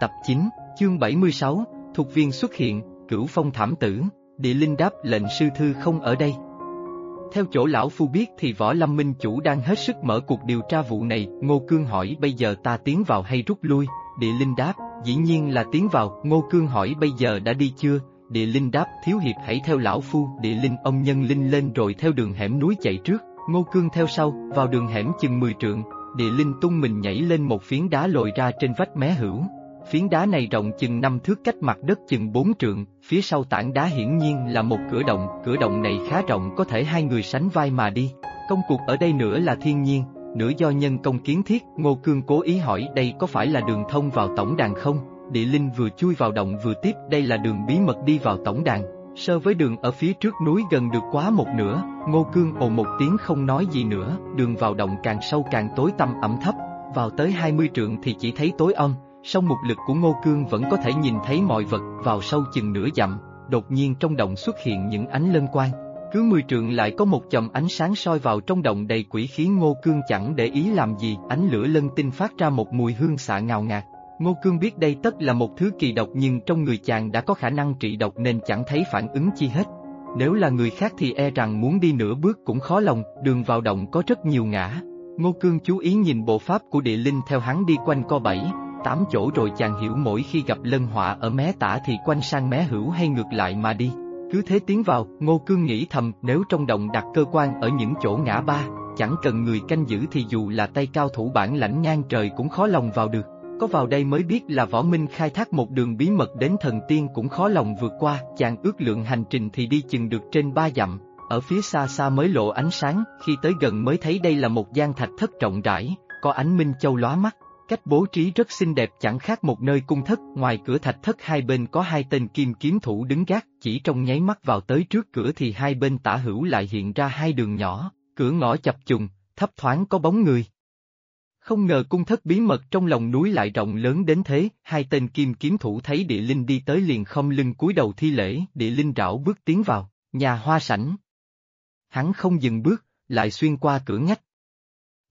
Tập 9, chương 76, thuộc viên xuất hiện, cửu phong thảm tử, địa linh đáp lệnh sư thư không ở đây. Theo chỗ lão phu biết thì võ lâm minh chủ đang hết sức mở cuộc điều tra vụ này, Ngô Cương hỏi bây giờ ta tiến vào hay rút lui, địa linh đáp, dĩ nhiên là tiến vào, Ngô Cương hỏi bây giờ đã đi chưa, địa linh đáp thiếu hiệp hãy theo lão phu, địa linh ông nhân linh lên rồi theo đường hẻm núi chạy trước, Ngô Cương theo sau, vào đường hẻm chừng 10 trượng, địa linh tung mình nhảy lên một phiến đá lồi ra trên vách mé hữu. Phiến đá này rộng chừng năm thước cách mặt đất chừng bốn trượng, phía sau tảng đá hiển nhiên là một cửa động, cửa động này khá rộng có thể hai người sánh vai mà đi. Công cuộc ở đây nữa là thiên nhiên, nửa do nhân công kiến thiết, Ngô Cương cố ý hỏi đây có phải là đường thông vào tổng đàn không? Địa linh vừa chui vào động vừa tiếp đây là đường bí mật đi vào tổng đàn, So với đường ở phía trước núi gần được quá một nửa, Ngô Cương ồ một tiếng không nói gì nữa, đường vào động càng sâu càng tối tăm ẩm thấp, vào tới 20 trượng thì chỉ thấy tối âm, song mục lực của Ngô Cương vẫn có thể nhìn thấy mọi vật, vào sâu chừng nửa dặm, đột nhiên trong động xuất hiện những ánh lân quang. Cứ 10 trượng lại có một chòm ánh sáng soi vào trong động đầy quỷ khí Ngô Cương chẳng để ý làm gì, ánh lửa lân tinh phát ra một mùi hương xạ ngào ngạt, Ngô Cương biết đây tất là một thứ kỳ độc nhưng trong người chàng đã có khả năng trị độc nên chẳng thấy phản ứng chi hết. Nếu là người khác thì e rằng muốn đi nửa bước cũng khó lòng, đường vào động có rất nhiều ngã. Ngô Cương chú ý nhìn bộ pháp của địa linh theo hắn đi quanh co bảy, tám chỗ rồi chàng hiểu mỗi khi gặp lân họa ở mé tả thì quanh sang mé hữu hay ngược lại mà đi. Cứ thế tiến vào, Ngô Cương nghĩ thầm nếu trong động đặt cơ quan ở những chỗ ngã ba, chẳng cần người canh giữ thì dù là tay cao thủ bản lãnh ngang trời cũng khó lòng vào được. Có vào đây mới biết là võ minh khai thác một đường bí mật đến thần tiên cũng khó lòng vượt qua, chàng ước lượng hành trình thì đi chừng được trên ba dặm, ở phía xa xa mới lộ ánh sáng, khi tới gần mới thấy đây là một gian thạch thất rộng rãi, có ánh minh châu lóa mắt, cách bố trí rất xinh đẹp chẳng khác một nơi cung thất, ngoài cửa thạch thất hai bên có hai tên kim kiếm thủ đứng gác, chỉ trong nháy mắt vào tới trước cửa thì hai bên tả hữu lại hiện ra hai đường nhỏ, cửa ngõ chập trùng, thấp thoáng có bóng người. Không ngờ cung thất bí mật trong lòng núi lại rộng lớn đến thế, hai tên kim kiếm thủ thấy địa linh đi tới liền không lưng cúi đầu thi lễ, địa linh rảo bước tiến vào, nhà hoa sảnh. Hắn không dừng bước, lại xuyên qua cửa ngách.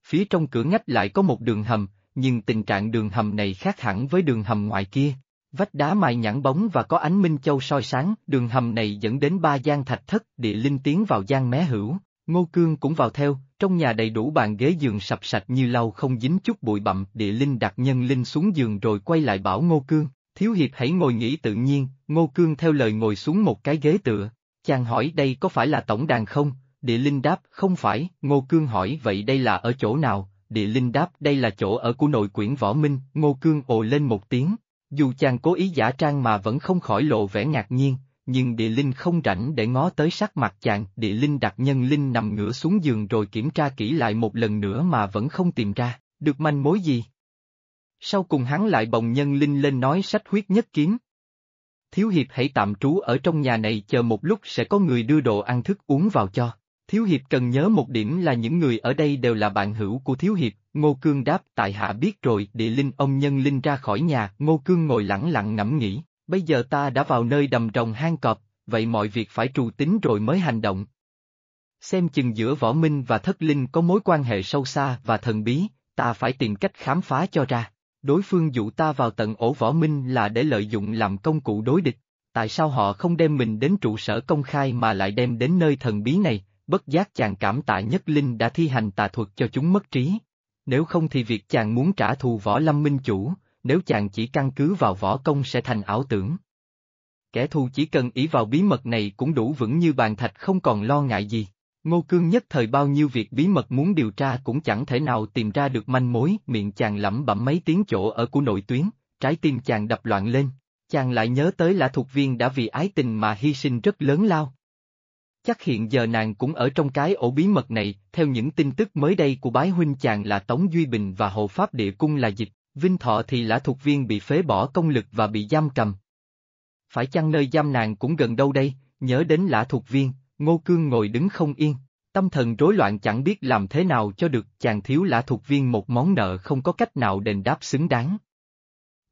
Phía trong cửa ngách lại có một đường hầm, nhưng tình trạng đường hầm này khác hẳn với đường hầm ngoài kia. Vách đá mài nhẵn bóng và có ánh minh châu soi sáng, đường hầm này dẫn đến ba gian thạch thất, địa linh tiến vào gian mé hữu, Ngô Cương cũng vào theo, trong nhà đầy đủ bàn ghế giường sập sạch như lau không dính chút bụi bặm, địa linh đặt nhân linh xuống giường rồi quay lại bảo Ngô Cương, thiếu hiệp hãy ngồi nghỉ tự nhiên, Ngô Cương theo lời ngồi xuống một cái ghế tựa, chàng hỏi đây có phải là tổng đàn không, địa linh đáp không phải, Ngô Cương hỏi vậy đây là ở chỗ nào, địa linh đáp đây là chỗ ở của nội quyển võ minh, Ngô Cương ồ lên một tiếng, dù chàng cố ý giả trang mà vẫn không khỏi lộ vẻ ngạc nhiên, nhưng địa linh không rảnh để ngó tới sắc mặt chàng, địa linh đặt nhân linh nằm ngửa xuống giường rồi kiểm tra kỹ lại một lần nữa mà vẫn không tìm ra, được manh mối gì. Sau cùng hắn lại bồng nhân linh lên nói sách huyết nhất kiếm. Thiếu hiệp hãy tạm trú ở trong nhà này chờ một lúc sẽ có người đưa đồ ăn thức uống vào cho. Thiếu hiệp cần nhớ một điểm là những người ở đây đều là bạn hữu của thiếu hiệp, Ngô Cương đáp tại hạ biết rồi, địa linh ông nhân linh ra khỏi nhà, Ngô Cương ngồi lặng lặng ngẫm nghĩ, Bây giờ ta đã vào nơi đầm rồng hang cọp, vậy mọi việc phải trù tính rồi mới hành động. Xem chừng giữa võ minh và thất linh có mối quan hệ sâu xa và thần bí, ta phải tìm cách khám phá cho ra. Đối phương dụ ta vào tận ổ võ minh là để lợi dụng làm công cụ đối địch. Tại sao họ không đem mình đến trụ sở công khai mà lại đem đến nơi thần bí này, bất giác chàng cảm tạ nhất linh đã thi hành tà thuật cho chúng mất trí. Nếu không thì việc chàng muốn trả thù võ lâm minh chủ, nếu chàng chỉ căn cứ vào võ công sẽ thành ảo tưởng. Kẻ thù chỉ cần ý vào bí mật này cũng đủ vững như bàn thạch không còn lo ngại gì. Ngô Cương nhất thời bao nhiêu việc bí mật muốn điều tra cũng chẳng thể nào tìm ra được manh mối, miệng chàng lẩm bẩm mấy tiếng chỗ ở của nội tuyến, trái tim chàng đập loạn lên, chàng lại nhớ tới lã thuộc viên đã vì ái tình mà hy sinh rất lớn lao. Chắc hiện giờ nàng cũng ở trong cái ổ bí mật này, theo những tin tức mới đây của bái huynh chàng là Tống Duy Bình và hộ pháp địa cung là dịch, Vinh Thọ thì lã thuộc viên bị phế bỏ công lực và bị giam cầm. Phải chăng nơi giam nàng cũng gần đâu đây, nhớ đến lã thuộc viên, Ngô Cương ngồi đứng không yên, tâm thần rối loạn chẳng biết làm thế nào cho được chàng thiếu lã thuộc viên một món nợ không có cách nào đền đáp xứng đáng.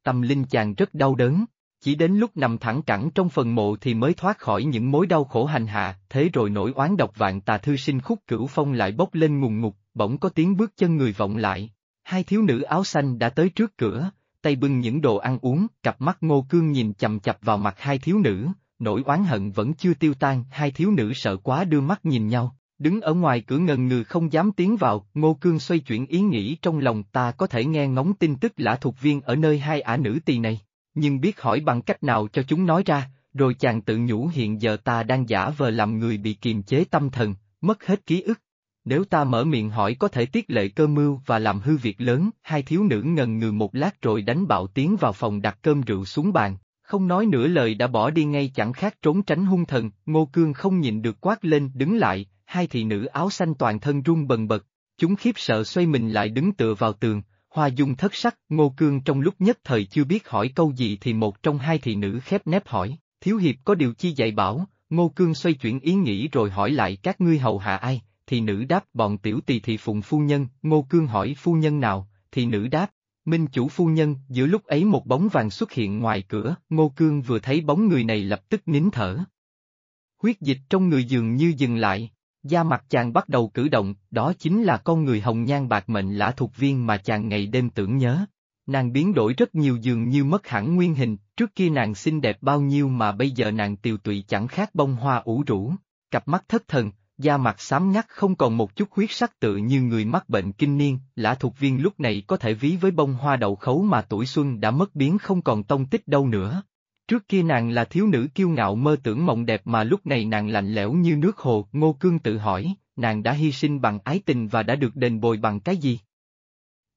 Tâm linh chàng rất đau đớn, chỉ đến lúc nằm thẳng cẳng trong phần mộ thì mới thoát khỏi những mối đau khổ hành hạ, thế rồi nỗi oán độc vạn tà thư sinh khúc cửu phong lại bốc lên ngùng ngục, bỗng có tiếng bước chân người vọng lại. Hai thiếu nữ áo xanh đã tới trước cửa, tay bưng những đồ ăn uống, cặp mắt ngô cương nhìn chầm chập vào mặt hai thiếu nữ, nỗi oán hận vẫn chưa tiêu tan, hai thiếu nữ sợ quá đưa mắt nhìn nhau, đứng ở ngoài cửa ngần ngừ không dám tiến vào, ngô cương xoay chuyển ý nghĩ trong lòng ta có thể nghe ngóng tin tức lã thuộc viên ở nơi hai ả nữ tỳ này, nhưng biết hỏi bằng cách nào cho chúng nói ra, rồi chàng tự nhủ hiện giờ ta đang giả vờ làm người bị kiềm chế tâm thần, mất hết ký ức. Nếu ta mở miệng hỏi có thể tiết lệ cơ mưu và làm hư việc lớn, hai thiếu nữ ngần ngừ một lát rồi đánh bạo tiến vào phòng đặt cơm rượu xuống bàn, không nói nửa lời đã bỏ đi ngay chẳng khác trốn tránh hung thần, ngô cương không nhìn được quát lên đứng lại, hai thị nữ áo xanh toàn thân run bần bật, chúng khiếp sợ xoay mình lại đứng tựa vào tường, hoa dung thất sắc, ngô cương trong lúc nhất thời chưa biết hỏi câu gì thì một trong hai thị nữ khép nép hỏi, thiếu hiệp có điều chi dạy bảo, ngô cương xoay chuyển ý nghĩ rồi hỏi lại các ngươi hầu hạ ai, Thị nữ đáp bọn tiểu tỳ thị phụng phu nhân, ngô cương hỏi phu nhân nào, Thị nữ đáp, Minh chủ phu nhân, giữa lúc ấy một bóng vàng xuất hiện ngoài cửa, Ngô Cương vừa thấy bóng người này lập tức nín thở. Huyết dịch trong người dường như dừng lại, da mặt chàng bắt đầu cử động, đó chính là con người hồng nhan bạc mệnh lã thuộc viên mà chàng ngày đêm tưởng nhớ. Nàng biến đổi rất nhiều dường như mất hẳn nguyên hình, trước kia nàng xinh đẹp bao nhiêu mà bây giờ nàng tiều tụy chẳng khác bông hoa ủ rũ, cặp mắt thất thần, da mặt xám ngắt không còn một chút huyết sắc tự như người mắc bệnh kinh niên, lã thuộc viên lúc này có thể ví với bông hoa đậu khấu mà tuổi xuân đã mất biến không còn tông tích đâu nữa. Trước kia nàng là thiếu nữ kiêu ngạo mơ tưởng mộng đẹp mà lúc này nàng lạnh lẽo như nước hồ, Ngô Cương tự hỏi, nàng đã hy sinh bằng ái tình và đã được đền bồi bằng cái gì?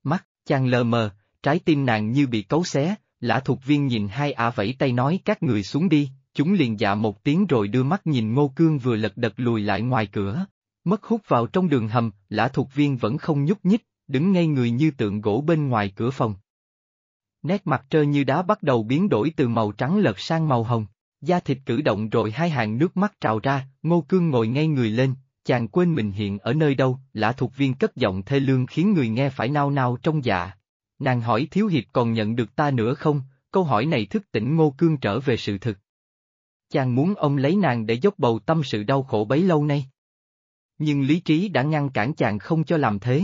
Mắt, chàng lờ mờ, trái tim nàng như bị cấu xé, lã thuộc viên nhìn hai ả vẫy tay nói các người xuống đi, chúng liền dạ một tiếng rồi đưa mắt nhìn Ngô Cương vừa lật đật lùi lại ngoài cửa. Mất hút vào trong đường hầm, lã thuộc viên vẫn không nhúc nhích, đứng ngay người như tượng gỗ bên ngoài cửa phòng. Nét mặt trơ như đá bắt đầu biến đổi từ màu trắng lợt sang màu hồng, da thịt cử động rồi hai hàng nước mắt trào ra, Ngô Cương ngồi ngay người lên, chàng quên mình hiện ở nơi đâu, lã thuộc viên cất giọng thê lương khiến người nghe phải nao nao trong dạ. Nàng hỏi thiếu hiệp còn nhận được ta nữa không, câu hỏi này thức tỉnh Ngô Cương trở về sự thực chàng muốn ông lấy nàng để dốc bầu tâm sự đau khổ bấy lâu nay. Nhưng lý trí đã ngăn cản chàng không cho làm thế.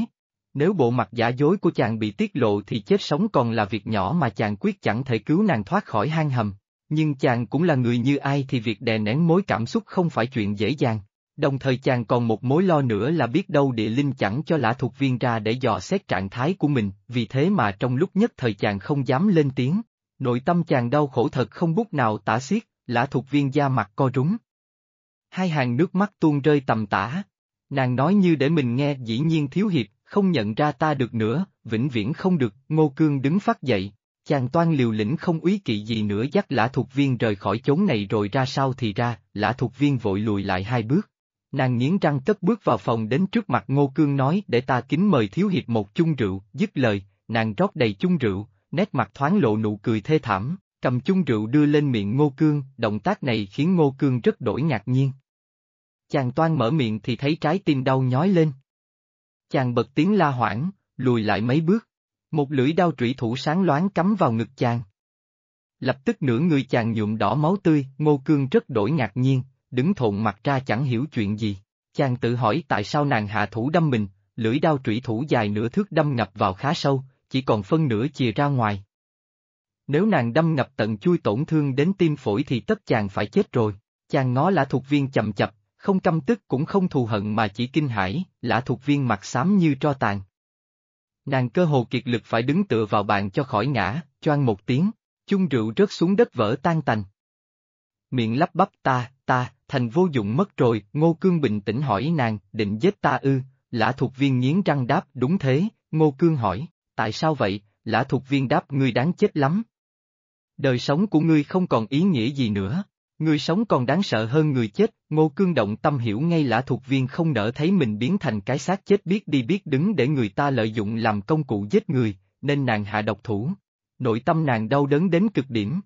Nếu bộ mặt giả dối của chàng bị tiết lộ thì chết sống còn là việc nhỏ mà chàng quyết chẳng thể cứu nàng thoát khỏi hang hầm. Nhưng chàng cũng là người như ai thì việc đè nén mối cảm xúc không phải chuyện dễ dàng. Đồng thời chàng còn một mối lo nữa là biết đâu địa linh chẳng cho lã thuộc viên ra để dò xét trạng thái của mình, vì thế mà trong lúc nhất thời chàng không dám lên tiếng. Nội tâm chàng đau khổ thật không bút nào tả xiết, lã thuộc viên da mặt co rúng. Hai hàng nước mắt tuôn rơi tầm tả. Nàng nói như để mình nghe dĩ nhiên thiếu hiệp, không nhận ra ta được nữa, vĩnh viễn không được, ngô cương đứng phát dậy, chàng toan liều lĩnh không úy kỵ gì nữa dắt lã thuộc viên rời khỏi chốn này rồi ra sao thì ra, lã thuộc viên vội lùi lại hai bước. Nàng nghiến răng cất bước vào phòng đến trước mặt ngô cương nói để ta kính mời thiếu hiệp một chung rượu, dứt lời, nàng rót đầy chung rượu, nét mặt thoáng lộ nụ cười thê thảm, cầm chung rượu đưa lên miệng Ngô Cương, động tác này khiến Ngô Cương rất đổi ngạc nhiên. Chàng toan mở miệng thì thấy trái tim đau nhói lên. Chàng bật tiếng la hoảng, lùi lại mấy bước. Một lưỡi đao trụy thủ sáng loáng cắm vào ngực chàng. Lập tức nửa người chàng nhuộm đỏ máu tươi, Ngô Cương rất đổi ngạc nhiên, đứng thộn mặt ra chẳng hiểu chuyện gì. Chàng tự hỏi tại sao nàng hạ thủ đâm mình, lưỡi đao trụy thủ dài nửa thước đâm ngập vào khá sâu, chỉ còn phân nửa chìa ra ngoài. Nếu nàng đâm ngập tận chui tổn thương đến tim phổi thì tất chàng phải chết rồi. Chàng ngó lã thuộc viên chậm chập, không căm tức cũng không thù hận mà chỉ kinh hãi, lã thuộc viên mặt xám như tro tàn. Nàng cơ hồ kiệt lực phải đứng tựa vào bàn cho khỏi ngã, choang một tiếng, chung rượu rớt xuống đất vỡ tan tành. Miệng lắp bắp ta, ta, thành vô dụng mất rồi, Ngô Cương bình tĩnh hỏi nàng, định giết ta ư, lã thuộc viên nghiến răng đáp đúng thế, Ngô Cương hỏi, tại sao vậy, lã thuộc viên đáp ngươi đáng chết lắm, Đời sống của ngươi không còn ý nghĩa gì nữa. Người sống còn đáng sợ hơn người chết, ngô cương động tâm hiểu ngay lã thuộc viên không nỡ thấy mình biến thành cái xác chết biết đi biết đứng để người ta lợi dụng làm công cụ giết người, nên nàng hạ độc thủ. Nội tâm nàng đau đớn đến cực điểm.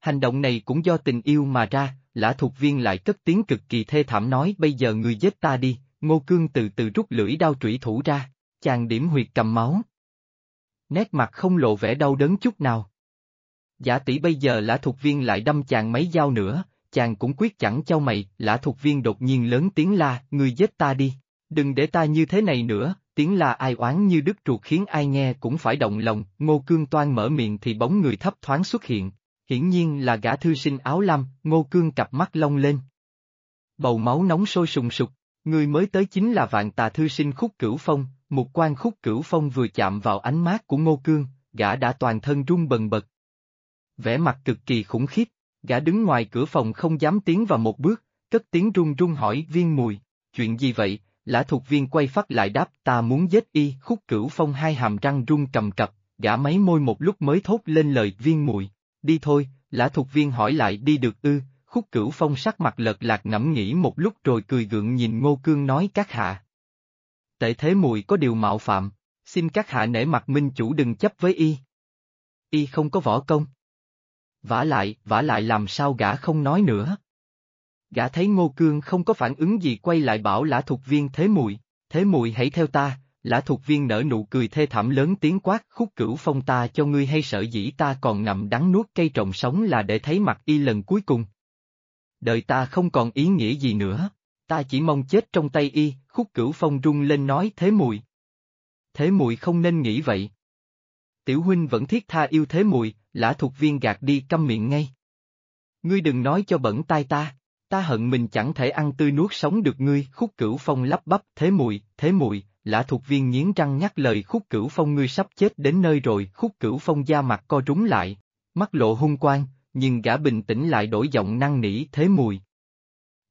Hành động này cũng do tình yêu mà ra, lã thuộc viên lại cất tiếng cực kỳ thê thảm nói bây giờ người giết ta đi, ngô cương từ từ rút lưỡi đao trụy thủ ra, chàng điểm huyệt cầm máu. Nét mặt không lộ vẻ đau đớn chút nào. Giả tỷ bây giờ lã thuộc viên lại đâm chàng mấy dao nữa, chàng cũng quyết chẳng cho mày, lã thuộc viên đột nhiên lớn tiếng la, người giết ta đi, đừng để ta như thế này nữa, tiếng la ai oán như đứt ruột khiến ai nghe cũng phải động lòng, Ngô Cương toan mở miệng thì bóng người thấp thoáng xuất hiện. Hiển nhiên là gã thư sinh áo lam, Ngô Cương cặp mắt long lên. Bầu máu nóng sôi sùng sục, người mới tới chính là vạn tà thư sinh khúc cửu phong, một quan khúc cửu phong vừa chạm vào ánh mát của Ngô Cương, gã đã toàn thân run bần bật. Vẻ mặt cực kỳ khủng khiếp, gã đứng ngoài cửa phòng không dám tiến vào một bước, cất tiếng run run hỏi viên mùi, chuyện gì vậy, lã thuộc viên quay phát lại đáp ta muốn giết y, khúc cửu phong hai hàm răng run cầm cập, gã mấy môi một lúc mới thốt lên lời viên mùi, đi thôi, lã thuộc viên hỏi lại đi được ư, khúc cửu phong sắc mặt lật lạc ngẫm nghĩ một lúc rồi cười gượng nhìn ngô cương nói các hạ. Tệ thế mùi có điều mạo phạm, xin các hạ nể mặt minh chủ đừng chấp với y. Y không có võ công vả lại, vả lại làm sao gã không nói nữa. Gã thấy Ngô Cương không có phản ứng gì quay lại bảo lã thuộc viên thế mùi, thế mùi hãy theo ta, lã thuộc viên nở nụ cười thê thảm lớn tiếng quát khúc cửu phong ta cho ngươi hay sợ dĩ ta còn ngậm đắng nuốt cây trồng sống là để thấy mặt y lần cuối cùng. Đời ta không còn ý nghĩa gì nữa, ta chỉ mong chết trong tay y, khúc cửu phong rung lên nói thế mùi. Thế mùi không nên nghĩ vậy. Tiểu huynh vẫn thiết tha yêu thế mùi, lã thuộc viên gạt đi câm miệng ngay. Ngươi đừng nói cho bẩn tai ta. Ta hận mình chẳng thể ăn tươi nuốt sống được ngươi, khúc cửu phong lắp bắp, thế mùi, thế mùi, lã thuộc viên nghiến răng nhắc lời khúc cửu phong ngươi sắp chết đến nơi rồi, khúc cửu phong da mặt co rúng lại, mắt lộ hung quang, nhưng gã bình tĩnh lại đổi giọng năng nỉ thế mùi.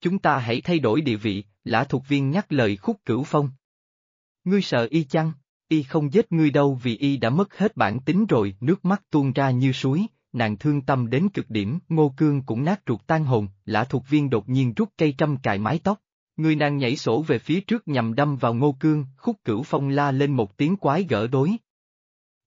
Chúng ta hãy thay đổi địa vị, lã thuộc viên nhắc lời khúc cửu phong. Ngươi sợ y chăng, y không giết ngươi đâu vì y đã mất hết bản tính rồi, nước mắt tuôn ra như suối, nàng thương tâm đến cực điểm, ngô cương cũng nát ruột tan hồn, lã thuộc viên đột nhiên rút cây trăm cài mái tóc. Người nàng nhảy sổ về phía trước nhằm đâm vào ngô cương, khúc cửu phong la lên một tiếng quái gỡ đối.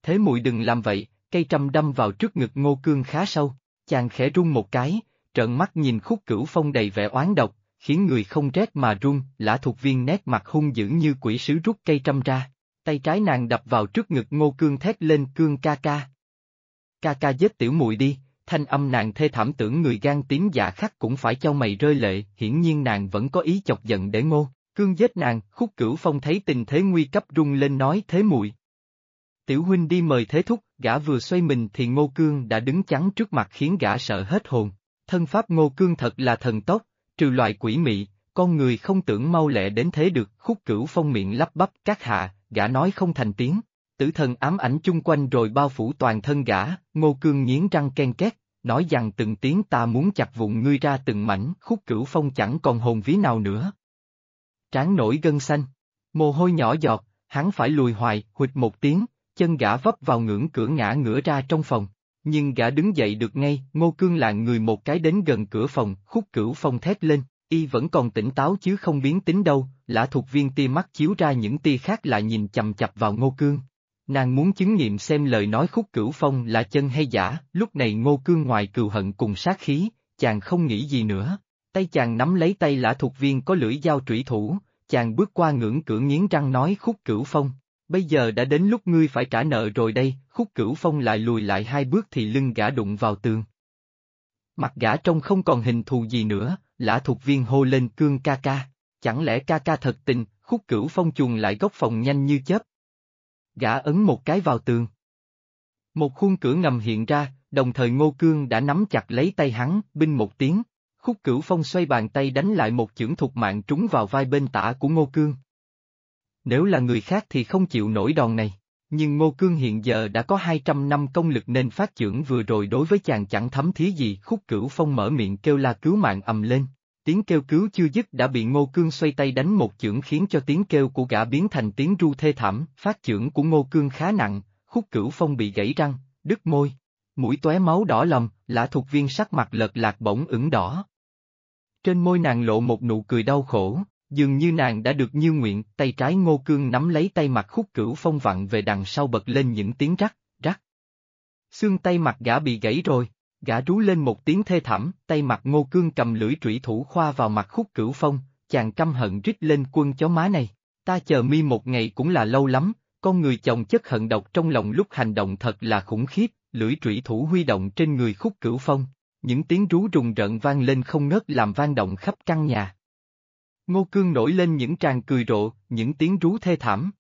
Thế muội đừng làm vậy, cây trăm đâm vào trước ngực ngô cương khá sâu, chàng khẽ rung một cái, trợn mắt nhìn khúc cửu phong đầy vẻ oán độc, khiến người không rét mà run, lã thuộc viên nét mặt hung dữ như quỷ sứ rút cây trăm ra, tay trái nàng đập vào trước ngực ngô cương thét lên cương ca ca, ca ca giết tiểu muội đi, thanh âm nàng thê thảm tưởng người gan tím dạ khắc cũng phải cho mày rơi lệ, hiển nhiên nàng vẫn có ý chọc giận để ngô, cương giết nàng, khúc cửu phong thấy tình thế nguy cấp rung lên nói thế muội. Tiểu huynh đi mời thế thúc, gã vừa xoay mình thì ngô cương đã đứng chắn trước mặt khiến gã sợ hết hồn, thân pháp ngô cương thật là thần tốc, trừ loại quỷ mị, con người không tưởng mau lẹ đến thế được, khúc cửu phong miệng lắp bắp các hạ, gã nói không thành tiếng, tử thần ám ảnh chung quanh rồi bao phủ toàn thân gã, ngô cương nghiến răng ken két, nói rằng từng tiếng ta muốn chặt vụn ngươi ra từng mảnh, khúc cửu phong chẳng còn hồn ví nào nữa. Tráng nổi gân xanh, mồ hôi nhỏ giọt, hắn phải lùi hoài, hụt một tiếng, chân gã vấp vào ngưỡng cửa ngã ngửa ra trong phòng. Nhưng gã đứng dậy được ngay, ngô cương lạng người một cái đến gần cửa phòng, khúc cửu phong thét lên, y vẫn còn tỉnh táo chứ không biến tính đâu, lã thuộc viên tia mắt chiếu ra những tia khác lại nhìn chầm chập vào ngô cương, Nàng muốn chứng nghiệm xem lời nói khúc cửu phong là chân hay giả, lúc này ngô cương ngoài cừu hận cùng sát khí, chàng không nghĩ gì nữa. Tay chàng nắm lấy tay lã thuộc viên có lưỡi dao trủy thủ, chàng bước qua ngưỡng cửa nghiến răng nói khúc cửu phong. Bây giờ đã đến lúc ngươi phải trả nợ rồi đây, khúc cửu phong lại lùi lại hai bước thì lưng gã đụng vào tường. Mặt gã trông không còn hình thù gì nữa, lã thuộc viên hô lên cương ca ca, chẳng lẽ ca ca thật tình, khúc cửu phong chuồn lại góc phòng nhanh như chớp, Gã ấn một cái vào tường. Một khuôn cửa ngầm hiện ra, đồng thời Ngô Cương đã nắm chặt lấy tay hắn, binh một tiếng. Khúc cửu phong xoay bàn tay đánh lại một chưởng thục mạng trúng vào vai bên tả của Ngô Cương. Nếu là người khác thì không chịu nổi đòn này, nhưng Ngô Cương hiện giờ đã có 200 năm công lực nên phát trưởng vừa rồi đối với chàng chẳng thấm thí gì. Khúc cửu phong mở miệng kêu la cứu mạng ầm lên, Tiếng kêu cứu chưa dứt đã bị Ngô Cương xoay tay đánh một chưởng khiến cho tiếng kêu của gã biến thành tiếng ru thê thảm, phát trưởng của Ngô Cương khá nặng, khúc cửu phong bị gãy răng, đứt môi, mũi tóe máu đỏ lầm, lã thuộc viên sắc mặt lật lạc bỗng ửng đỏ. Trên môi nàng lộ một nụ cười đau khổ, dường như nàng đã được như nguyện, tay trái Ngô Cương nắm lấy tay mặt khúc cửu phong vặn về đằng sau bật lên những tiếng rắc, rắc. Xương tay mặt gã bị gãy rồi. Gã rú lên một tiếng thê thảm, tay mặt ngô cương cầm lưỡi trụy thủ khoa vào mặt khúc cửu phong, chàng căm hận rít lên quân chó má này. Ta chờ mi một ngày cũng là lâu lắm, con người chồng chất hận độc trong lòng lúc hành động thật là khủng khiếp, lưỡi trụy thủ huy động trên người khúc cửu phong, những tiếng rú rùng rợn vang lên không ngớt làm vang động khắp căn nhà. Ngô Cương nổi lên những tràng cười rộ, những tiếng rú thê thảm.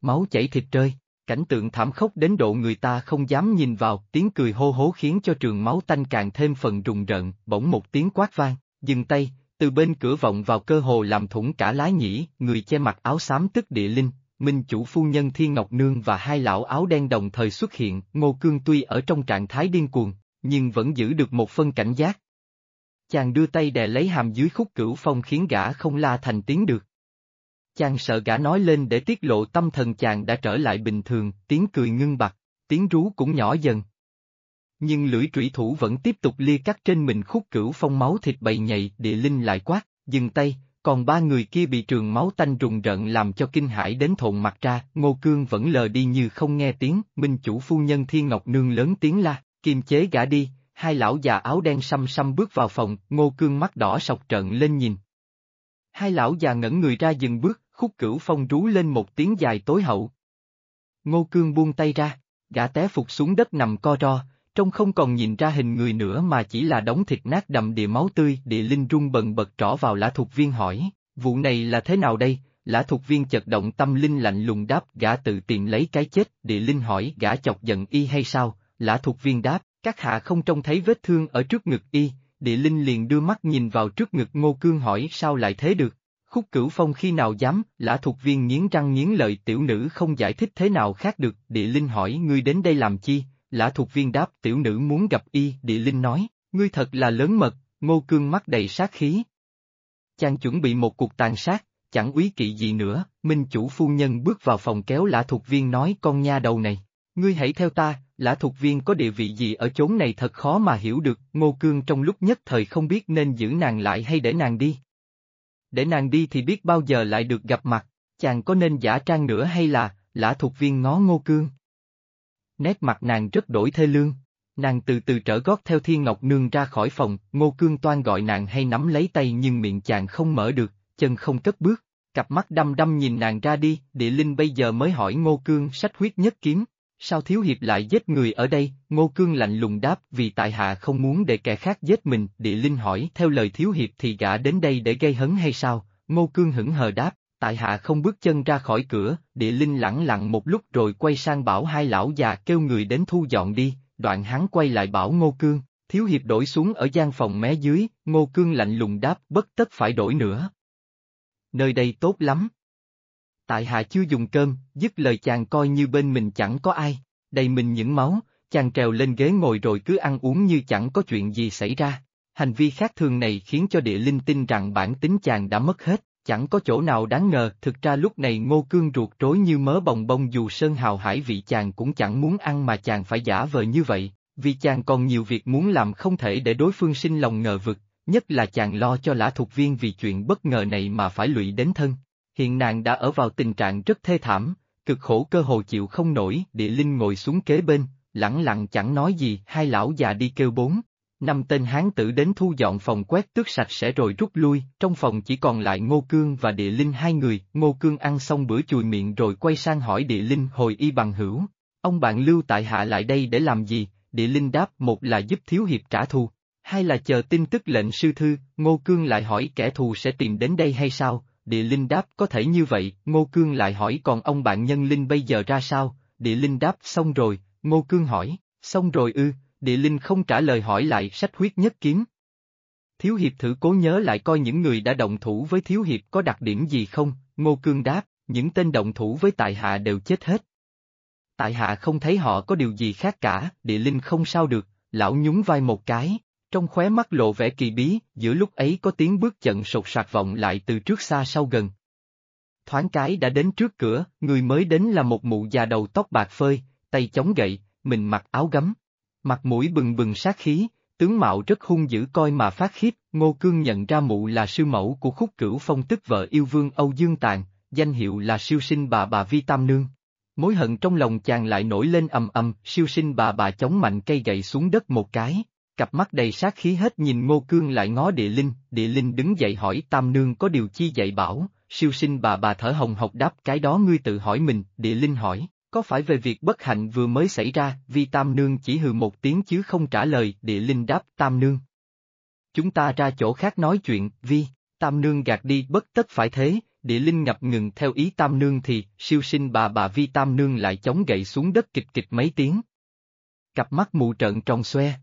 máu chảy thịt rơi, cảnh tượng thảm khốc đến độ người ta không dám nhìn vào, tiếng cười hô hố khiến cho trường máu tanh càng thêm phần rùng rợn, bỗng một tiếng quát vang, dừng tay, từ bên cửa vọng vào cơ hồ làm thủng cả lá nhĩ, người che mặt áo xám tức địa linh, minh chủ phu nhân Thiên Ngọc Nương và hai lão áo đen đồng thời xuất hiện, Ngô Cương tuy ở trong trạng thái điên cuồng, nhưng vẫn giữ được một phân cảnh giác. Chàng đưa tay đè lấy hàm dưới khúc cửu phong khiến gã không la thành tiếng được. Chàng sợ gã nói lên để tiết lộ tâm thần chàng đã trở lại bình thường, tiếng cười ngưng bặt, tiếng rú cũng nhỏ dần. Nhưng lưỡi trụy thủ vẫn tiếp tục lia cắt trên mình khúc cửu phong máu thịt bầy nhầy, địa linh lại quát, dừng tay, còn ba người kia bị trường máu tanh rùng rợn làm cho kinh hãi đến thộn mặt ra, Ngô Cương vẫn lờ đi như không nghe tiếng, minh chủ phu nhân Thiên Ngọc Nương lớn tiếng la, kiềm chế gã đi, hai lão già áo đen xăm xăm bước vào phòng, Ngô Cương mắt đỏ sọc trợn lên nhìn. Hai lão già ngẩn người ra dừng bước, khúc cửu phong rú lên một tiếng dài tối hậu. Ngô Cương buông tay ra, gã té phục xuống đất nằm co ro, trông không còn nhìn ra hình người nữa mà chỉ là đống thịt nát đầm địa máu tươi, địa linh rung bần bật trỏ vào lã thuộc viên hỏi, vụ này là thế nào đây? Lã thuộc viên chật động tâm linh lạnh lùng đáp gã tự tìm lấy cái chết, địa linh hỏi gã chọc giận y hay sao, lã thuộc viên đáp, các hạ không trông thấy vết thương ở trước ngực y, địa linh liền đưa mắt nhìn vào trước ngực ngô cương hỏi sao lại thế được. Khúc cửu phong khi nào dám, lã thuộc viên nghiến răng nghiến lợi tiểu nữ không giải thích thế nào khác được, địa linh hỏi ngươi đến đây làm chi, Lã thuộc viên đáp tiểu nữ muốn gặp y, địa linh nói, ngươi thật là lớn mật, ngô cương mắt đầy sát khí. Chàng chuẩn bị một cuộc tàn sát, chẳng quý kỵ gì nữa, minh chủ phu nhân bước vào phòng kéo lã thuộc viên nói con nha đầu này, ngươi hãy theo ta, lã thuộc viên có địa vị gì ở chốn này thật khó mà hiểu được, ngô cương trong lúc nhất thời không biết nên giữ nàng lại hay để nàng đi. Để nàng đi thì biết bao giờ lại được gặp mặt, chàng có nên giả trang nữa hay là, lã thuộc viên ngó ngô cương nét mặt nàng rất đổi thê lương. Nàng từ từ trở gót theo Thiên Ngọc Nương ra khỏi phòng, Ngô Cương Toan gọi nàng hay nắm lấy tay nhưng miệng chàng không mở được, chân không cất bước, cặp mắt đăm đăm nhìn nàng ra đi, địa linh bây giờ mới hỏi Ngô Cương sách huyết nhất kiếm, sao Thiếu Hiệp lại giết người ở đây, Ngô Cương lạnh lùng đáp vì tại hạ không muốn để kẻ khác giết mình, địa linh hỏi theo lời Thiếu Hiệp thì gã đến đây để gây hấn hay sao, Ngô Cương hững hờ đáp, tại hạ không bước chân ra khỏi cửa, địa linh lẳng lặng một lúc rồi quay sang bảo hai lão già kêu người đến thu dọn đi, đoạn hắn quay lại bảo Ngô Cương, thiếu hiệp đổi xuống ở gian phòng mé dưới, Ngô Cương lạnh lùng đáp bất tất phải đổi nữa. Nơi đây tốt lắm. Tại hạ chưa dùng cơm, dứt lời chàng coi như bên mình chẳng có ai, đầy mình những máu, chàng trèo lên ghế ngồi rồi cứ ăn uống như chẳng có chuyện gì xảy ra. Hành vi khác thường này khiến cho địa linh tin rằng bản tính chàng đã mất hết. Chẳng có chỗ nào đáng ngờ, thực ra lúc này ngô cương ruột rối như mớ bồng bông dù sơn hào hải vị chàng cũng chẳng muốn ăn mà chàng phải giả vờ như vậy, vì chàng còn nhiều việc muốn làm không thể để đối phương sinh lòng ngờ vực, nhất là chàng lo cho lã thuộc viên vì chuyện bất ngờ này mà phải lụy đến thân. Hiện nàng đã ở vào tình trạng rất thê thảm, cực khổ cơ hồ chịu không nổi, địa linh ngồi xuống kế bên, lặng lặng chẳng nói gì, hai lão già đi kêu bốn, Năm tên hán tử đến thu dọn phòng quét tước sạch sẽ rồi rút lui, trong phòng chỉ còn lại Ngô Cương và Địa Linh hai người, Ngô Cương ăn xong bữa chùi miệng rồi quay sang hỏi Địa Linh hồi y bằng hữu. Ông bạn lưu tại hạ lại đây để làm gì? Địa Linh đáp một là giúp thiếu hiệp trả thù, hai là chờ tin tức lệnh sư thư, Ngô Cương lại hỏi kẻ thù sẽ tìm đến đây hay sao? Địa Linh đáp có thể như vậy, Ngô Cương lại hỏi còn ông bạn nhân linh bây giờ ra sao? Địa Linh đáp xong rồi, Ngô Cương hỏi, xong rồi ư, địa linh không trả lời hỏi lại sách huyết nhất kiếm. Thiếu hiệp thử cố nhớ lại coi những người đã động thủ với thiếu hiệp có đặc điểm gì không, ngô cương đáp, những tên động thủ với tại hạ đều chết hết. Tại hạ không thấy họ có điều gì khác cả, địa linh không sao được, lão nhún vai một cái, trong khóe mắt lộ vẻ kỳ bí, giữa lúc ấy có tiếng bước chận sột sạc vọng lại từ trước xa sau gần. Thoáng cái đã đến trước cửa, người mới đến là một mụ già đầu tóc bạc phơi, tay chống gậy, mình mặc áo gấm, Mặt mũi bừng bừng sát khí, tướng mạo rất hung dữ coi mà phát khiếp, Ngô Cương nhận ra mụ là sư mẫu của khúc cửu phong tức vợ yêu vương Âu Dương Tàn, danh hiệu là siêu sinh bà bà Vi Tam Nương. Mối hận trong lòng chàng lại nổi lên ầm ầm, siêu sinh bà bà chống mạnh cây gậy xuống đất một cái, cặp mắt đầy sát khí hết nhìn Ngô Cương lại ngó địa linh, địa linh đứng dậy hỏi Tam Nương có điều chi dạy bảo, siêu sinh bà bà thở hồng hộc đáp cái đó ngươi tự hỏi mình, địa linh hỏi, có phải về việc bất hạnh vừa mới xảy ra, vì Tam Nương chỉ hừ một tiếng chứ không trả lời, địa linh đáp Tam Nương. Chúng ta ra chỗ khác nói chuyện, Vi, Tam Nương gạt đi bất tất phải thế, địa linh ngập ngừng theo ý tam nương thì, siêu sinh bà bà vi tam nương lại chống gậy xuống đất kịch kịch mấy tiếng. Cặp mắt mụ trợn tròn xoe,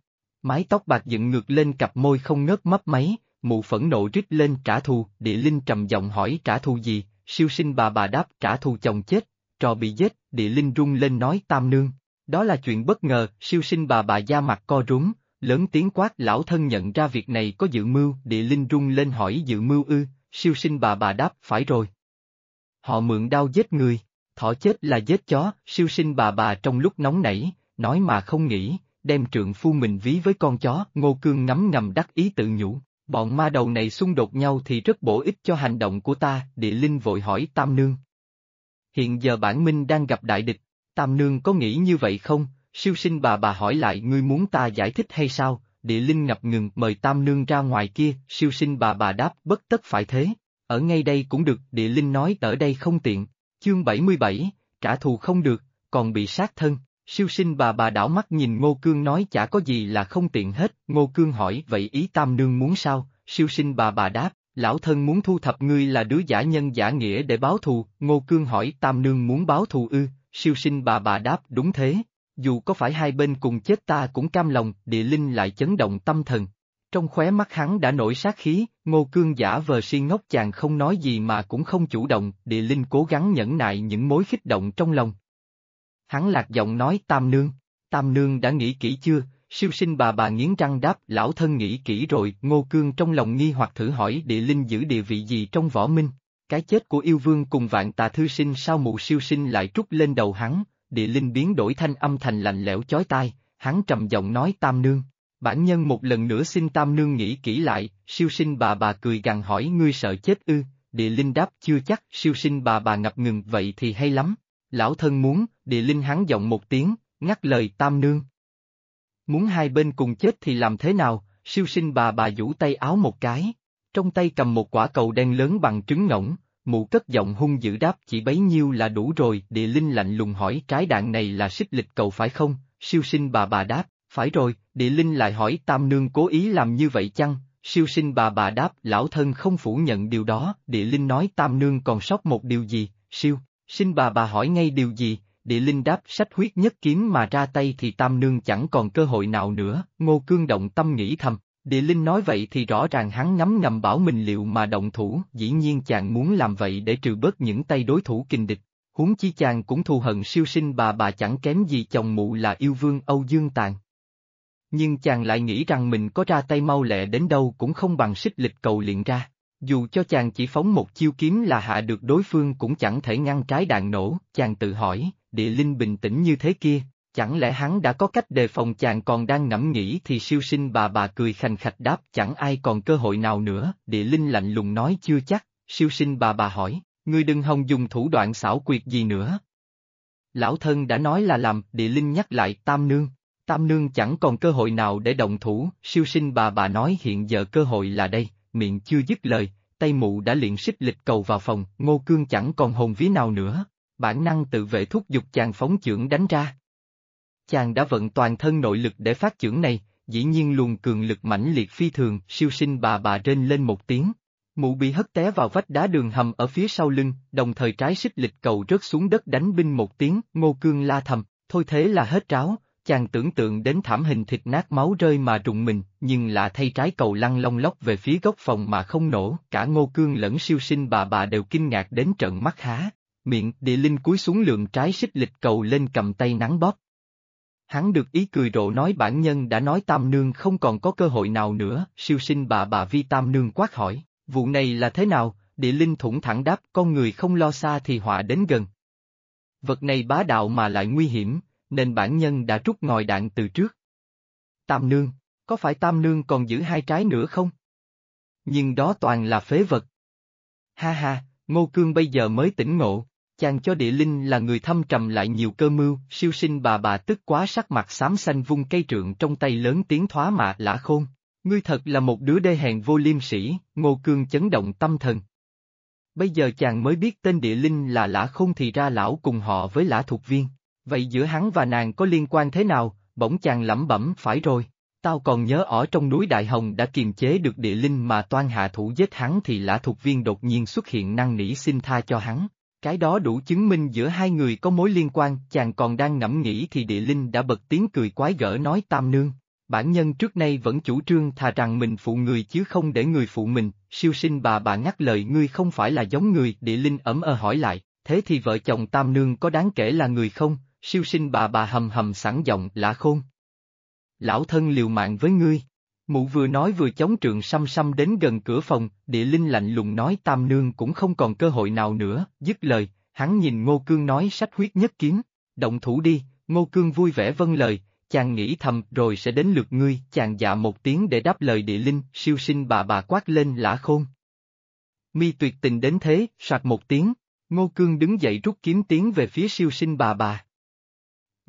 mái tóc bạc dựng ngược lên cặp môi không ngớt mấp máy, mụ phẫn nộ rít lên trả thù, địa linh trầm giọng hỏi trả thù gì, siêu sinh bà bà đáp trả thù chồng chết, trò bị giết, địa linh rung lên nói tam nương. Đó là chuyện bất ngờ, siêu sinh bà bà da mặt co rúm, lớn tiếng quát lão thân nhận ra việc này có dự mưu, địa linh rung lên hỏi dự mưu ư, siêu sinh bà bà đáp phải rồi. Họ mượn đau giết người, thỏ chết là giết chó, siêu sinh bà bà trong lúc nóng nảy, nói mà không nghĩ, đem trượng phu mình ví với con chó, ngô cương ngắm ngầm đắc ý tự nhủ. Bọn ma đầu này xung đột nhau thì rất bổ ích cho hành động của ta, địa linh vội hỏi Tam Nương. Hiện giờ bản minh đang gặp đại địch, Tam Nương có nghĩ như vậy không? Siêu sinh bà bà hỏi lại ngươi muốn ta giải thích hay sao? Địa linh ngập ngừng mời Tam Nương ra ngoài kia, siêu sinh bà bà đáp bất tất phải thế. Ở ngay đây cũng được, địa linh nói ở đây không tiện. Chương 77, trả thù không được, còn bị sát thân. Siêu sinh bà bà đảo mắt nhìn Ngô Cương nói chả có gì là không tiện hết, Ngô Cương hỏi vậy ý Tam Nương muốn sao, siêu sinh bà bà đáp, lão thân muốn thu thập ngươi là đứa giả nhân giả nghĩa để báo thù, Ngô Cương hỏi Tam Nương muốn báo thù ư, siêu sinh bà bà đáp đúng thế, dù có phải hai bên cùng chết ta cũng cam lòng, địa linh lại chấn động tâm thần. Trong khóe mắt hắn đã nổi sát khí, ngô cương giả vờ si ngốc chàng không nói gì mà cũng không chủ động, địa linh cố gắng nhẫn nại những mối khích động trong lòng. Hắn lạc giọng nói tam nương, tam nương đã nghĩ kỹ chưa, siêu sinh bà bà nghiến răng đáp lão thân nghĩ kỹ rồi, ngô cương trong lòng nghi hoặc thử hỏi địa linh giữ địa vị gì trong võ minh, cái chết của yêu vương cùng vạn tà thư sinh sao mụ siêu sinh lại trút lên đầu hắn, địa linh biến đổi thanh âm thành lạnh lẽo chói tai, hắn trầm giọng nói tam nương. Bản nhân một lần nữa xin tam nương nghĩ kỹ lại, siêu sinh bà bà cười gằn hỏi ngươi sợ chết ư, địa linh đáp chưa chắc, siêu sinh bà bà ngập ngừng vậy thì hay lắm. Lão thân muốn, địa linh hắn giọng một tiếng, ngắt lời tam nương. Muốn hai bên cùng chết thì làm thế nào, siêu sinh bà bà vũ tay áo một cái, trong tay cầm một quả cầu đen lớn bằng trứng ngỗng, mụ cất giọng hung dữ đáp chỉ bấy nhiêu là đủ rồi, địa linh lạnh lùng hỏi trái đạn này là xích lịch cầu phải không, siêu sinh bà bà đáp, phải rồi, địa linh lại hỏi tam nương cố ý làm như vậy chăng, siêu sinh bà bà đáp lão thân không phủ nhận điều đó, địa linh nói tam nương còn sót một điều gì, siêu, sinh bà bà hỏi ngay điều gì, địa linh đáp sách huyết nhất kiếm mà ra tay thì tam nương chẳng còn cơ hội nào nữa, ngô cương động tâm nghĩ thầm, Địa Linh nói vậy thì rõ ràng hắn ngắm ngầm bảo mình liệu mà động thủ, dĩ nhiên chàng muốn làm vậy để trừ bớt những tay đối thủ kinh địch. Huống chi chàng cũng thù hận siêu sinh bà bà chẳng kém gì chồng mụ là yêu vương Âu Dương Tàn. Nhưng chàng lại nghĩ rằng mình có ra tay mau lẹ đến đâu cũng không bằng xích lịch cầu liền ra. Dù cho chàng chỉ phóng một chiêu kiếm là hạ được đối phương cũng chẳng thể ngăn trái đạn nổ, chàng tự hỏi, địa linh bình tĩnh như thế kia, Chẳng lẽ hắn đã có cách đề phòng chàng còn đang ngẫm nghĩ thì siêu sinh bà bà cười khành khạch đáp chẳng ai còn cơ hội nào nữa, địa linh lạnh lùng nói chưa chắc, siêu sinh bà bà hỏi, ngươi đừng hòng dùng thủ đoạn xảo quyệt gì nữa. Lão thân đã nói là làm, địa linh nhắc lại tam nương, tam nương chẳng còn cơ hội nào để động thủ, siêu sinh bà bà nói hiện giờ cơ hội là đây, miệng chưa dứt lời, tay mụ đã liền xích lịch cầu vào phòng, ngô cương chẳng còn hồn vía nào nữa, bản năng tự vệ thúc giục chàng phóng chưởng đánh ra. Chàng đã vận toàn thân nội lực để phát chưởng này, dĩ nhiên luồng cường lực mãnh liệt phi thường, siêu sinh bà bà rên lên một tiếng. Mụ bị hất té vào vách đá đường hầm ở phía sau lưng, đồng thời trái xích lịch cầu rớt xuống đất đánh binh một tiếng, ngô cương la thầm, thôi thế là hết tráo chàng tưởng tượng đến thảm hình thịt nát máu rơi mà rụng mình, nhưng lạ thay trái cầu lăn long lóc về phía góc phòng mà không nổ, cả ngô cương lẫn siêu sinh bà bà đều kinh ngạc đến trận mắt há. Miệng, địa linh cúi xuống lượng trái xích lịch cầu lên cầm tay nắng bóp, Hắn được ý cười rộ nói bản nhân đã nói Tam Nương không còn có cơ hội nào nữa, siêu sinh bà bà Vi Tam Nương quát hỏi, vụ này là thế nào, địa linh thủng thẳng đáp con người không lo xa thì họa đến gần. Vật này bá đạo mà lại nguy hiểm, nên bản nhân đã rút ngòi đạn từ trước. Tam Nương, có phải Tam Nương còn giữ hai trái nữa không? Nhưng đó toàn là phế vật. Ha ha, Ngô Cương bây giờ mới tỉnh ngộ, chàng cho địa linh là người thâm trầm lại nhiều cơ mưu, siêu sinh bà bà tức quá sắc mặt xám xanh vung cây trượng trong tay lớn tiếng thoá mạ lã khôn. Ngươi thật là một đứa đê hèn vô liêm sĩ, ngô cương chấn động tâm thần. Bây giờ chàng mới biết tên địa linh là lã khôn thì ra lão cùng họ với lã thuộc viên. Vậy giữa hắn và nàng có liên quan thế nào, bỗng chàng lẩm bẩm phải rồi. Tao còn nhớ ở trong núi Đại Hồng đã kiềm chế được địa linh mà toan hạ thủ giết hắn thì lã thuộc viên đột nhiên xuất hiện năng nỉ xin tha cho hắn. Cái đó đủ chứng minh giữa hai người có mối liên quan, chàng còn đang ngẫm nghĩ thì địa linh đã bật tiếng cười quái gở nói tam nương. Bản nhân trước nay vẫn chủ trương thà rằng mình phụ người chứ không để người phụ mình, siêu sinh bà bà ngắt lời ngươi không phải là giống người, địa linh ẩm ơ hỏi lại, thế thì vợ chồng tam nương có đáng kể là người không, siêu sinh bà bà hầm hầm sẵn giọng lã khôn. Lão thân liều mạng với ngươi. Mụ vừa nói vừa chống trượng xăm xăm đến gần cửa phòng, địa linh lạnh lùng nói tam nương cũng không còn cơ hội nào nữa, dứt lời, hắn nhìn ngô cương nói sách huyết nhất kiếm, động thủ đi, ngô cương vui vẻ vâng lời, chàng nghĩ thầm rồi sẽ đến lượt ngươi, chàng dạ một tiếng để đáp lời địa linh, siêu sinh bà bà quát lên lã khôn. Mi tuyệt tình đến thế, soạt một tiếng, ngô cương đứng dậy rút kiếm tiến về phía siêu sinh bà bà.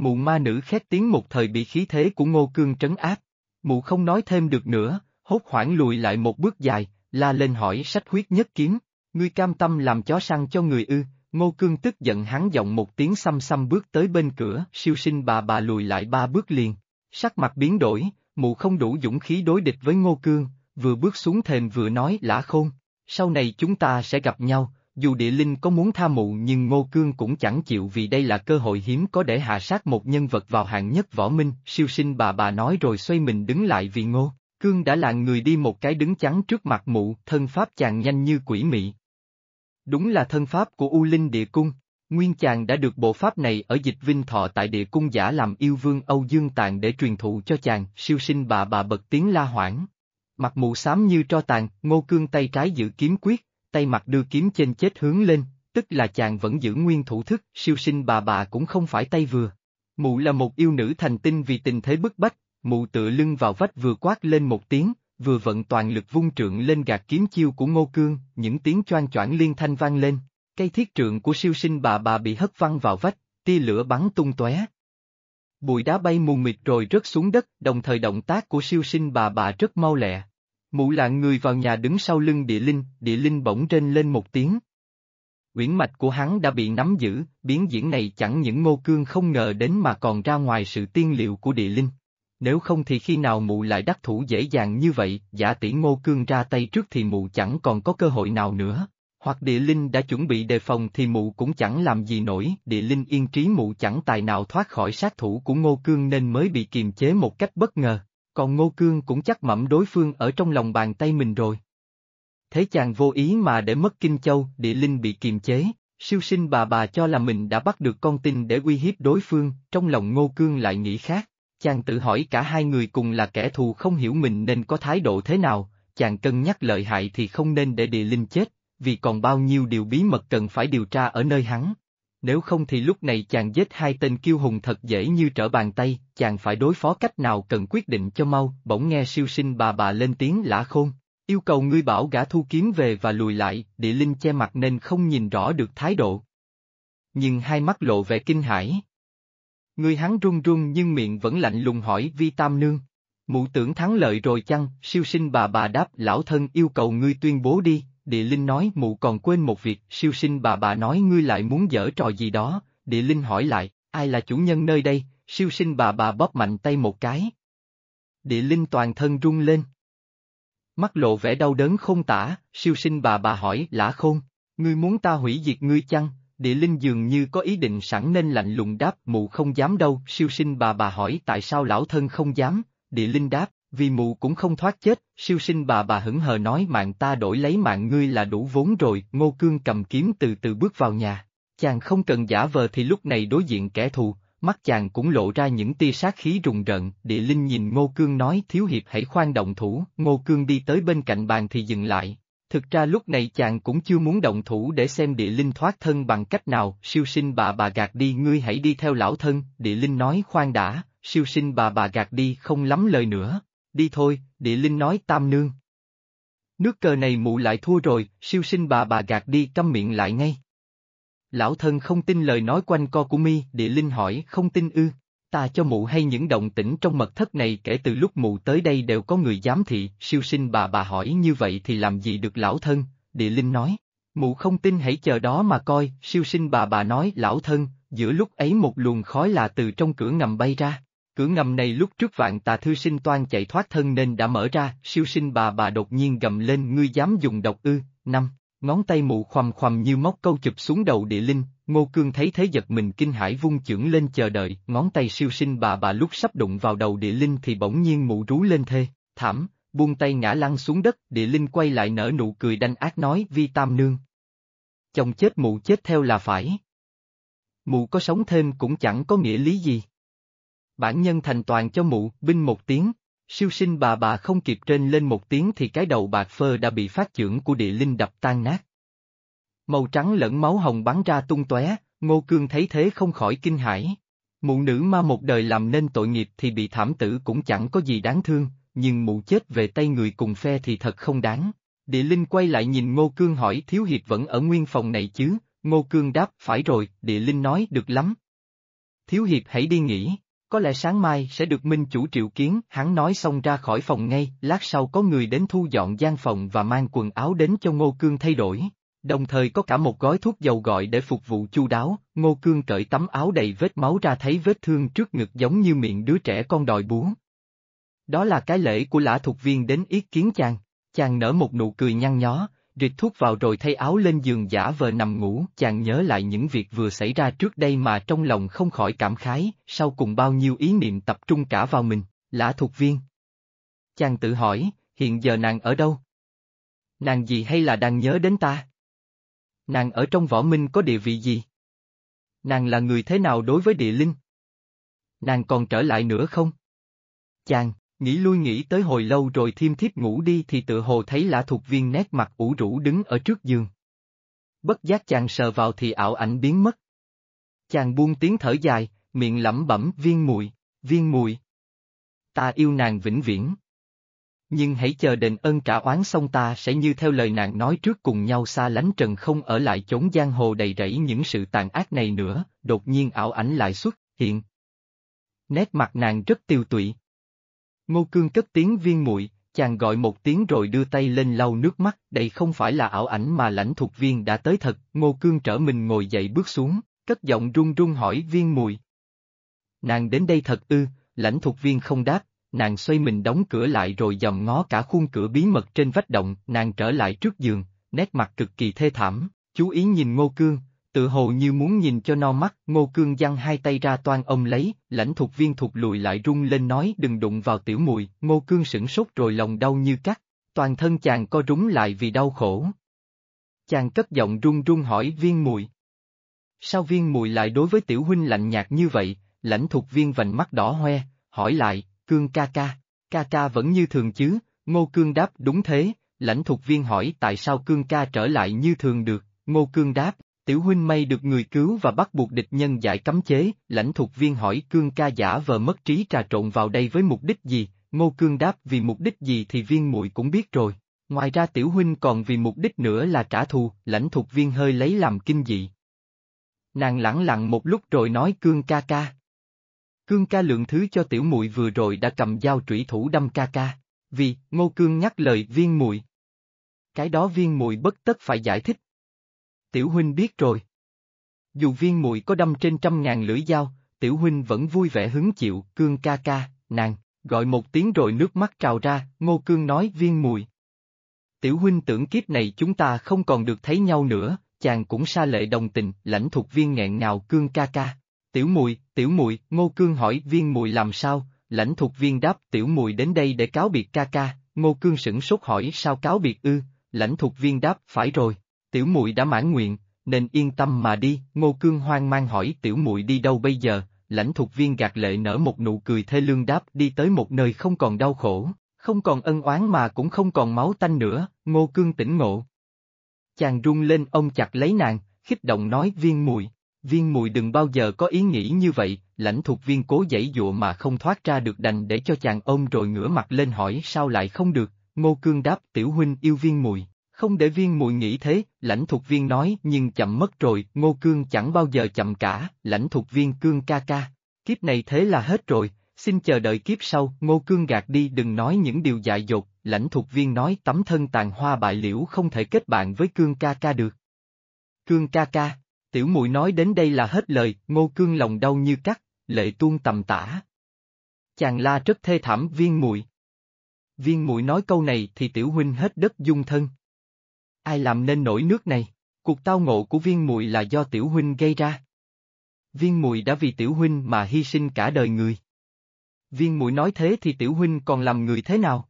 Mụ ma nữ khét tiếng một thời bị khí thế của ngô cương trấn áp. Mụ không nói thêm được nữa, hốt hoảng lùi lại một bước dài, la lên hỏi sách huyết nhất kiếm, ngươi cam tâm làm chó săn cho người ư, ngô cương tức giận hắn giọng một tiếng xăm xăm bước tới bên cửa, siêu sinh bà bà lùi lại ba bước liền. Sắc mặt biến đổi, mụ không đủ dũng khí đối địch với ngô cương, vừa bước xuống thềm vừa nói lã khôn, sau này chúng ta sẽ gặp nhau, dù địa linh có muốn tha mụ nhưng Ngô Cương cũng chẳng chịu vì đây là cơ hội hiếm có để hạ sát một nhân vật vào hạng nhất võ minh, siêu sinh bà bà nói rồi xoay mình đứng lại vì Ngô. Cương đã lạng người đi một cái đứng chắn trước mặt mụ, thân pháp chàng nhanh như quỷ mị. Đúng là thân pháp của U Linh Địa Cung, nguyên chàng đã được bộ pháp này ở dịch vinh thọ tại địa cung giả làm yêu vương Âu Dương Tàn để truyền thụ cho chàng, siêu sinh bà bà bật tiếng la hoảng. Mặt mụ xám như tro tàn, ngô cương tay trái giữ kiếm quyết, tay mặt đưa kiếm trên chết hướng lên, tức là chàng vẫn giữ nguyên thủ thức, siêu sinh bà bà cũng không phải tay vừa. Mụ là một yêu nữ thành tinh vì tình thế bức bách, mụ tựa lưng vào vách vừa quát lên một tiếng, vừa vận toàn lực vung trượng lên gạt kiếm chiêu của Ngô Cương, những tiếng choang choảng liên thanh vang lên, cây thiết trượng của siêu sinh bà bà bị hất văng vào vách, tia lửa bắn tung tóe. Bụi đá bay mù mịt rồi rớt xuống đất, đồng thời động tác của siêu sinh bà bà rất mau lẹ. Mụ lạng người vào nhà đứng sau lưng địa linh, địa linh bỗng trên lên một tiếng. Uyển mạch của hắn đã bị nắm giữ, biến diễn này chẳng những ngô cương không ngờ đến mà còn ra ngoài sự tiên liệu của địa linh. Nếu không thì khi nào mụ lại đắc thủ dễ dàng như vậy, giả tỷ ngô cương ra tay trước thì mụ chẳng còn có cơ hội nào nữa. Hoặc địa linh đã chuẩn bị đề phòng thì mụ cũng chẳng làm gì nổi, địa linh yên trí mụ chẳng tài nào thoát khỏi sát thủ của ngô cương nên mới bị kiềm chế một cách bất ngờ còn Ngô Cương cũng chắc mẩm đối phương ở trong lòng bàn tay mình rồi. Thế chàng vô ý mà để mất Kinh Châu, địa linh bị kiềm chế, siêu sinh bà bà cho là mình đã bắt được con tin để uy hiếp đối phương, trong lòng Ngô Cương lại nghĩ khác. Chàng tự hỏi cả hai người cùng là kẻ thù không hiểu mình nên có thái độ thế nào, chàng cân nhắc lợi hại thì không nên để địa linh chết, vì còn bao nhiêu điều bí mật cần phải điều tra ở nơi hắn nếu không thì lúc này chàng giết hai tên kiêu hùng thật dễ như trở bàn tay, chàng phải đối phó cách nào cần quyết định cho mau, bỗng nghe siêu sinh bà bà lên tiếng lã khôn, yêu cầu ngươi bảo gã thu kiếm về và lùi lại, địa linh che mặt nên không nhìn rõ được thái độ. Nhưng hai mắt lộ vẻ kinh hãi. Ngươi hắn run run nhưng miệng vẫn lạnh lùng hỏi vi tam nương. Mụ tưởng thắng lợi rồi chăng, siêu sinh bà bà đáp lão thân yêu cầu ngươi tuyên bố đi, địa linh nói mụ còn quên một việc, siêu sinh bà bà nói ngươi lại muốn dở trò gì đó, địa linh hỏi lại, ai là chủ nhân nơi đây, siêu sinh bà bà bóp mạnh tay một cái. Địa linh toàn thân rung lên. Mắt lộ vẻ đau đớn không tả, siêu sinh bà bà hỏi lã khôn, ngươi muốn ta hủy diệt ngươi chăng? Địa linh dường như có ý định sẵn nên lạnh lùng đáp mụ không dám đâu, siêu sinh bà bà hỏi tại sao lão thân không dám, địa linh đáp, vì mụ cũng không thoát chết, siêu sinh bà bà hững hờ nói mạng ta đổi lấy mạng ngươi là đủ vốn rồi, ngô cương cầm kiếm từ từ bước vào nhà. Chàng không cần giả vờ thì lúc này đối diện kẻ thù, mắt chàng cũng lộ ra những tia sát khí rùng rợn, địa linh nhìn ngô cương nói thiếu hiệp hãy khoan động thủ, ngô cương đi tới bên cạnh bàn thì dừng lại. Thực ra lúc này chàng cũng chưa muốn động thủ để xem địa linh thoát thân bằng cách nào, siêu sinh bà bà gạt đi ngươi hãy đi theo lão thân, địa linh nói khoan đã, siêu sinh bà bà gạt đi không lắm lời nữa, đi thôi, địa linh nói tam nương. Nước cờ này mụ lại thua rồi, siêu sinh bà bà gạt đi câm miệng lại ngay. Lão thân không tin lời nói quanh co của mi, địa linh hỏi không tin ư, ta cho mụ hay những động tĩnh trong mật thất này kể từ lúc mụ tới đây đều có người giám thị, siêu sinh bà bà hỏi như vậy thì làm gì được lão thân, địa linh nói, mụ không tin hãy chờ đó mà coi, siêu sinh bà bà nói lão thân, giữa lúc ấy một luồng khói là từ trong cửa ngầm bay ra. Cửa ngầm này lúc trước vạn tà thư sinh toan chạy thoát thân nên đã mở ra, siêu sinh bà bà đột nhiên gầm lên ngươi dám dùng độc ư, năm, ngón tay mụ khoằm khoằm như móc câu chụp xuống đầu địa linh, ngô cương thấy thế giật mình kinh hãi vung chưởng lên chờ đợi, ngón tay siêu sinh bà bà lúc sắp đụng vào đầu địa linh thì bỗng nhiên mụ rú lên thê, thảm, buông tay ngã lăn xuống đất, địa linh quay lại nở nụ cười đanh ác nói vi tam nương. Chồng chết mụ chết theo là phải. Mụ có sống thêm cũng chẳng có nghĩa lý gì. Bản nhân thành toàn cho mụ, binh một tiếng, siêu sinh bà bà không kịp trên lên một tiếng thì cái đầu bạc phơ đã bị phát trưởng của địa linh đập tan nát. Màu trắng lẫn máu hồng bắn ra tung tóe, ngô cương thấy thế không khỏi kinh hãi. Mụ nữ ma một đời làm nên tội nghiệp thì bị thảm tử cũng chẳng có gì đáng thương, nhưng mụ chết về tay người cùng phe thì thật không đáng. Địa Linh quay lại nhìn Ngô Cương hỏi Thiếu Hiệp vẫn ở nguyên phòng này chứ, Ngô Cương đáp phải rồi, Địa Linh nói được lắm. Thiếu Hiệp hãy đi nghỉ, có lẽ sáng mai sẽ được minh chủ triệu kiến, hắn nói xong ra khỏi phòng ngay, lát sau có người đến thu dọn gian phòng và mang quần áo đến cho Ngô Cương thay đổi. Đồng thời có cả một gói thuốc dầu gọi để phục vụ chu đáo, Ngô Cương cởi tấm áo đầy vết máu ra thấy vết thương trước ngực giống như miệng đứa trẻ con đòi bú. Đó là cái lễ của lã thuộc viên đến yết kiến chàng. Chàng nở một nụ cười nhăn nhó, rịt thuốc vào rồi thay áo lên giường giả vờ nằm ngủ. Chàng nhớ lại những việc vừa xảy ra trước đây mà trong lòng không khỏi cảm khái, sau cùng bao nhiêu ý niệm tập trung cả vào mình, lã thuộc viên. Chàng tự hỏi, hiện giờ nàng ở đâu? Nàng gì hay là đang nhớ đến ta? Nàng ở trong võ minh có địa vị gì? Nàng là người thế nào đối với địa linh? Nàng còn trở lại nữa không? Chàng, Nghĩ lui nghĩ tới hồi lâu rồi thiêm thiếp ngủ đi thì tự hồ thấy lã thuộc viên nét mặt ủ rũ đứng ở trước giường. Bất giác chàng sờ vào thì ảo ảnh biến mất. Chàng buông tiếng thở dài, miệng lẩm bẩm viên mùi, viên mùi. Ta yêu nàng vĩnh viễn. Nhưng hãy chờ đền ơn trả oán xong ta sẽ như theo lời nàng nói trước cùng nhau xa lánh trần không ở lại chốn giang hồ đầy rẫy những sự tàn ác này nữa, đột nhiên ảo ảnh lại xuất hiện. Nét mặt nàng rất tiêu tụy, Ngô Cương cất tiếng viên muội, chàng gọi một tiếng rồi đưa tay lên lau nước mắt, đây không phải là ảo ảnh mà lãnh thuộc viên đã tới thật, Ngô Cương trở mình ngồi dậy bước xuống, cất giọng run run hỏi viên muội. Nàng đến đây thật ư, lãnh thuộc viên không đáp, nàng xoay mình đóng cửa lại rồi dòm ngó cả khuôn cửa bí mật trên vách động, nàng trở lại trước giường, nét mặt cực kỳ thê thảm, chú ý nhìn Ngô Cương, tự hồ như muốn nhìn cho no mắt, ngô cương giăng hai tay ra toan ông lấy, lãnh thuộc viên thuộc lùi lại rung lên nói đừng đụng vào tiểu mùi, ngô cương sửng sốt rồi lòng đau như cắt, toàn thân chàng co rúng lại vì đau khổ. Chàng cất giọng run run hỏi viên mùi. Sao viên mùi lại đối với tiểu huynh lạnh nhạt như vậy, lãnh thuộc viên vành mắt đỏ hoe, hỏi lại, cương ca ca, ca ca vẫn như thường chứ, ngô cương đáp đúng thế, lãnh thuộc viên hỏi tại sao cương ca trở lại như thường được, ngô cương đáp, Tiểu huynh may được người cứu và bắt buộc địch nhân giải cấm chế, lãnh thuộc viên hỏi cương ca giả vờ mất trí trà trộn vào đây với mục đích gì, ngô cương đáp vì mục đích gì thì viên muội cũng biết rồi. Ngoài ra tiểu huynh còn vì mục đích nữa là trả thù, lãnh thuộc viên hơi lấy làm kinh dị. Nàng lẳng lặng một lúc rồi nói cương ca ca. Cương ca lượng thứ cho tiểu muội vừa rồi đã cầm dao trủy thủ đâm ca ca, vì, ngô cương nhắc lời viên muội. Cái đó viên muội bất tất phải giải thích, tiểu huynh biết rồi. Dù viên muội có đâm trên trăm ngàn lưỡi dao, tiểu huynh vẫn vui vẻ hứng chịu, cương ca ca, nàng, gọi một tiếng rồi nước mắt trào ra, ngô cương nói viên mùi. Tiểu huynh tưởng kiếp này chúng ta không còn được thấy nhau nữa, chàng cũng xa lệ đồng tình, lãnh thuộc viên nghẹn ngào cương ca ca. Tiểu mùi, tiểu mùi, ngô cương hỏi viên mùi làm sao, lãnh thuộc viên đáp tiểu mùi đến đây để cáo biệt ca ca, ngô cương sửng sốt hỏi sao cáo biệt ư, lãnh thuộc viên đáp phải rồi, tiểu muội đã mãn nguyện, nên yên tâm mà đi, Ngô Cương hoang mang hỏi tiểu muội đi đâu bây giờ, lãnh thuộc viên gạt lệ nở một nụ cười thê lương đáp đi tới một nơi không còn đau khổ, không còn ân oán mà cũng không còn máu tanh nữa, Ngô Cương tỉnh ngộ. Chàng rung lên ông chặt lấy nàng, khích động nói viên mùi, viên mùi đừng bao giờ có ý nghĩ như vậy, lãnh thuộc viên cố giãy dụa mà không thoát ra được đành để cho chàng ôm rồi ngửa mặt lên hỏi sao lại không được, Ngô Cương đáp tiểu huynh yêu viên mùi, không để viên mùi nghĩ thế, lãnh thuộc viên nói nhưng chậm mất rồi, ngô cương chẳng bao giờ chậm cả, lãnh thuộc viên cương ca ca. Kiếp này thế là hết rồi, xin chờ đợi kiếp sau, ngô cương gạt đi đừng nói những điều dại dột, lãnh thuộc viên nói tấm thân tàn hoa bại liễu không thể kết bạn với cương ca ca được. Cương ca ca, tiểu mùi nói đến đây là hết lời, ngô cương lòng đau như cắt, lệ tuôn tầm tả. chàng la rất thê thảm viên muội. Viên muội nói câu này thì tiểu huynh hết đất dung thân. Ai làm nên nổi nước này? Cuộc tao ngộ của viên Mùi là do tiểu huynh gây ra. Viên Mùi đã vì tiểu huynh mà hy sinh cả đời người. Viên Mùi nói thế thì tiểu huynh còn làm người thế nào?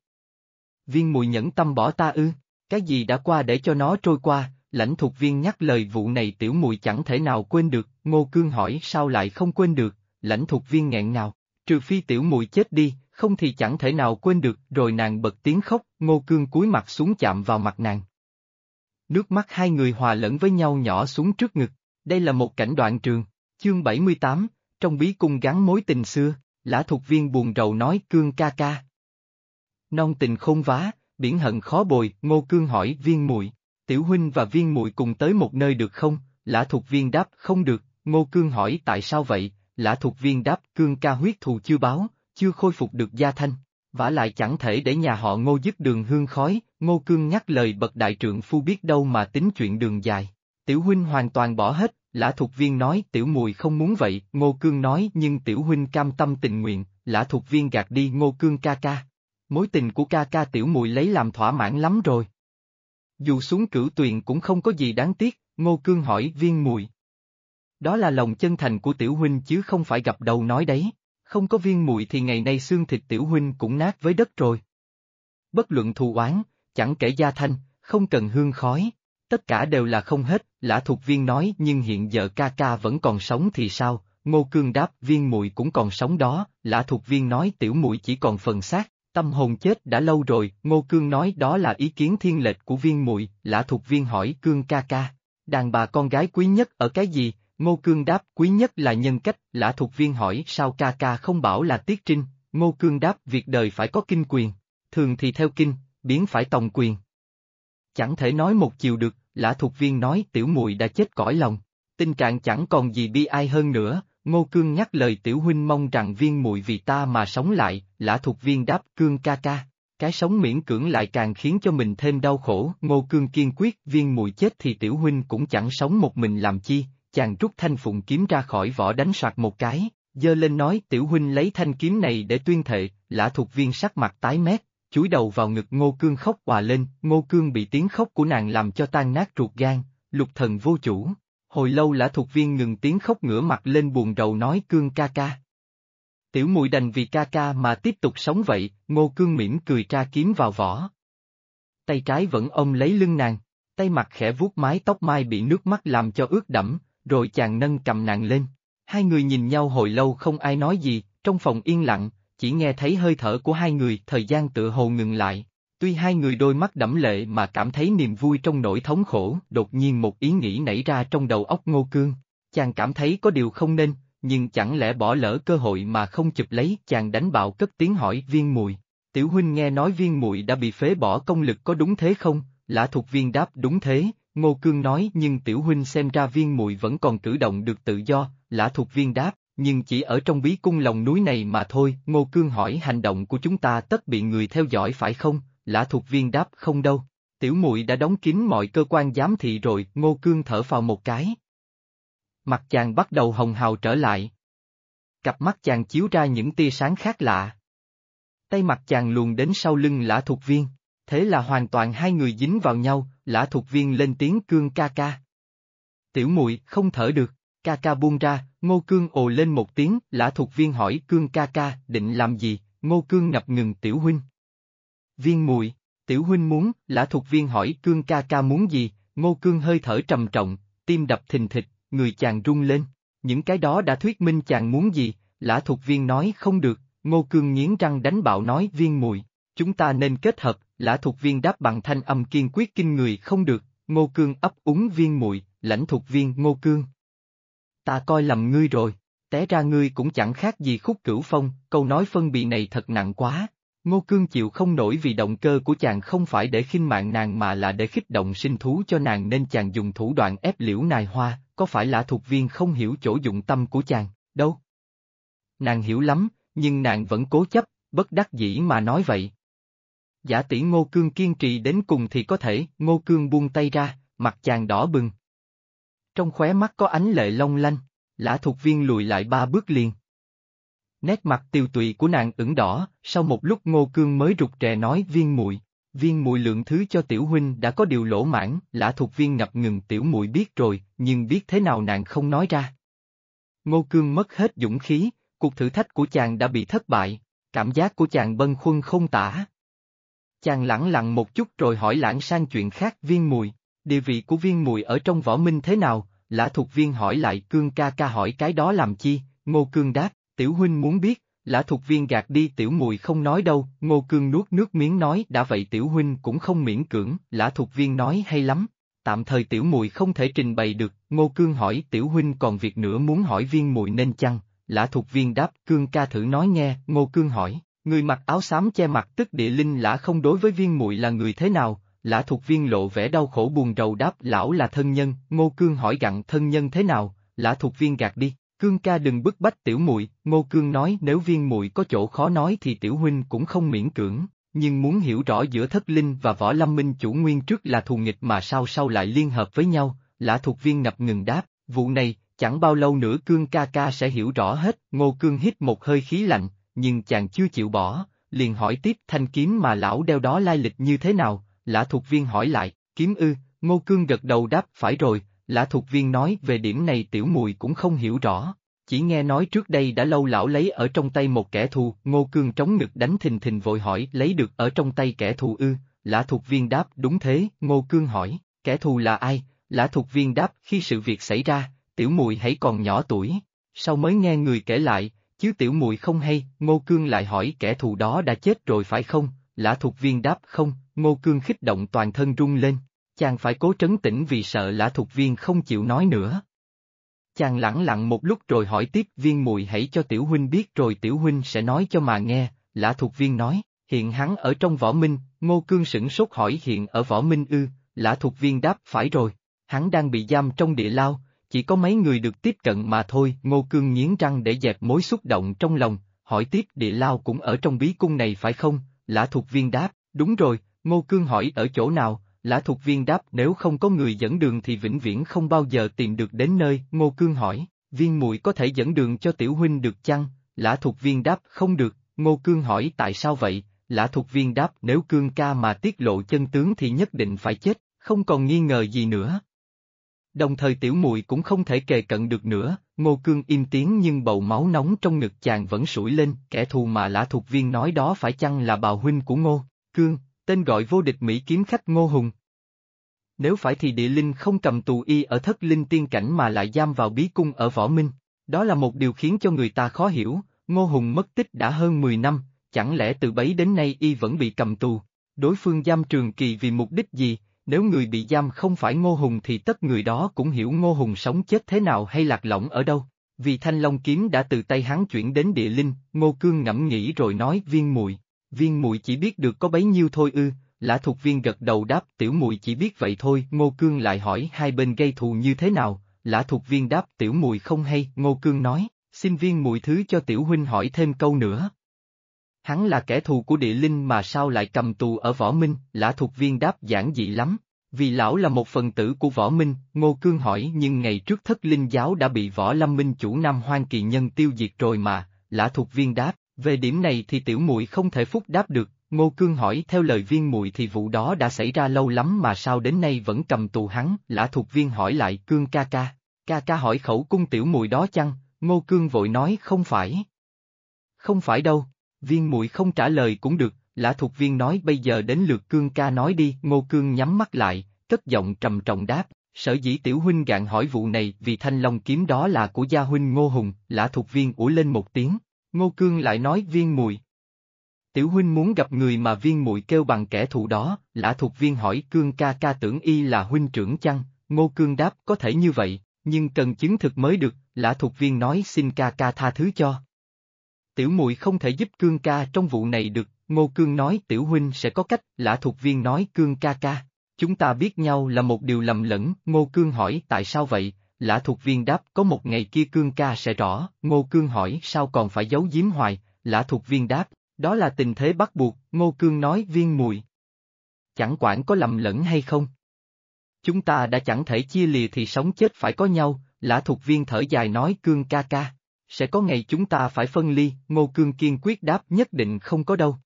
Viên Mùi nhẫn tâm bỏ ta ư, cái gì đã qua để cho nó trôi qua, lãnh thuộc viên nhắc lời vụ này tiểu Mùi chẳng thể nào quên được, ngô cương hỏi sao lại không quên được, lãnh thuộc viên nghẹn nào, trừ phi tiểu Mùi chết đi, không thì chẳng thể nào quên được, rồi nàng bật tiếng khóc, ngô cương cúi mặt xuống chạm vào mặt nàng. Nước mắt hai người hòa lẫn với nhau nhỏ xuống trước ngực, đây là một cảnh đoạn trường, chương 78, trong bí cung gắn mối tình xưa, lã thuộc viên buồn rầu nói cương ca ca. Non tình khôn vá, biển hận khó bồi, ngô cương hỏi viên muội tiểu huynh và viên muội cùng tới một nơi được không, lã thuộc viên đáp không được, ngô cương hỏi tại sao vậy, lã thuộc viên đáp cương ca huyết thù chưa báo, chưa khôi phục được gia thanh, vả lại chẳng thể để nhà họ ngô dứt đường hương khói, ngô cương nhắc lời bậc đại trượng phu biết đâu mà tính chuyện đường dài. Tiểu huynh hoàn toàn bỏ hết, lã thuộc viên nói tiểu mùi không muốn vậy, ngô cương nói nhưng tiểu huynh cam tâm tình nguyện, lã thuộc viên gạt đi ngô cương ca ca. Mối tình của ca ca tiểu mùi lấy làm thỏa mãn lắm rồi. Dù xuống cửu tuyền cũng không có gì đáng tiếc, ngô cương hỏi viên mùi. Đó là lòng chân thành của tiểu huynh chứ không phải gặp đầu nói đấy không có viên muội thì ngày nay xương thịt tiểu huynh cũng nát với đất rồi. Bất luận thù oán, chẳng kể gia thanh, không cần hương khói, tất cả đều là không hết, lã thuộc viên nói nhưng hiện giờ ca ca vẫn còn sống thì sao, ngô cương đáp viên muội cũng còn sống đó, lã thuộc viên nói tiểu muội chỉ còn phần xác, tâm hồn chết đã lâu rồi, ngô cương nói đó là ý kiến thiên lệch của viên muội, lã thuộc viên hỏi cương ca ca, đàn bà con gái quý nhất ở cái gì, Ngô Cương đáp quý nhất là nhân cách, lã thuộc viên hỏi sao ca ca không bảo là tiết trinh, Ngô Cương đáp việc đời phải có kinh quyền, thường thì theo kinh, biến phải tòng quyền. Chẳng thể nói một chiều được, lã thuộc viên nói tiểu muội đã chết cõi lòng, tình trạng chẳng còn gì bi ai hơn nữa, Ngô Cương nhắc lời tiểu huynh mong rằng viên muội vì ta mà sống lại, lã thuộc viên đáp cương ca ca. Cái sống miễn cưỡng lại càng khiến cho mình thêm đau khổ, Ngô Cương kiên quyết, viên muội chết thì tiểu huynh cũng chẳng sống một mình làm chi, chàng rút thanh phụng kiếm ra khỏi vỏ đánh soạt một cái, dơ lên nói tiểu huynh lấy thanh kiếm này để tuyên thệ, lã thuộc viên sắc mặt tái mét, chúi đầu vào ngực ngô cương khóc hòa lên, ngô cương bị tiếng khóc của nàng làm cho tan nát ruột gan, lục thần vô chủ. Hồi lâu lã thuộc viên ngừng tiếng khóc ngửa mặt lên buồn rầu nói cương ca ca. Tiểu mùi đành vì ca ca mà tiếp tục sống vậy, ngô cương mỉm cười tra kiếm vào vỏ. Tay trái vẫn ôm lấy lưng nàng, tay mặt khẽ vuốt mái tóc mai bị nước mắt làm cho ướt đẫm, rồi chàng nâng cầm nàng lên. Hai người nhìn nhau hồi lâu không ai nói gì, trong phòng yên lặng, chỉ nghe thấy hơi thở của hai người, thời gian tự hồ ngừng lại. Tuy hai người đôi mắt đẫm lệ mà cảm thấy niềm vui trong nỗi thống khổ, đột nhiên một ý nghĩ nảy ra trong đầu óc ngô cương. Chàng cảm thấy có điều không nên, nhưng chẳng lẽ bỏ lỡ cơ hội mà không chụp lấy, chàng đánh bạo cất tiếng hỏi viên mùi. Tiểu huynh nghe nói viên mùi đã bị phế bỏ công lực có đúng thế không? Lã thuộc viên đáp đúng thế, Ngô Cương nói nhưng tiểu huynh xem ra viên muội vẫn còn cử động được tự do, lã thuộc viên đáp, nhưng chỉ ở trong bí cung lòng núi này mà thôi, Ngô Cương hỏi hành động của chúng ta tất bị người theo dõi phải không, lã thuộc viên đáp không đâu, tiểu muội đã đóng kín mọi cơ quan giám thị rồi, Ngô Cương thở vào một cái. Mặt chàng bắt đầu hồng hào trở lại. Cặp mắt chàng chiếu ra những tia sáng khác lạ. Tay mặt chàng luồn đến sau lưng lã thuộc viên thế là hoàn toàn hai người dính vào nhau, lã thuộc viên lên tiếng cương ca ca. Tiểu muội không thở được, ca ca buông ra, ngô cương ồ lên một tiếng, lã thuộc viên hỏi cương ca ca, định làm gì, ngô cương ngập ngừng tiểu huynh. Viên muội tiểu huynh muốn, lã thuộc viên hỏi cương ca ca muốn gì, ngô cương hơi thở trầm trọng, tim đập thình thịch, người chàng rung lên, những cái đó đã thuyết minh chàng muốn gì, lã thuộc viên nói không được, ngô cương nghiến răng đánh bạo nói viên muội chúng ta nên kết hợp, Lã thuộc viên đáp bằng thanh âm kiên quyết kinh người không được, ngô cương ấp úng viên muội lãnh thuộc viên ngô cương. Ta coi lầm ngươi rồi, té ra ngươi cũng chẳng khác gì khúc cửu phong, câu nói phân bị này thật nặng quá. Ngô Cương chịu không nổi vì động cơ của chàng không phải để khinh mạng nàng mà là để khích động sinh thú cho nàng nên chàng dùng thủ đoạn ép liễu nài hoa, có phải lã thuộc viên không hiểu chỗ dụng tâm của chàng, đâu? Nàng hiểu lắm, nhưng nàng vẫn cố chấp, bất đắc dĩ mà nói vậy. Giả tỷ Ngô Cương kiên trì đến cùng thì có thể, Ngô Cương buông tay ra, mặt chàng đỏ bừng. Trong khóe mắt có ánh lệ long lanh, lã thuộc viên lùi lại ba bước liền. Nét mặt tiêu tụy của nàng ửng đỏ, sau một lúc ngô cương mới rụt rè nói viên muội Viên muội lượng thứ cho tiểu huynh đã có điều lỗ mãn, lã thuộc viên ngập ngừng tiểu muội biết rồi, nhưng biết thế nào nàng không nói ra. Ngô cương mất hết dũng khí, cuộc thử thách của chàng đã bị thất bại, cảm giác của chàng bâng khuâng không tả. Chàng lẳng lặng một chút rồi hỏi lãng sang chuyện khác viên mùi, địa vị của viên mùi ở trong võ minh thế nào, lã thuộc viên hỏi lại cương ca ca hỏi cái đó làm chi, ngô cương đáp, tiểu huynh muốn biết, lã thuộc viên gạt đi tiểu mùi không nói đâu, ngô cương nuốt nước miếng nói đã vậy tiểu huynh cũng không miễn cưỡng, lã thuộc viên nói hay lắm, tạm thời tiểu mùi không thể trình bày được, ngô cương hỏi tiểu huynh còn việc nữa muốn hỏi viên mùi nên chăng, lã thuộc viên đáp cương ca thử nói nghe, ngô cương hỏi, người mặc áo xám che mặt tức địa linh lã không đối với viên muội là người thế nào, lã thuộc viên lộ vẻ đau khổ buồn rầu đáp lão là thân nhân, ngô cương hỏi gặn thân nhân thế nào, lã thuộc viên gạt đi, cương ca đừng bức bách tiểu muội. Ngô cương nói nếu viên muội có chỗ khó nói thì tiểu huynh cũng không miễn cưỡng, nhưng muốn hiểu rõ giữa thất linh và võ lâm minh chủ nguyên trước là thù nghịch mà sao sau lại liên hợp với nhau, lã thuộc viên ngập ngừng đáp, vụ này, chẳng bao lâu nữa cương ca ca sẽ hiểu rõ hết, ngô cương hít một hơi khí lạnh, nhưng chàng chưa chịu bỏ, liền hỏi tiếp thanh kiếm mà lão đeo đó lai lịch như thế nào, lã thuộc viên hỏi lại, kiếm ư, ngô cương gật đầu đáp phải rồi, lã thuộc viên nói về điểm này tiểu mùi cũng không hiểu rõ, chỉ nghe nói trước đây đã lâu lão lấy ở trong tay một kẻ thù, ngô cương trống ngực đánh thình thình vội hỏi lấy được ở trong tay kẻ thù ư, lã thuộc viên đáp đúng thế, ngô cương hỏi, kẻ thù là ai, lã thuộc viên đáp khi sự việc xảy ra, tiểu mùi hãy còn nhỏ tuổi, sau mới nghe người kể lại, chứ tiểu mùi không hay, ngô cương lại hỏi kẻ thù đó đã chết rồi phải không, lã thuộc viên đáp không, ngô cương khích động toàn thân rung lên, chàng phải cố trấn tĩnh vì sợ lã thuộc viên không chịu nói nữa. Chàng lẳng lặng một lúc rồi hỏi tiếp viên mùi hãy cho tiểu huynh biết rồi tiểu huynh sẽ nói cho mà nghe, lã thuộc viên nói, hiện hắn ở trong võ minh, ngô cương sửng sốt hỏi hiện ở võ minh ư, lã thuộc viên đáp phải rồi, hắn đang bị giam trong địa lao, chỉ có mấy người được tiếp cận mà thôi, Ngô Cương nghiến răng để dẹp mối xúc động trong lòng, hỏi tiếp địa lao cũng ở trong bí cung này phải không, lã thuộc viên đáp, đúng rồi, Ngô Cương hỏi ở chỗ nào, lã thuộc viên đáp nếu không có người dẫn đường thì vĩnh viễn không bao giờ tìm được đến nơi, Ngô Cương hỏi, viên mùi có thể dẫn đường cho tiểu huynh được chăng, lã thuộc viên đáp không được, Ngô Cương hỏi tại sao vậy, lã thuộc viên đáp nếu Cương ca mà tiết lộ chân tướng thì nhất định phải chết, không còn nghi ngờ gì nữa. Đồng thời tiểu muội cũng không thể kề cận được nữa, ngô cương im tiếng nhưng bầu máu nóng trong ngực chàng vẫn sủi lên, kẻ thù mà lã thuộc viên nói đó phải chăng là bào huynh của ngô, cương, tên gọi vô địch Mỹ kiếm khách ngô hùng. Nếu phải thì địa linh không cầm tù y ở thất linh tiên cảnh mà lại giam vào bí cung ở võ minh, đó là một điều khiến cho người ta khó hiểu, ngô hùng mất tích đã hơn 10 năm, chẳng lẽ từ bấy đến nay y vẫn bị cầm tù, đối phương giam trường kỳ vì mục đích gì, nếu người bị giam không phải Ngô Hùng thì tất người đó cũng hiểu Ngô Hùng sống chết thế nào hay lạc lõng ở đâu. Vì thanh long kiếm đã từ tay hắn chuyển đến địa linh, Ngô Cương ngẫm nghĩ rồi nói viên mùi, viên mùi chỉ biết được có bấy nhiêu thôi ư, lã thuộc viên gật đầu đáp tiểu mùi chỉ biết vậy thôi, Ngô Cương lại hỏi hai bên gây thù như thế nào, lã thuộc viên đáp tiểu mùi không hay, Ngô Cương nói, xin viên mùi thứ cho tiểu huynh hỏi thêm câu nữa. Hắn là kẻ thù của địa linh mà sao lại cầm tù ở võ minh, lã thuộc viên đáp giản dị lắm. Vì lão là một phần tử của võ minh, Ngô Cương hỏi nhưng ngày trước thất linh giáo đã bị võ lâm minh chủ Nam Hoang Kỳ Nhân tiêu diệt rồi mà, lã thuộc viên đáp, về điểm này thì tiểu muội không thể phúc đáp được, Ngô Cương hỏi theo lời viên muội thì vụ đó đã xảy ra lâu lắm mà sao đến nay vẫn cầm tù hắn, lã thuộc viên hỏi lại Cương ca ca, ca ca hỏi khẩu cung tiểu muội đó chăng, Ngô Cương vội nói không phải. Không phải đâu, Viên muội không trả lời cũng được, lã thuộc viên nói bây giờ đến lượt cương ca nói đi, ngô cương nhắm mắt lại, cất giọng trầm trọng đáp, sở dĩ tiểu huynh gạn hỏi vụ này vì thanh long kiếm đó là của gia huynh ngô hùng, lã thuộc viên ủa lên một tiếng, ngô cương lại nói viên mùi. Tiểu huynh muốn gặp người mà viên Mùi kêu bằng kẻ thù đó, lã thuộc viên hỏi cương ca ca tưởng y là huynh trưởng chăng, ngô cương đáp có thể như vậy, nhưng cần chứng thực mới được, lã thuộc viên nói xin ca ca tha thứ cho tiểu muội không thể giúp cương ca trong vụ này được, ngô cương nói tiểu huynh sẽ có cách, lã thuộc viên nói cương ca ca. Chúng ta biết nhau là một điều lầm lẫn, ngô cương hỏi tại sao vậy, lã thuộc viên đáp có một ngày kia cương ca sẽ rõ, ngô cương hỏi sao còn phải giấu giếm hoài, lã thuộc viên đáp, đó là tình thế bắt buộc, ngô cương nói viên mùi. Chẳng quản có lầm lẫn hay không. Chúng ta đã chẳng thể chia lìa thì sống chết phải có nhau, lã thuộc viên thở dài nói cương ca ca sẽ có ngày chúng ta phải phân ly, Ngô Cương kiên quyết đáp nhất định không có đâu.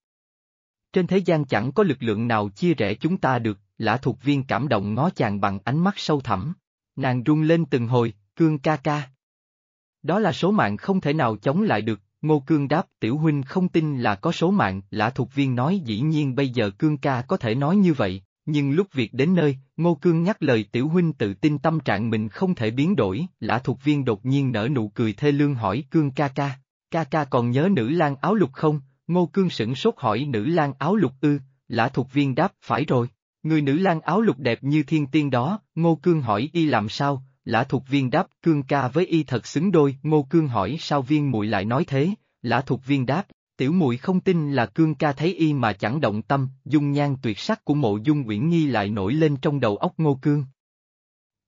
Trên thế gian chẳng có lực lượng nào chia rẽ chúng ta được, lã thuộc viên cảm động ngó chàng bằng ánh mắt sâu thẳm. Nàng rung lên từng hồi, Cương ca ca. Đó là số mạng không thể nào chống lại được, Ngô Cương đáp tiểu huynh không tin là có số mạng, lã thuộc viên nói dĩ nhiên bây giờ Cương ca có thể nói như vậy, nhưng lúc việc đến nơi, Ngô Cương nhắc lời tiểu huynh tự tin tâm trạng mình không thể biến đổi, lã thuộc viên đột nhiên nở nụ cười thê lương hỏi Cương ca ca, ca ca còn nhớ nữ lang áo lục không? Ngô Cương sửng sốt hỏi nữ lang áo lục ư, lã thuộc viên đáp phải rồi, người nữ lang áo lục đẹp như thiên tiên đó, Ngô Cương hỏi y làm sao, lã thuộc viên đáp Cương ca với y thật xứng đôi, Ngô Cương hỏi sao viên muội lại nói thế, lã thuộc viên đáp, Tiểu muội không tin là cương ca thấy y mà chẳng động tâm, dung nhan tuyệt sắc của mộ dung uyển nghi lại nổi lên trong đầu óc ngô cương.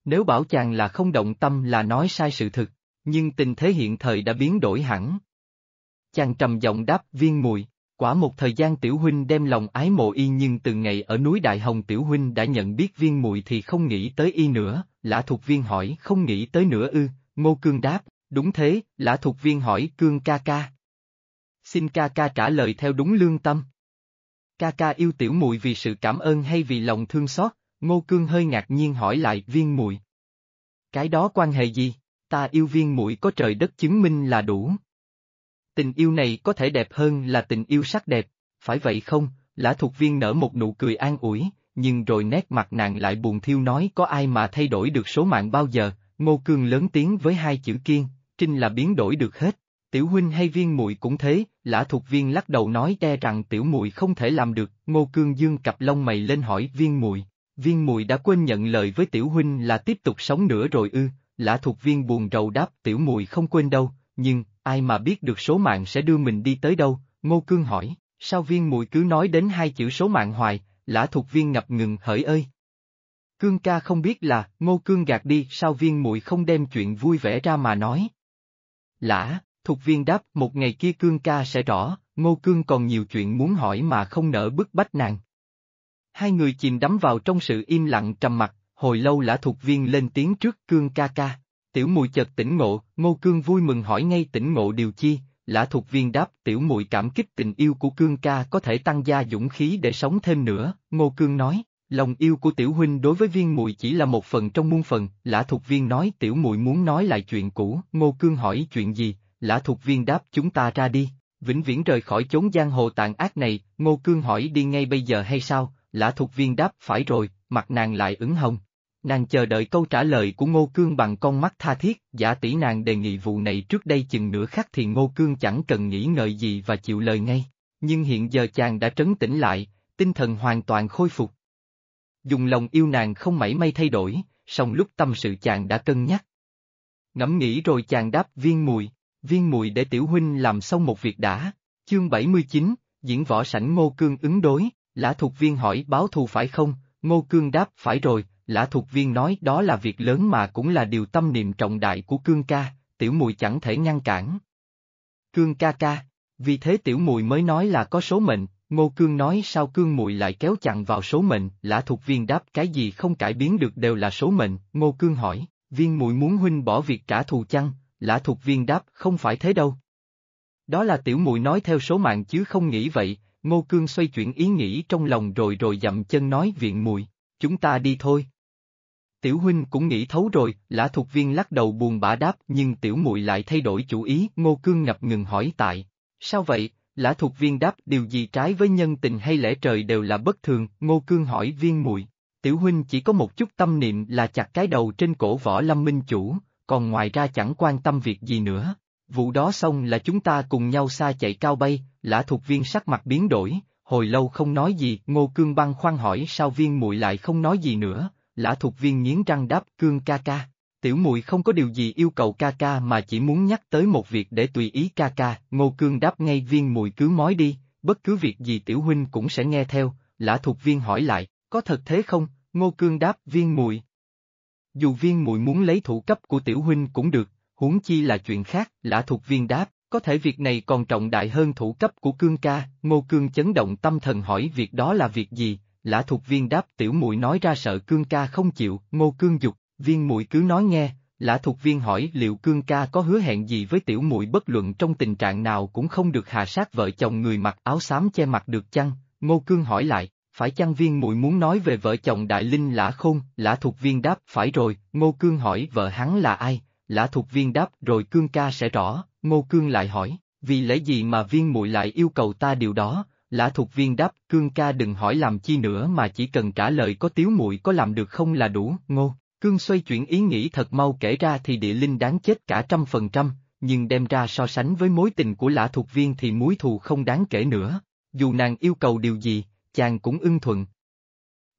Nếu bảo chàng là không động tâm là nói sai sự thực, nhưng tình thế hiện thời đã biến đổi hẳn. Chàng trầm giọng đáp viên mùi, quả một thời gian tiểu huynh đem lòng ái mộ y nhưng từ ngày ở núi Đại Hồng tiểu huynh đã nhận biết viên mùi thì không nghĩ tới y nữa, lã thuộc viên hỏi không nghĩ tới nữa ư, ngô cương đáp, đúng thế, lã thuộc viên hỏi cương ca ca, Xin ca ca trả lời theo đúng lương tâm. Ca ca yêu tiểu muội vì sự cảm ơn hay vì lòng thương xót, Ngô Cương hơi ngạc nhiên hỏi lại viên muội. Cái đó quan hệ gì, ta yêu viên muội có trời đất chứng minh là đủ. Tình yêu này có thể đẹp hơn là tình yêu sắc đẹp, phải vậy không? Lã thuộc viên nở một nụ cười an ủi, nhưng rồi nét mặt nàng lại buồn thiêu nói có ai mà thay đổi được số mạng bao giờ, Ngô Cương lớn tiếng với hai chữ kiên, trinh là biến đổi được hết tiểu huynh hay viên muội cũng thế, lã thuộc viên lắc đầu nói e rằng tiểu muội không thể làm được, ngô cương dương cặp lông mày lên hỏi viên muội viên muội đã quên nhận lời với tiểu huynh là tiếp tục sống nữa rồi ư, lã thuộc viên buồn rầu đáp tiểu muội không quên đâu, nhưng, ai mà biết được số mạng sẽ đưa mình đi tới đâu, ngô cương hỏi, sao viên muội cứ nói đến hai chữ số mạng hoài, lã thuộc viên ngập ngừng hỡi ơi. Cương ca không biết là, ngô cương gạt đi, sao viên muội không đem chuyện vui vẻ ra mà nói. Lã, Thục viên đáp một ngày kia cương ca sẽ rõ, ngô cương còn nhiều chuyện muốn hỏi mà không nỡ bức bách nàng. Hai người chìm đắm vào trong sự im lặng trầm mặc, hồi lâu lã thục viên lên tiếng trước cương ca ca. Tiểu mùi chợt tỉnh ngộ, ngô cương vui mừng hỏi ngay tỉnh ngộ điều chi, lã thục viên đáp tiểu mùi cảm kích tình yêu của cương ca có thể tăng gia dũng khí để sống thêm nữa, ngô cương nói, lòng yêu của tiểu huynh đối với viên mùi chỉ là một phần trong muôn phần, lã thục viên nói tiểu mùi muốn nói lại chuyện cũ, ngô cương hỏi chuyện gì, lã thuộc viên đáp chúng ta ra đi, vĩnh viễn rời khỏi chốn giang hồ tàn ác này, Ngô Cương hỏi đi ngay bây giờ hay sao, lã thuộc viên đáp phải rồi, mặt nàng lại ứng hồng. Nàng chờ đợi câu trả lời của Ngô Cương bằng con mắt tha thiết, giả tỷ nàng đề nghị vụ này trước đây chừng nửa khắc thì Ngô Cương chẳng cần nghĩ ngợi gì và chịu lời ngay. Nhưng hiện giờ chàng đã trấn tĩnh lại, tinh thần hoàn toàn khôi phục. Dùng lòng yêu nàng không mảy may thay đổi, song lúc tâm sự chàng đã cân nhắc. Ngẫm nghĩ rồi chàng đáp viên mùi, viên mùi để tiểu huynh làm xong một việc đã. Chương 79, diễn võ sảnh Ngô Cương ứng đối, lã Thục viên hỏi báo thù phải không, Ngô Cương đáp phải rồi, lã Thục viên nói đó là việc lớn mà cũng là điều tâm niệm trọng đại của Cương ca, tiểu mùi chẳng thể ngăn cản. Cương ca ca, vì thế tiểu mùi mới nói là có số mệnh, Ngô Cương nói sao Cương mùi lại kéo chặn vào số mệnh, lã Thục viên đáp cái gì không cải biến được đều là số mệnh, Ngô Cương hỏi, viên mùi muốn huynh bỏ việc trả thù chăng, Lã Thục Viên đáp, không phải thế đâu. Đó là tiểu muội nói theo số mạng chứ không nghĩ vậy, Ngô Cương xoay chuyển ý nghĩ trong lòng rồi rồi dậm chân nói viện mùi, chúng ta đi thôi. Tiểu huynh cũng nghĩ thấu rồi, Lã Thục Viên lắc đầu buồn bã đáp nhưng tiểu muội lại thay đổi chủ ý, Ngô Cương ngập ngừng hỏi tại. Sao vậy? Lã Thục Viên đáp điều gì trái với nhân tình hay lẽ trời đều là bất thường, Ngô Cương hỏi viên mùi. Tiểu huynh chỉ có một chút tâm niệm là chặt cái đầu trên cổ võ lâm minh chủ, còn ngoài ra chẳng quan tâm việc gì nữa. Vụ đó xong là chúng ta cùng nhau xa chạy cao bay, lã thuộc viên sắc mặt biến đổi, hồi lâu không nói gì, ngô cương băng khoan hỏi sao viên muội lại không nói gì nữa, lã thuộc viên nghiến răng đáp cương ca ca. Tiểu muội không có điều gì yêu cầu ca ca mà chỉ muốn nhắc tới một việc để tùy ý ca ca, ngô cương đáp ngay viên muội cứ mói đi, bất cứ việc gì tiểu huynh cũng sẽ nghe theo, lã thuộc viên hỏi lại, có thật thế không, ngô cương đáp viên muội dù viên muội muốn lấy thủ cấp của tiểu huynh cũng được, huống chi là chuyện khác, lã thuộc viên đáp, có thể việc này còn trọng đại hơn thủ cấp của cương ca, ngô cương chấn động tâm thần hỏi việc đó là việc gì, lã thuộc viên đáp tiểu muội nói ra sợ cương ca không chịu, ngô cương dục, viên muội cứ nói nghe, Lã thuộc viên hỏi liệu cương ca có hứa hẹn gì với tiểu muội bất luận trong tình trạng nào cũng không được hạ sát vợ chồng người mặc áo xám che mặt được chăng, ngô cương hỏi lại, phải chăng viên muội muốn nói về vợ chồng đại linh lã khôn, lã thuộc viên đáp phải rồi, ngô cương hỏi vợ hắn là ai, lã thuộc viên đáp rồi cương ca sẽ rõ, ngô cương lại hỏi, vì lẽ gì mà viên muội lại yêu cầu ta điều đó, lã thuộc viên đáp cương ca đừng hỏi làm chi nữa mà chỉ cần trả lời có tiếu muội có làm được không là đủ, ngô. Cương xoay chuyển ý nghĩ thật mau kể ra thì địa linh đáng chết cả trăm phần trăm, nhưng đem ra so sánh với mối tình của lã thuộc viên thì mối thù không đáng kể nữa. Dù nàng yêu cầu điều gì, chàng cũng ưng thuận.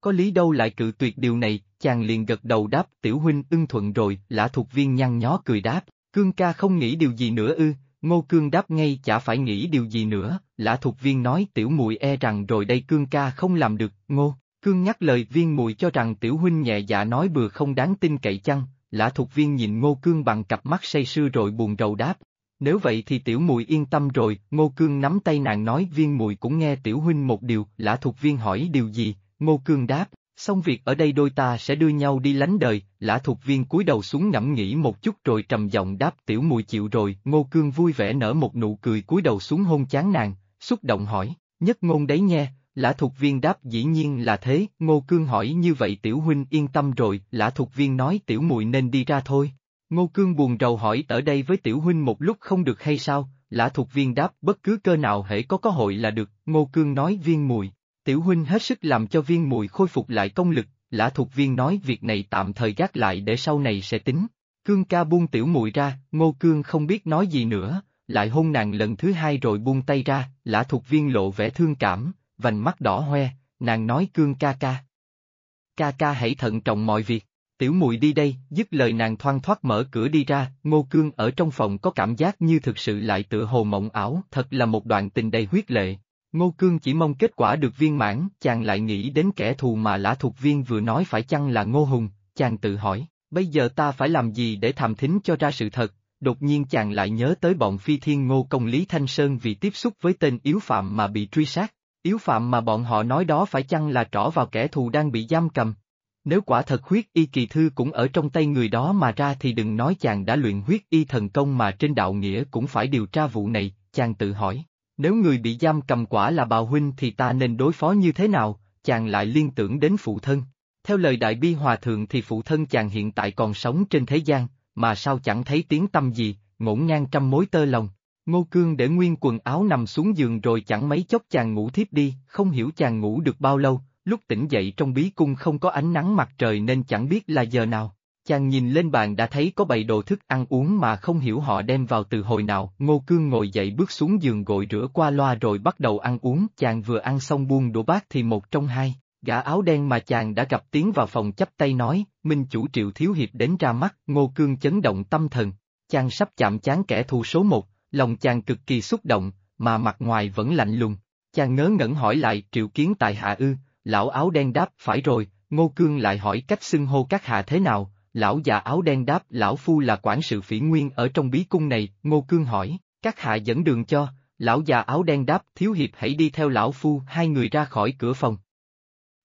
Có lý đâu lại cự tuyệt điều này, chàng liền gật đầu đáp tiểu huynh ưng thuận rồi, lã thuộc viên nhăn nhó cười đáp, cương ca không nghĩ điều gì nữa ư, ngô cương đáp ngay chả phải nghĩ điều gì nữa, lã thuộc viên nói tiểu mùi e rằng rồi đây cương ca không làm được, ngô. Cương nhắc lời viên mùi cho rằng tiểu huynh nhẹ dạ nói bừa không đáng tin cậy chăng, lã thuộc viên nhìn ngô cương bằng cặp mắt say sưa rồi buồn rầu đáp. Nếu vậy thì tiểu mùi yên tâm rồi, ngô cương nắm tay nàng nói viên mùi cũng nghe tiểu huynh một điều, lã thuộc viên hỏi điều gì, ngô cương đáp, xong việc ở đây đôi ta sẽ đưa nhau đi lánh đời, lã thuộc viên cúi đầu xuống ngẫm nghĩ một chút rồi trầm giọng đáp tiểu mùi chịu rồi, ngô cương vui vẻ nở một nụ cười cúi đầu xuống hôn chán nàng, xúc động hỏi, nhất ngôn đấy nghe, Lã Thục Viên đáp dĩ nhiên là thế, Ngô Cương hỏi như vậy tiểu huynh yên tâm rồi, Lã Thục Viên nói tiểu muội nên đi ra thôi. Ngô Cương buồn rầu hỏi ở đây với tiểu huynh một lúc không được hay sao, Lã thuộc Viên đáp bất cứ cơ nào hễ có có hội là được, Ngô Cương nói viên mùi, tiểu huynh hết sức làm cho viên mùi khôi phục lại công lực, Lã thuộc Viên nói việc này tạm thời gác lại để sau này sẽ tính. Cương ca buông tiểu mùi ra, Ngô Cương không biết nói gì nữa, lại hôn nàng lần thứ hai rồi buông tay ra, Lã thuộc Viên lộ vẻ thương cảm, vành mắt đỏ hoe, nàng nói cương ca ca. Ca ca hãy thận trọng mọi việc, tiểu mùi đi đây, dứt lời nàng thoang thoát mở cửa đi ra, ngô cương ở trong phòng có cảm giác như thực sự lại tựa hồ mộng ảo, thật là một đoạn tình đầy huyết lệ. Ngô Cương chỉ mong kết quả được viên mãn, chàng lại nghĩ đến kẻ thù mà lã thuộc viên vừa nói phải chăng là Ngô Hùng, chàng tự hỏi, bây giờ ta phải làm gì để thàm thính cho ra sự thật, đột nhiên chàng lại nhớ tới bọn phi thiên ngô công Lý Thanh Sơn vì tiếp xúc với tên yếu phạm mà bị truy sát, Yếu phạm mà bọn họ nói đó phải chăng là trỏ vào kẻ thù đang bị giam cầm? Nếu quả thật huyết y kỳ thư cũng ở trong tay người đó mà ra thì đừng nói chàng đã luyện huyết y thần công mà trên đạo nghĩa cũng phải điều tra vụ này, chàng tự hỏi. Nếu người bị giam cầm quả là bào huynh thì ta nên đối phó như thế nào, chàng lại liên tưởng đến phụ thân. Theo lời đại bi hòa thượng thì phụ thân chàng hiện tại còn sống trên thế gian, mà sao chẳng thấy tiếng tâm gì, ngổn ngang trăm mối tơ lòng. Ngô Cương để nguyên quần áo nằm xuống giường rồi chẳng mấy chốc chàng ngủ thiếp đi, không hiểu chàng ngủ được bao lâu, lúc tỉnh dậy trong bí cung không có ánh nắng mặt trời nên chẳng biết là giờ nào. Chàng nhìn lên bàn đã thấy có bầy đồ thức ăn uống mà không hiểu họ đem vào từ hồi nào. Ngô Cương ngồi dậy bước xuống giường gội rửa qua loa rồi bắt đầu ăn uống. Chàng vừa ăn xong buông đũa bát thì một trong hai, gã áo đen mà chàng đã gặp tiến vào phòng chấp tay nói, Minh chủ triệu thiếu hiệp đến ra mắt. Ngô Cương chấn động tâm thần. Chàng sắp chạm chán kẻ thù số một, lòng chàng cực kỳ xúc động, mà mặt ngoài vẫn lạnh lùng. Chàng ngớ ngẩn hỏi lại triệu kiến tại hạ ư, lão áo đen đáp phải rồi, ngô cương lại hỏi cách xưng hô các hạ thế nào, lão già áo đen đáp lão phu là quản sự phỉ nguyên ở trong bí cung này, ngô cương hỏi, các hạ dẫn đường cho, lão già áo đen đáp thiếu hiệp hãy đi theo lão phu hai người ra khỏi cửa phòng.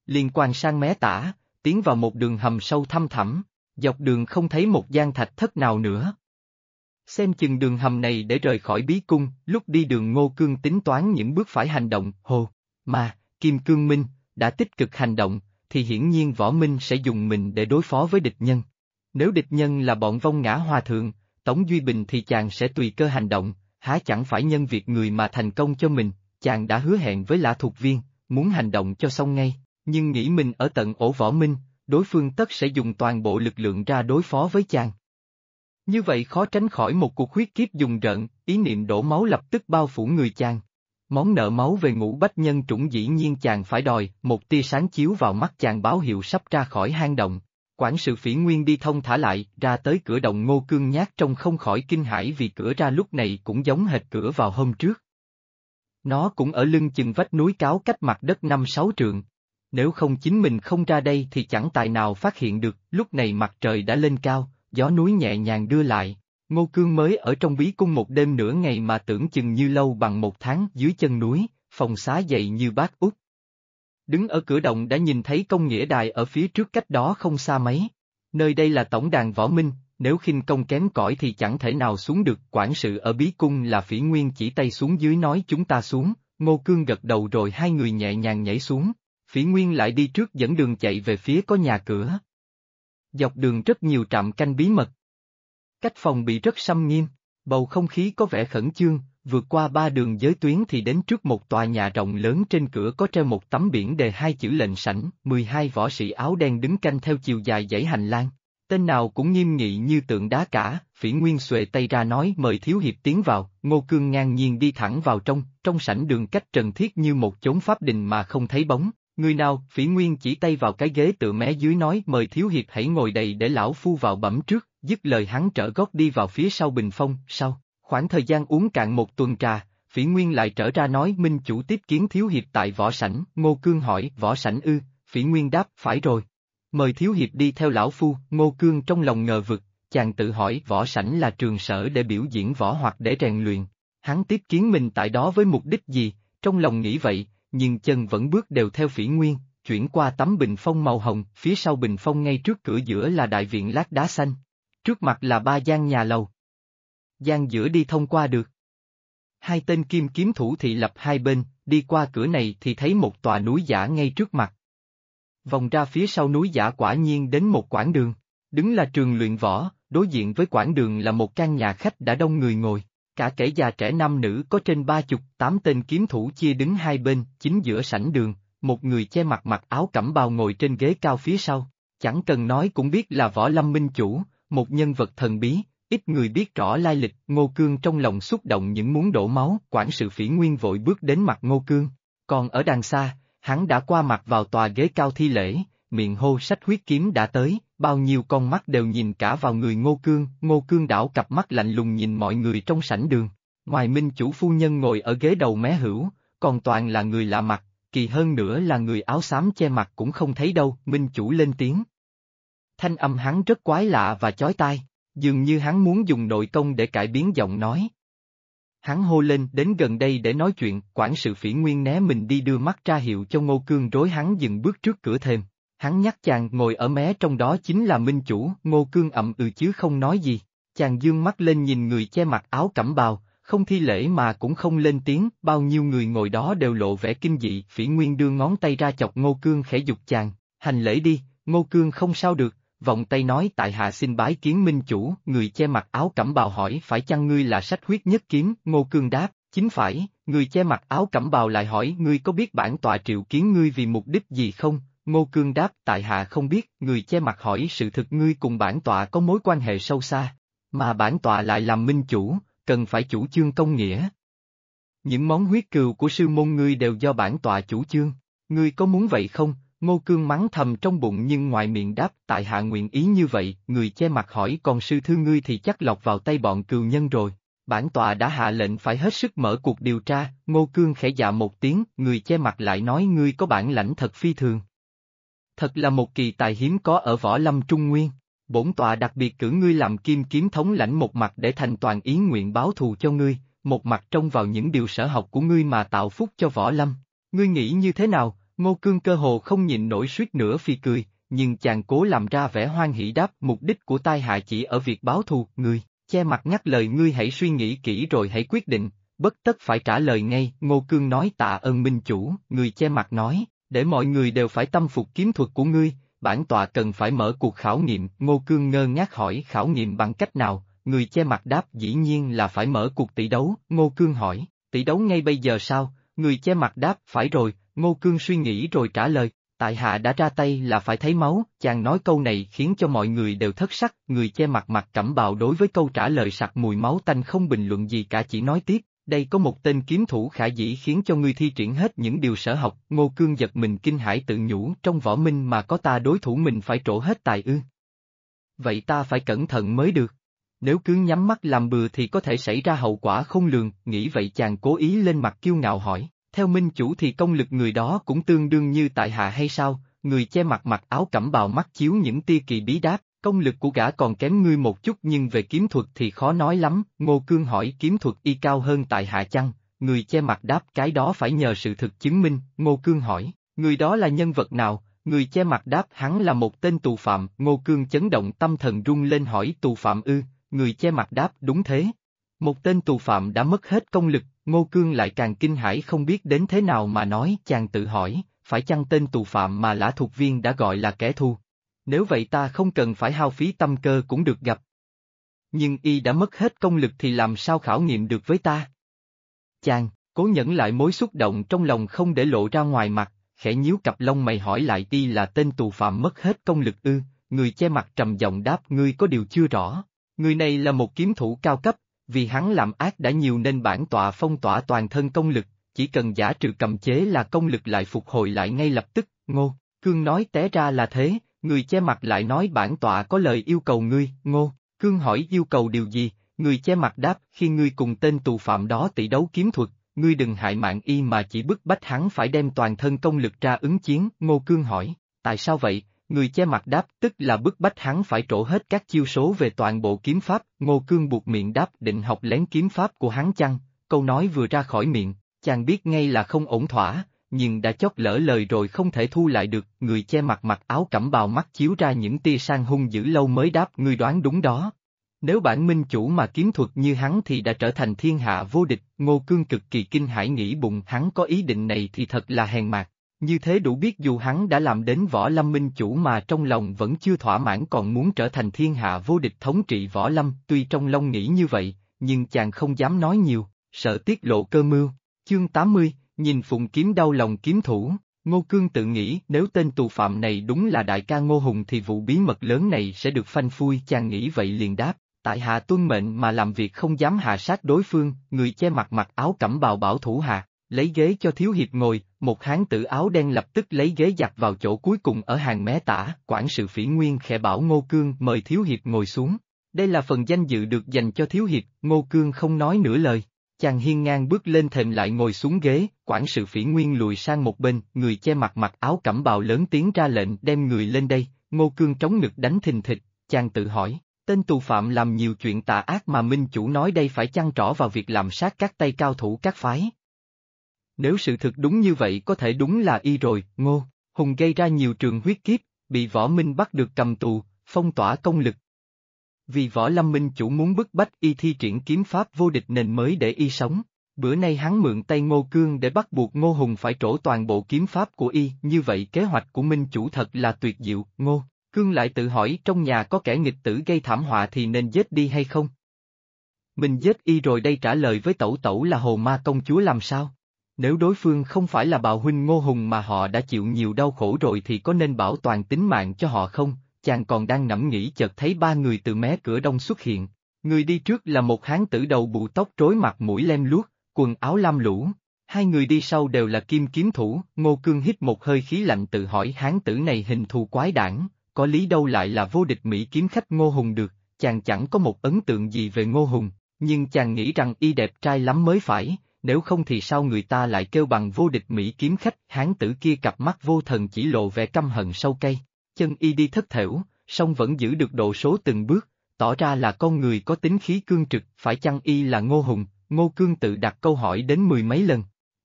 Liên quan sang mé tả, tiến vào một đường hầm sâu thăm thẳm, dọc đường không thấy một gian thạch thất nào nữa. Xem chừng đường hầm này để rời khỏi bí cung, lúc đi đường Ngô Cương tính toán những bước phải hành động, hồ, mà, Kim Cương Minh, đã tích cực hành động, thì hiển nhiên Võ Minh sẽ dùng mình để đối phó với địch nhân. Nếu địch nhân là bọn vong ngã hòa thượng, Tống Duy Bình thì chàng sẽ tùy cơ hành động, há chẳng phải nhân việc người mà thành công cho mình, chàng đã hứa hẹn với lã thuộc viên, muốn hành động cho xong ngay, nhưng nghĩ mình ở tận ổ Võ Minh, đối phương tất sẽ dùng toàn bộ lực lượng ra đối phó với chàng. Như vậy khó tránh khỏi một cuộc huyết kiếp dùng rợn, ý niệm đổ máu lập tức bao phủ người chàng. Món nợ máu về ngũ bách nhân trũng dĩ nhiên chàng phải đòi, một tia sáng chiếu vào mắt chàng báo hiệu sắp ra khỏi hang động. Quản sự phỉ nguyên đi thông thả lại, ra tới cửa động ngô cương nhát trông không khỏi kinh hãi vì cửa ra lúc này cũng giống hệt cửa vào hôm trước. Nó cũng ở lưng chừng vách núi cáo cách mặt đất năm sáu trượng. Nếu không chính mình không ra đây thì chẳng tài nào phát hiện được, lúc này mặt trời đã lên cao, gió núi nhẹ nhàng đưa lại. Ngô Cương mới ở trong bí cung một đêm nửa ngày mà tưởng chừng như lâu bằng một tháng dưới chân núi, phòng xá dậy như bát út. Đứng ở cửa động đã nhìn thấy công nghĩa đài ở phía trước cách đó không xa mấy. Nơi đây là tổng đàn võ minh, nếu khinh công kém cỏi thì chẳng thể nào xuống được, quản sự ở bí cung là phỉ nguyên chỉ tay xuống dưới nói chúng ta xuống, Ngô Cương gật đầu rồi hai người nhẹ nhàng nhảy xuống, phỉ nguyên lại đi trước dẫn đường chạy về phía có nhà cửa. Dọc đường rất nhiều trạm canh bí mật. Cách phòng bị rất xâm nghiêm, bầu không khí có vẻ khẩn trương, vượt qua ba đường giới tuyến thì đến trước một tòa nhà rộng lớn trên cửa có treo một tấm biển đề hai chữ lệnh sảnh, 12 võ sĩ áo đen đứng canh theo chiều dài dãy hành lang. Tên nào cũng nghiêm nghị như tượng đá cả, phỉ nguyên xuề tay ra nói mời thiếu hiệp tiến vào, ngô cương ngang nhiên đi thẳng vào trong, trong sảnh đường cách trần thiết như một chốn pháp đình mà không thấy bóng. Người nào, phỉ nguyên chỉ tay vào cái ghế tựa mé dưới nói mời thiếu hiệp hãy ngồi đầy để lão phu vào bẩm trước, dứt lời hắn trở gót đi vào phía sau bình phong, sau, khoảng thời gian uống cạn một tuần trà, phỉ nguyên lại trở ra nói minh chủ tiếp kiến thiếu hiệp tại võ sảnh, ngô cương hỏi võ sảnh ư, phỉ nguyên đáp phải rồi. Mời thiếu hiệp đi theo lão phu, ngô cương trong lòng ngờ vực, chàng tự hỏi võ sảnh là trường sở để biểu diễn võ hoặc để rèn luyện. Hắn tiếp kiến mình tại đó với mục đích gì, trong lòng nghĩ vậy, nhưng chân vẫn bước đều theo phỉ nguyên, chuyển qua tấm bình phong màu hồng, phía sau bình phong ngay trước cửa giữa là đại viện lát đá xanh. Trước mặt là ba gian nhà lầu. Gian giữa đi thông qua được. Hai tên kim kiếm thủ thị lập hai bên, đi qua cửa này thì thấy một tòa núi giả ngay trước mặt. Vòng ra phía sau núi giả quả nhiên đến một quảng đường, đứng là trường luyện võ, đối diện với quảng đường là một căn nhà khách đã đông người ngồi. Cả kẻ già trẻ nam nữ có trên ba chục, tám tên kiếm thủ chia đứng hai bên, chính giữa sảnh đường, một người che mặt mặc áo cẩm bào ngồi trên ghế cao phía sau. Chẳng cần nói cũng biết là võ lâm minh chủ, một nhân vật thần bí, ít người biết rõ lai lịch, Ngô Cương trong lòng xúc động những muốn đổ máu, quản sự phỉ nguyên vội bước đến mặt Ngô Cương. Còn ở đằng xa, hắn đã qua mặt vào tòa ghế cao thi lễ, miệng hô sách huyết kiếm đã tới, bao nhiêu con mắt đều nhìn cả vào người Ngô Cương, Ngô Cương đảo cặp mắt lạnh lùng nhìn mọi người trong sảnh đường. Ngoài minh chủ phu nhân ngồi ở ghế đầu mé hữu, còn toàn là người lạ mặt, kỳ hơn nữa là người áo xám che mặt cũng không thấy đâu, minh chủ lên tiếng. Thanh âm hắn rất quái lạ và chói tai, dường như hắn muốn dùng nội công để cải biến giọng nói. Hắn hô lên đến gần đây để nói chuyện, quản sự phỉ nguyên né mình đi đưa mắt ra hiệu cho ngô cương rối hắn dừng bước trước cửa thềm. Hắn nhắc chàng ngồi ở mé trong đó chính là minh chủ, ngô cương ậm ừ chứ không nói gì. Chàng dương mắt lên nhìn người che mặt áo cẩm bào, không thi lễ mà cũng không lên tiếng, bao nhiêu người ngồi đó đều lộ vẻ kinh dị, phỉ nguyên đưa ngón tay ra chọc ngô cương khẽ dục chàng, hành lễ đi, ngô cương không sao được, vọng tay nói tại hạ xin bái kiến minh chủ, người che mặt áo cẩm bào hỏi phải chăng ngươi là sách huyết nhất kiếm, ngô cương đáp, chính phải, người che mặt áo cẩm bào lại hỏi ngươi có biết bản tọa triệu kiến ngươi vì mục đích gì không, ngô cương đáp tại hạ không biết, người che mặt hỏi sự thực ngươi cùng bản tọa có mối quan hệ sâu xa, mà bản tọa lại làm minh chủ, cần phải chủ chương công nghĩa. Những món huyết cừu của sư môn ngươi đều do bản tọa chủ chương, ngươi có muốn vậy không, Ngô Cương mắng thầm trong bụng nhưng ngoài miệng đáp tại hạ nguyện ý như vậy, người che mặt hỏi còn sư thư ngươi thì chắc lọc vào tay bọn cừu nhân rồi. Bản tòa đã hạ lệnh phải hết sức mở cuộc điều tra, Ngô Cương khẽ dạ một tiếng, người che mặt lại nói ngươi có bản lãnh thật phi thường. Thật là một kỳ tài hiếm có ở võ lâm trung nguyên, bổn tòa đặc biệt cử ngươi làm kim kiếm thống lãnh một mặt để thành toàn ý nguyện báo thù cho ngươi, một mặt trông vào những điều sở học của ngươi mà tạo phúc cho võ lâm. Ngươi nghĩ như thế nào, Ngô Cương cơ hồ không nhịn nổi suýt nữa phi cười, nhưng chàng cố làm ra vẻ hoan hỷ đáp mục đích của tai hạ chỉ ở việc báo thù, ngươi, che mặt nhắc lời ngươi hãy suy nghĩ kỹ rồi hãy quyết định, bất tất phải trả lời ngay, Ngô Cương nói tạ ơn minh chủ, người che mặt nói, để mọi người đều phải tâm phục kiếm thuật của ngươi, bản tọa cần phải mở cuộc khảo nghiệm, Ngô Cương ngơ ngác hỏi khảo nghiệm bằng cách nào, người che mặt đáp dĩ nhiên là phải mở cuộc tỷ đấu, Ngô Cương hỏi, tỷ đấu ngay bây giờ sao, người che mặt đáp phải rồi, Ngô Cương suy nghĩ rồi trả lời, tại hạ đã ra tay là phải thấy máu, chàng nói câu này khiến cho mọi người đều thất sắc, người che mặt mặt cẩm bào đối với câu trả lời sặc mùi máu tanh không bình luận gì cả chỉ nói tiếp, đây có một tên kiếm thủ khả dĩ khiến cho ngươi thi triển hết những điều sở học, Ngô Cương giật mình kinh hãi tự nhủ trong võ minh mà có ta đối thủ mình phải trổ hết tài ư. Vậy ta phải cẩn thận mới được. Nếu cứ nhắm mắt làm bừa thì có thể xảy ra hậu quả không lường, nghĩ vậy chàng cố ý lên mặt kiêu ngạo hỏi, theo minh chủ thì công lực người đó cũng tương đương như tại hạ hay sao, người che mặt mặc áo cẩm bào mắt chiếu những tia kỳ bí đáp, công lực của gã còn kém ngươi một chút nhưng về kiếm thuật thì khó nói lắm, Ngô Cương hỏi kiếm thuật y cao hơn tại hạ chăng, người che mặt đáp cái đó phải nhờ sự thực chứng minh, Ngô Cương hỏi, người đó là nhân vật nào, người che mặt đáp hắn là một tên tù phạm, Ngô Cương chấn động tâm thần rung lên hỏi tù phạm ư, người che mặt đáp đúng thế. Một tên tù phạm đã mất hết công lực, Ngô Cương lại càng kinh hãi không biết đến thế nào mà nói, chàng tự hỏi, phải chăng tên tù phạm mà lã thuộc viên đã gọi là kẻ thù? Nếu vậy ta không cần phải hao phí tâm cơ cũng được gặp. Nhưng y đã mất hết công lực thì làm sao khảo nghiệm được với ta? Chàng, cố nhẫn lại mối xúc động trong lòng không để lộ ra ngoài mặt, khẽ nhíu cặp lông mày hỏi lại y là tên tù phạm mất hết công lực ư, người che mặt trầm giọng đáp ngươi có điều chưa rõ. Người này là một kiếm thủ cao cấp, vì hắn làm ác đã nhiều nên bản tọa phong tỏa toàn thân công lực, chỉ cần giả trừ cầm chế là công lực lại phục hồi lại ngay lập tức, ngô, cương nói té ra là thế, người che mặt lại nói bản tọa có lời yêu cầu ngươi, ngô, cương hỏi yêu cầu điều gì, người che mặt đáp khi ngươi cùng tên tù phạm đó tỷ đấu kiếm thuật, ngươi đừng hại mạng y mà chỉ bức bách hắn phải đem toàn thân công lực ra ứng chiến, ngô cương hỏi, tại sao vậy, người che mặt đáp tức là bức bách hắn phải trổ hết các chiêu số về toàn bộ kiếm pháp, ngô cương buộc miệng đáp định học lén kiếm pháp của hắn chăng, câu nói vừa ra khỏi miệng, chàng biết ngay là không ổn thỏa, nhưng đã chót lỡ lời rồi không thể thu lại được, người che mặt mặc áo cẩm bào mắt chiếu ra những tia sang hung dữ lâu mới đáp ngươi đoán đúng đó. Nếu bản minh chủ mà kiếm thuật như hắn thì đã trở thành thiên hạ vô địch, Ngô Cương cực kỳ kinh hãi nghĩ bụng hắn có ý định này thì thật là hèn mạc. Như thế đủ biết dù hắn đã làm đến võ lâm minh chủ mà trong lòng vẫn chưa thỏa mãn còn muốn trở thành thiên hạ vô địch thống trị võ lâm, tuy trong lòng nghĩ như vậy, nhưng chàng không dám nói nhiều, sợ tiết lộ cơ mưu. Chương 80, nhìn phụng kiếm đau lòng kiếm thủ, Ngô Cương tự nghĩ nếu tên tù phạm này đúng là đại ca Ngô Hùng thì vụ bí mật lớn này sẽ được phanh phui chàng nghĩ vậy liền đáp, tại hạ tuân mệnh mà làm việc không dám hạ sát đối phương, người che mặt mặc áo cẩm bào bảo thủ hạ, lấy ghế cho thiếu hiệp ngồi, một hán tử áo đen lập tức lấy ghế giặt vào chỗ cuối cùng ở hàng mé tả, quản sự phỉ nguyên khẽ bảo Ngô Cương mời thiếu hiệp ngồi xuống. Đây là phần danh dự được dành cho thiếu hiệp, Ngô Cương không nói nửa lời. Chàng hiên ngang bước lên thềm lại ngồi xuống ghế, quản sự phỉ nguyên lùi sang một bên, người che mặt mặc áo cẩm bào lớn tiếng ra lệnh đem người lên đây, Ngô Cương trống ngực đánh thình thịch, chàng tự hỏi, Tên tù phạm làm nhiều chuyện tà ác mà minh chủ nói đây phải chăng trỏ vào việc làm sát các tay cao thủ các phái. Nếu sự thực đúng như vậy có thể đúng là y rồi, ngô, hùng gây ra nhiều trường huyết kiếp, bị võ minh bắt được cầm tù, phong tỏa công lực. Vì võ lâm minh chủ muốn bức bách y thi triển kiếm pháp vô địch nền mới để y sống. Bữa nay hắn mượn tay Ngô Cương để bắt buộc Ngô Hùng phải trổ toàn bộ kiếm pháp của y, như vậy kế hoạch của Minh Chủ thật là tuyệt diệu, Ngô. Cương lại tự hỏi trong nhà có kẻ nghịch tử gây thảm họa thì nên giết đi hay không? Mình giết y rồi đây trả lời với tẩu tẩu là hồ ma công chúa làm sao? Nếu đối phương không phải là bào huynh ngô hùng mà họ đã chịu nhiều đau khổ rồi thì có nên bảo toàn tính mạng cho họ không? Chàng còn đang ngẫm nghĩ chợt thấy ba người từ mé cửa đông xuất hiện. Người đi trước là một hán tử đầu bụ tóc rối mặt mũi lem luốc, quần áo lam lũ. Hai người đi sau đều là kim kiếm thủ, Ngô Cương hít một hơi khí lạnh tự hỏi hán tử này hình thù quái đản, có lý đâu lại là vô địch Mỹ kiếm khách Ngô Hùng được, chàng chẳng có một ấn tượng gì về Ngô Hùng, nhưng chàng nghĩ rằng y đẹp trai lắm mới phải, nếu không thì sao người ta lại kêu bằng vô địch Mỹ kiếm khách, hán tử kia cặp mắt vô thần chỉ lộ vẻ căm hận sâu cây, chân y đi thất thểu, song vẫn giữ được độ số từng bước, tỏ ra là con người có tính khí cương trực, phải chăng y là Ngô Hùng, Ngô Cương tự đặt câu hỏi đến mười mấy lần.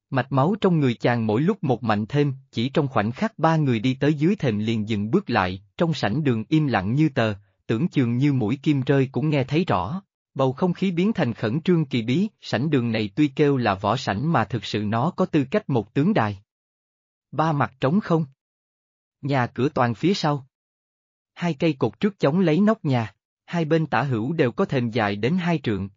Mạch máu trong người chàng mỗi lúc một mạnh thêm, chỉ trong khoảnh khắc ba người đi tới dưới thềm liền dừng bước lại, trong sảnh đường im lặng như tờ, tưởng chừng như mũi kim rơi cũng nghe thấy rõ. Bầu không khí biến thành khẩn trương kỳ bí, sảnh đường này tuy kêu là võ sảnh mà thực sự nó có tư cách một tướng đài. Ba mặt trống không. Nhà cửa toàn phía sau. Hai cây cột trước chống lấy nóc nhà, hai bên tả hữu đều có thềm dài đến hai trượng,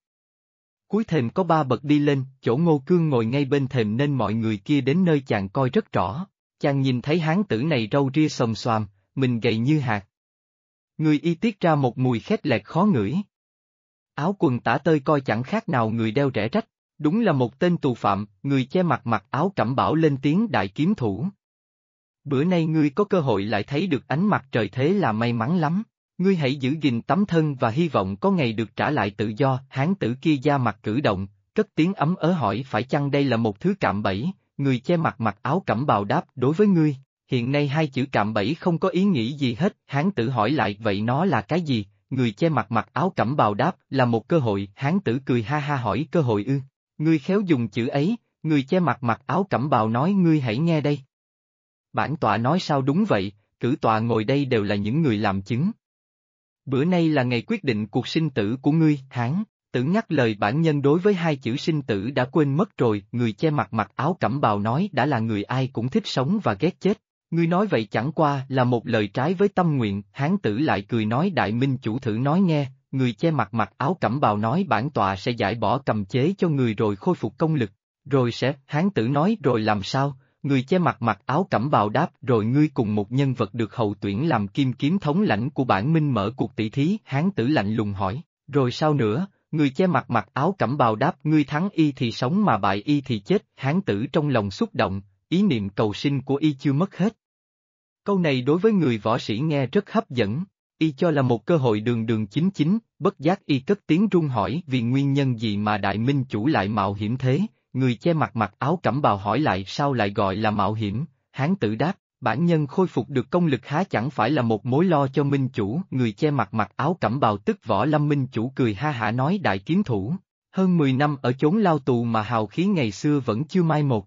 Cuối thềm có ba bậc đi lên, chỗ ngô cương ngồi ngay bên thềm nên mọi người kia đến nơi chàng coi rất rõ. Chàng nhìn thấy hán tử này râu ria xồm xoàm, mình gầy như hạt. Người y tiết ra một mùi khét lẹt khó ngửi. Áo quần tả tơi coi chẳng khác nào người đeo rẻ rách, đúng là một tên tù phạm, người che mặt mặc áo cẩm bảo lên tiếng đại kiếm thủ. Bữa nay ngươi có cơ hội lại thấy được ánh mặt trời thế là may mắn lắm. Ngươi hãy giữ gìn tấm thân và hy vọng có ngày được trả lại tự do, hán tử kia da mặt cử động, cất tiếng ấm ớ hỏi phải chăng đây là một thứ cạm bẫy, người che mặt mặc áo cẩm bào đáp đối với ngươi, hiện nay hai chữ cạm bẫy không có ý nghĩ gì hết, hán tử hỏi lại vậy nó là cái gì, người che mặt mặc áo cẩm bào đáp là một cơ hội, hán tử cười ha ha hỏi cơ hội ư, ngươi khéo dùng chữ ấy, người che mặt mặc áo cẩm bào nói ngươi hãy nghe đây. Bản tọa nói sao đúng vậy, cử tọa ngồi đây đều là những người làm chứng. Bữa nay là ngày quyết định cuộc sinh tử của ngươi, Hán, tử nhắc lời bản nhân đối với hai chữ sinh tử đã quên mất rồi, người che mặt mặc áo cẩm bào nói đã là người ai cũng thích sống và ghét chết. Ngươi nói vậy chẳng qua là một lời trái với tâm nguyện, hán tử lại cười nói đại minh chủ thử nói nghe, người che mặt mặc áo cẩm bào nói bản tọa sẽ giải bỏ cầm chế cho người rồi khôi phục công lực, rồi sẽ, hán tử nói rồi làm sao, người che mặt mặc áo cẩm bào đáp rồi ngươi cùng một nhân vật được hậu tuyển làm kim kiếm thống lãnh của bản minh mở cuộc tỷ thí, hán tử lạnh lùng hỏi, rồi sao nữa, người che mặt mặc áo cẩm bào đáp ngươi thắng y thì sống mà bại y thì chết, hán tử trong lòng xúc động, ý niệm cầu sinh của y chưa mất hết. Câu này đối với người võ sĩ nghe rất hấp dẫn, y cho là một cơ hội đường đường chính chính, bất giác y cất tiếng run hỏi vì nguyên nhân gì mà đại minh chủ lại mạo hiểm thế, người che mặt mặc áo cẩm bào hỏi lại sao lại gọi là mạo hiểm, hán tử đáp, bản nhân khôi phục được công lực há chẳng phải là một mối lo cho minh chủ, người che mặt mặc áo cẩm bào tức võ lâm minh chủ cười ha hả nói đại kiếm thủ, hơn 10 năm ở chốn lao tù mà hào khí ngày xưa vẫn chưa mai một.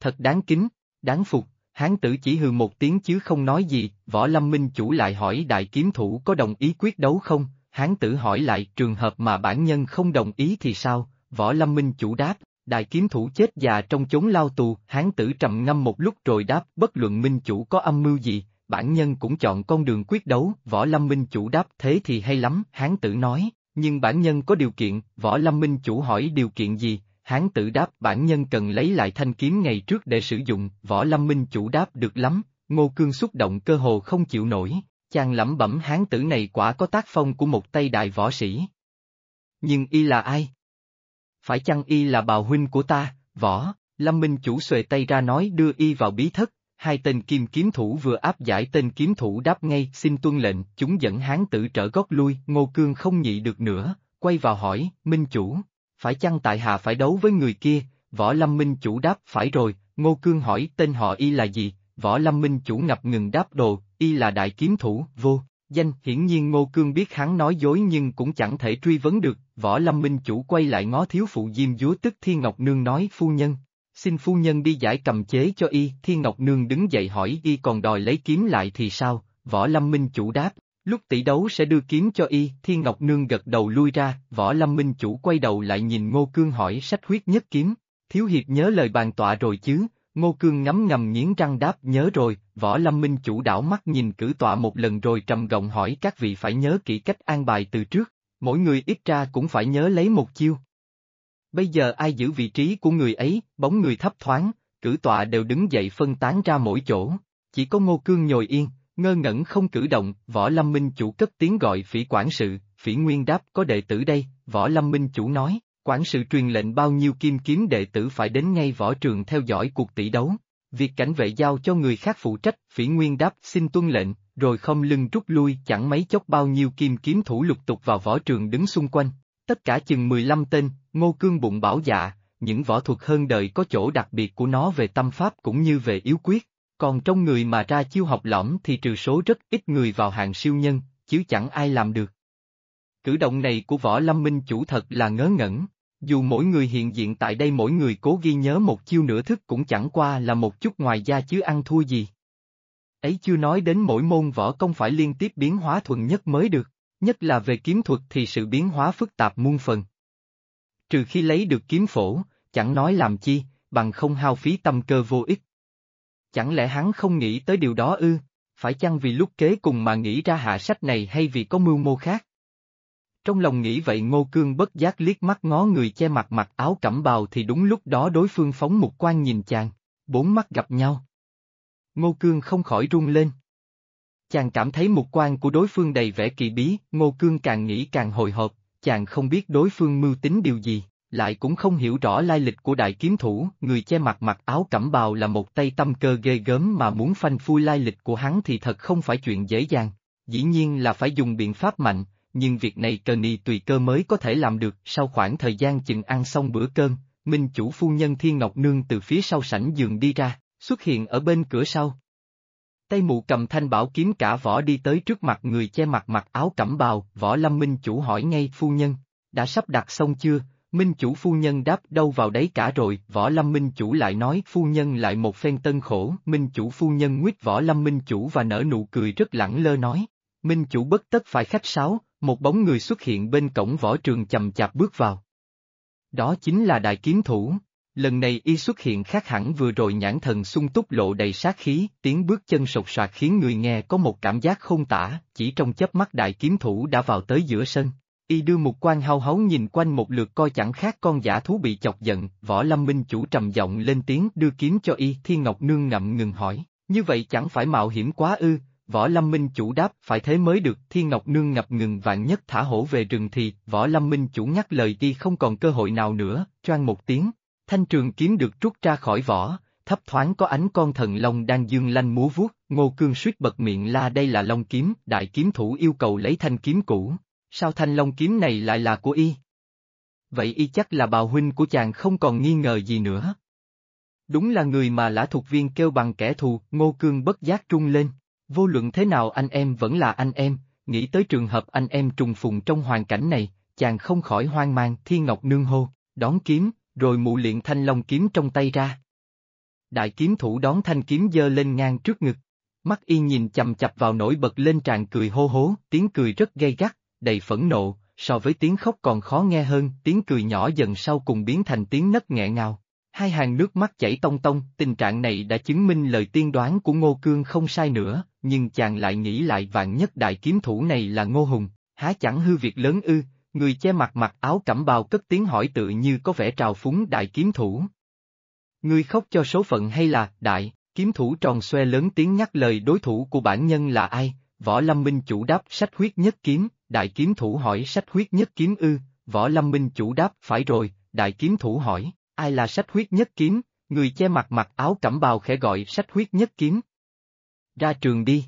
Thật đáng kính, đáng phục, hán tử chỉ hừ một tiếng chứ không nói gì, võ lâm minh chủ lại hỏi đại kiếm thủ có đồng ý quyết đấu không, hán tử hỏi lại trường hợp mà bản nhân không đồng ý thì sao, võ lâm minh chủ đáp, đại kiếm thủ chết già trong chốn lao tù, hán tử trầm ngâm một lúc rồi đáp, bất luận minh chủ có âm mưu gì, bản nhân cũng chọn con đường quyết đấu, võ lâm minh chủ đáp, thế thì hay lắm, hán tử nói, nhưng bản nhân có điều kiện, võ lâm minh chủ hỏi điều kiện gì, hán tử đáp bản nhân cần lấy lại thanh kiếm ngày trước để sử dụng, võ lâm minh chủ đáp được lắm, ngô cương xúc động cơ hồ không chịu nổi, chàng lẩm bẩm hán tử này quả có tác phong của một tay đại võ sĩ. Nhưng y là ai? phải chăng y là bào huynh của ta, võ, lâm minh chủ xuề tay ra nói đưa y vào bí thất, hai tên kim kiếm thủ vừa áp giải tên kiếm thủ đáp ngay xin tuân lệnh, chúng dẫn hán tử trở gót lui, ngô cương không nhị được nữa, quay vào hỏi, minh chủ, phải chăng tại hạ phải đấu với người kia, võ lâm minh chủ đáp phải rồi, ngô cương hỏi tên họ y là gì, võ lâm minh chủ ngập ngừng đáp đồ, y là đại kiếm thủ, vô danh, hiển nhiên Ngô Cương biết hắn nói dối nhưng cũng chẳng thể truy vấn được, võ lâm minh chủ quay lại ngó thiếu phụ Diêm Dúa tức Thiên Ngọc Nương nói phu nhân, xin phu nhân đi giải cầm chế cho y, Thiên Ngọc Nương đứng dậy hỏi y còn đòi lấy kiếm lại thì sao, võ lâm minh chủ đáp, lúc tỷ đấu sẽ đưa kiếm cho y, Thiên Ngọc Nương gật đầu lui ra, võ lâm minh chủ quay đầu lại nhìn Ngô Cương hỏi sách huyết nhất kiếm, thiếu hiệp nhớ lời bàn tọa rồi chứ, Ngô Cương ngấm ngầm nghiến răng đáp nhớ rồi, võ lâm minh chủ đảo mắt nhìn cử tọa một lần rồi trầm giọng hỏi các vị phải nhớ kỹ cách an bài từ trước, mỗi người ít ra cũng phải nhớ lấy một chiêu. Bây giờ ai giữ vị trí của người ấy, bóng người thấp thoáng, cử tọa đều đứng dậy phân tán ra mỗi chỗ, chỉ có Ngô Cương ngồi yên, ngơ ngẩn không cử động, võ lâm minh chủ cất tiếng gọi phỉ quản sự, phỉ nguyên đáp có đệ tử đây, võ lâm minh chủ nói, Quản sự truyền lệnh bao nhiêu kim kiếm đệ tử phải đến ngay võ trường theo dõi cuộc tỷ đấu. Việc cảnh vệ giao cho người khác phụ trách, phỉ nguyên đáp xin tuân lệnh, rồi không lưng rút lui chẳng mấy chốc bao nhiêu kim kiếm thủ lục tục vào võ trường đứng xung quanh. Tất cả chừng 15 tên, ngô cương bụng bảo dạ, những võ thuật hơn đời có chỗ đặc biệt của nó về tâm pháp cũng như về yếu quyết. Còn trong người mà ra chiêu học lõm thì trừ số rất ít người vào hàng siêu nhân, chứ chẳng ai làm được. Cử động này của võ lâm minh chủ thật là ngớ ngẩn. Dù mỗi người hiện diện tại đây mỗi người cố ghi nhớ một chiêu nửa thức cũng chẳng qua là một chút ngoài da chứ ăn thua gì. Ấy chưa nói đến mỗi môn võ công phải liên tiếp biến hóa thuần nhất mới được, nhất là về kiếm thuật thì sự biến hóa phức tạp muôn phần. Trừ khi lấy được kiếm phổ, chẳng nói làm chi, bằng không hao phí tâm cơ vô ích. Chẳng lẽ hắn không nghĩ tới điều đó ư, phải chăng vì lúc kế cùng mà nghĩ ra hạ sách này hay vì có mưu mô khác? Trong lòng nghĩ vậy Ngô Cương bất giác liếc mắt ngó người che mặt mặc áo cẩm bào thì đúng lúc đó đối phương phóng một quan nhìn chàng, bốn mắt gặp nhau. Ngô Cương không khỏi run lên. Chàng cảm thấy một quan của đối phương đầy vẻ kỳ bí, Ngô Cương càng nghĩ càng hồi hộp, chàng không biết đối phương mưu tính điều gì, lại cũng không hiểu rõ lai lịch của đại kiếm thủ, người che mặt mặc áo cẩm bào là một tay tâm cơ ghê gớm mà muốn phanh phui lai lịch của hắn thì thật không phải chuyện dễ dàng, dĩ nhiên là phải dùng biện pháp mạnh, nhưng việc này cờ nì tùy cơ mới có thể làm được. Sau khoảng thời gian chừng ăn xong bữa cơm, Minh chủ phu nhân Thiên Ngọc Nương từ phía sau sảnh giường đi ra, xuất hiện ở bên cửa sau. Tay mụ cầm thanh bảo kiếm cả võ đi tới trước mặt người che mặt mặc áo cẩm bào, võ lâm minh chủ hỏi ngay phu nhân, đã sắp đặt xong chưa, Minh chủ phu nhân đáp đâu vào đấy cả rồi, võ lâm minh chủ lại nói phu nhân lại một phen tân khổ, minh chủ phu nhân nguyết võ lâm minh chủ và nở nụ cười rất lẳng lơ nói. Minh chủ bất tất phải khách sáo, một bóng người xuất hiện bên cổng võ trường chầm chạp bước vào. Đó chính là đại kiếm thủ. Lần này y xuất hiện khác hẳn vừa rồi nhãn thần sung túc lộ đầy sát khí, tiếng bước chân sột soạt khiến người nghe có một cảm giác không tả, chỉ trong chớp mắt đại kiếm thủ đã vào tới giữa sân. Y đưa một quan hao hấu nhìn quanh một lượt coi chẳng khác con giả thú bị chọc giận, võ lâm minh chủ trầm giọng lên tiếng đưa kiếm cho Y, Thiên Ngọc Nương ngậm ngừng hỏi, như vậy chẳng phải mạo hiểm quá ư, võ lâm minh chủ đáp phải thế mới được, Thiên Ngọc Nương ngập ngừng vạn nhất thả hổ về rừng thì, võ lâm minh chủ nhắc lời Y không còn cơ hội nào nữa, choang một tiếng, thanh trường kiếm được rút ra khỏi vỏ, thấp thoáng có ánh con thần long đang dương lanh múa vuốt, ngô cương suýt bật miệng la đây là long kiếm, đại kiếm thủ yêu cầu lấy thanh kiếm cũ, sao thanh long kiếm này lại là của y? Vậy y chắc là bào huynh của chàng không còn nghi ngờ gì nữa. Đúng là người mà lã thuộc viên kêu bằng kẻ thù, ngô cương bất giác trung lên, vô luận thế nào anh em vẫn là anh em, nghĩ tới trường hợp anh em trùng phùng trong hoàn cảnh này, chàng không khỏi hoang mang, thiên ngọc nương hô, đón kiếm, rồi mụ luyện thanh long kiếm trong tay ra. Đại kiếm thủ đón thanh kiếm dơ lên ngang trước ngực, mắt y nhìn chầm chập vào nổi bật lên tràn cười hô hố, tiếng cười rất gay gắt, đầy phẫn nộ, so với tiếng khóc còn khó nghe hơn, tiếng cười nhỏ dần sau cùng biến thành tiếng nấc nghẹn ngào. Hai hàng nước mắt chảy tông tông, tình trạng này đã chứng minh lời tiên đoán của Ngô Cương không sai nữa, nhưng chàng lại nghĩ lại vạn nhất đại kiếm thủ này là Ngô Hùng, há chẳng hư việc lớn ư, người che mặt mặc áo cẩm bào cất tiếng hỏi tự như có vẻ trào phúng đại kiếm thủ. Ngươi khóc cho số phận hay là, đại, kiếm thủ tròn xoe lớn tiếng nhắc lời đối thủ của bản nhân là ai, võ lâm minh chủ đáp sách huyết nhất kiếm, đại kiếm thủ hỏi sách huyết nhất kiếm ư, võ lâm minh chủ đáp phải rồi, đại kiếm thủ hỏi, ai là sách huyết nhất kiếm, người che mặt mặc áo cẩm bào khẽ gọi sách huyết nhất kiếm. Ra trường đi.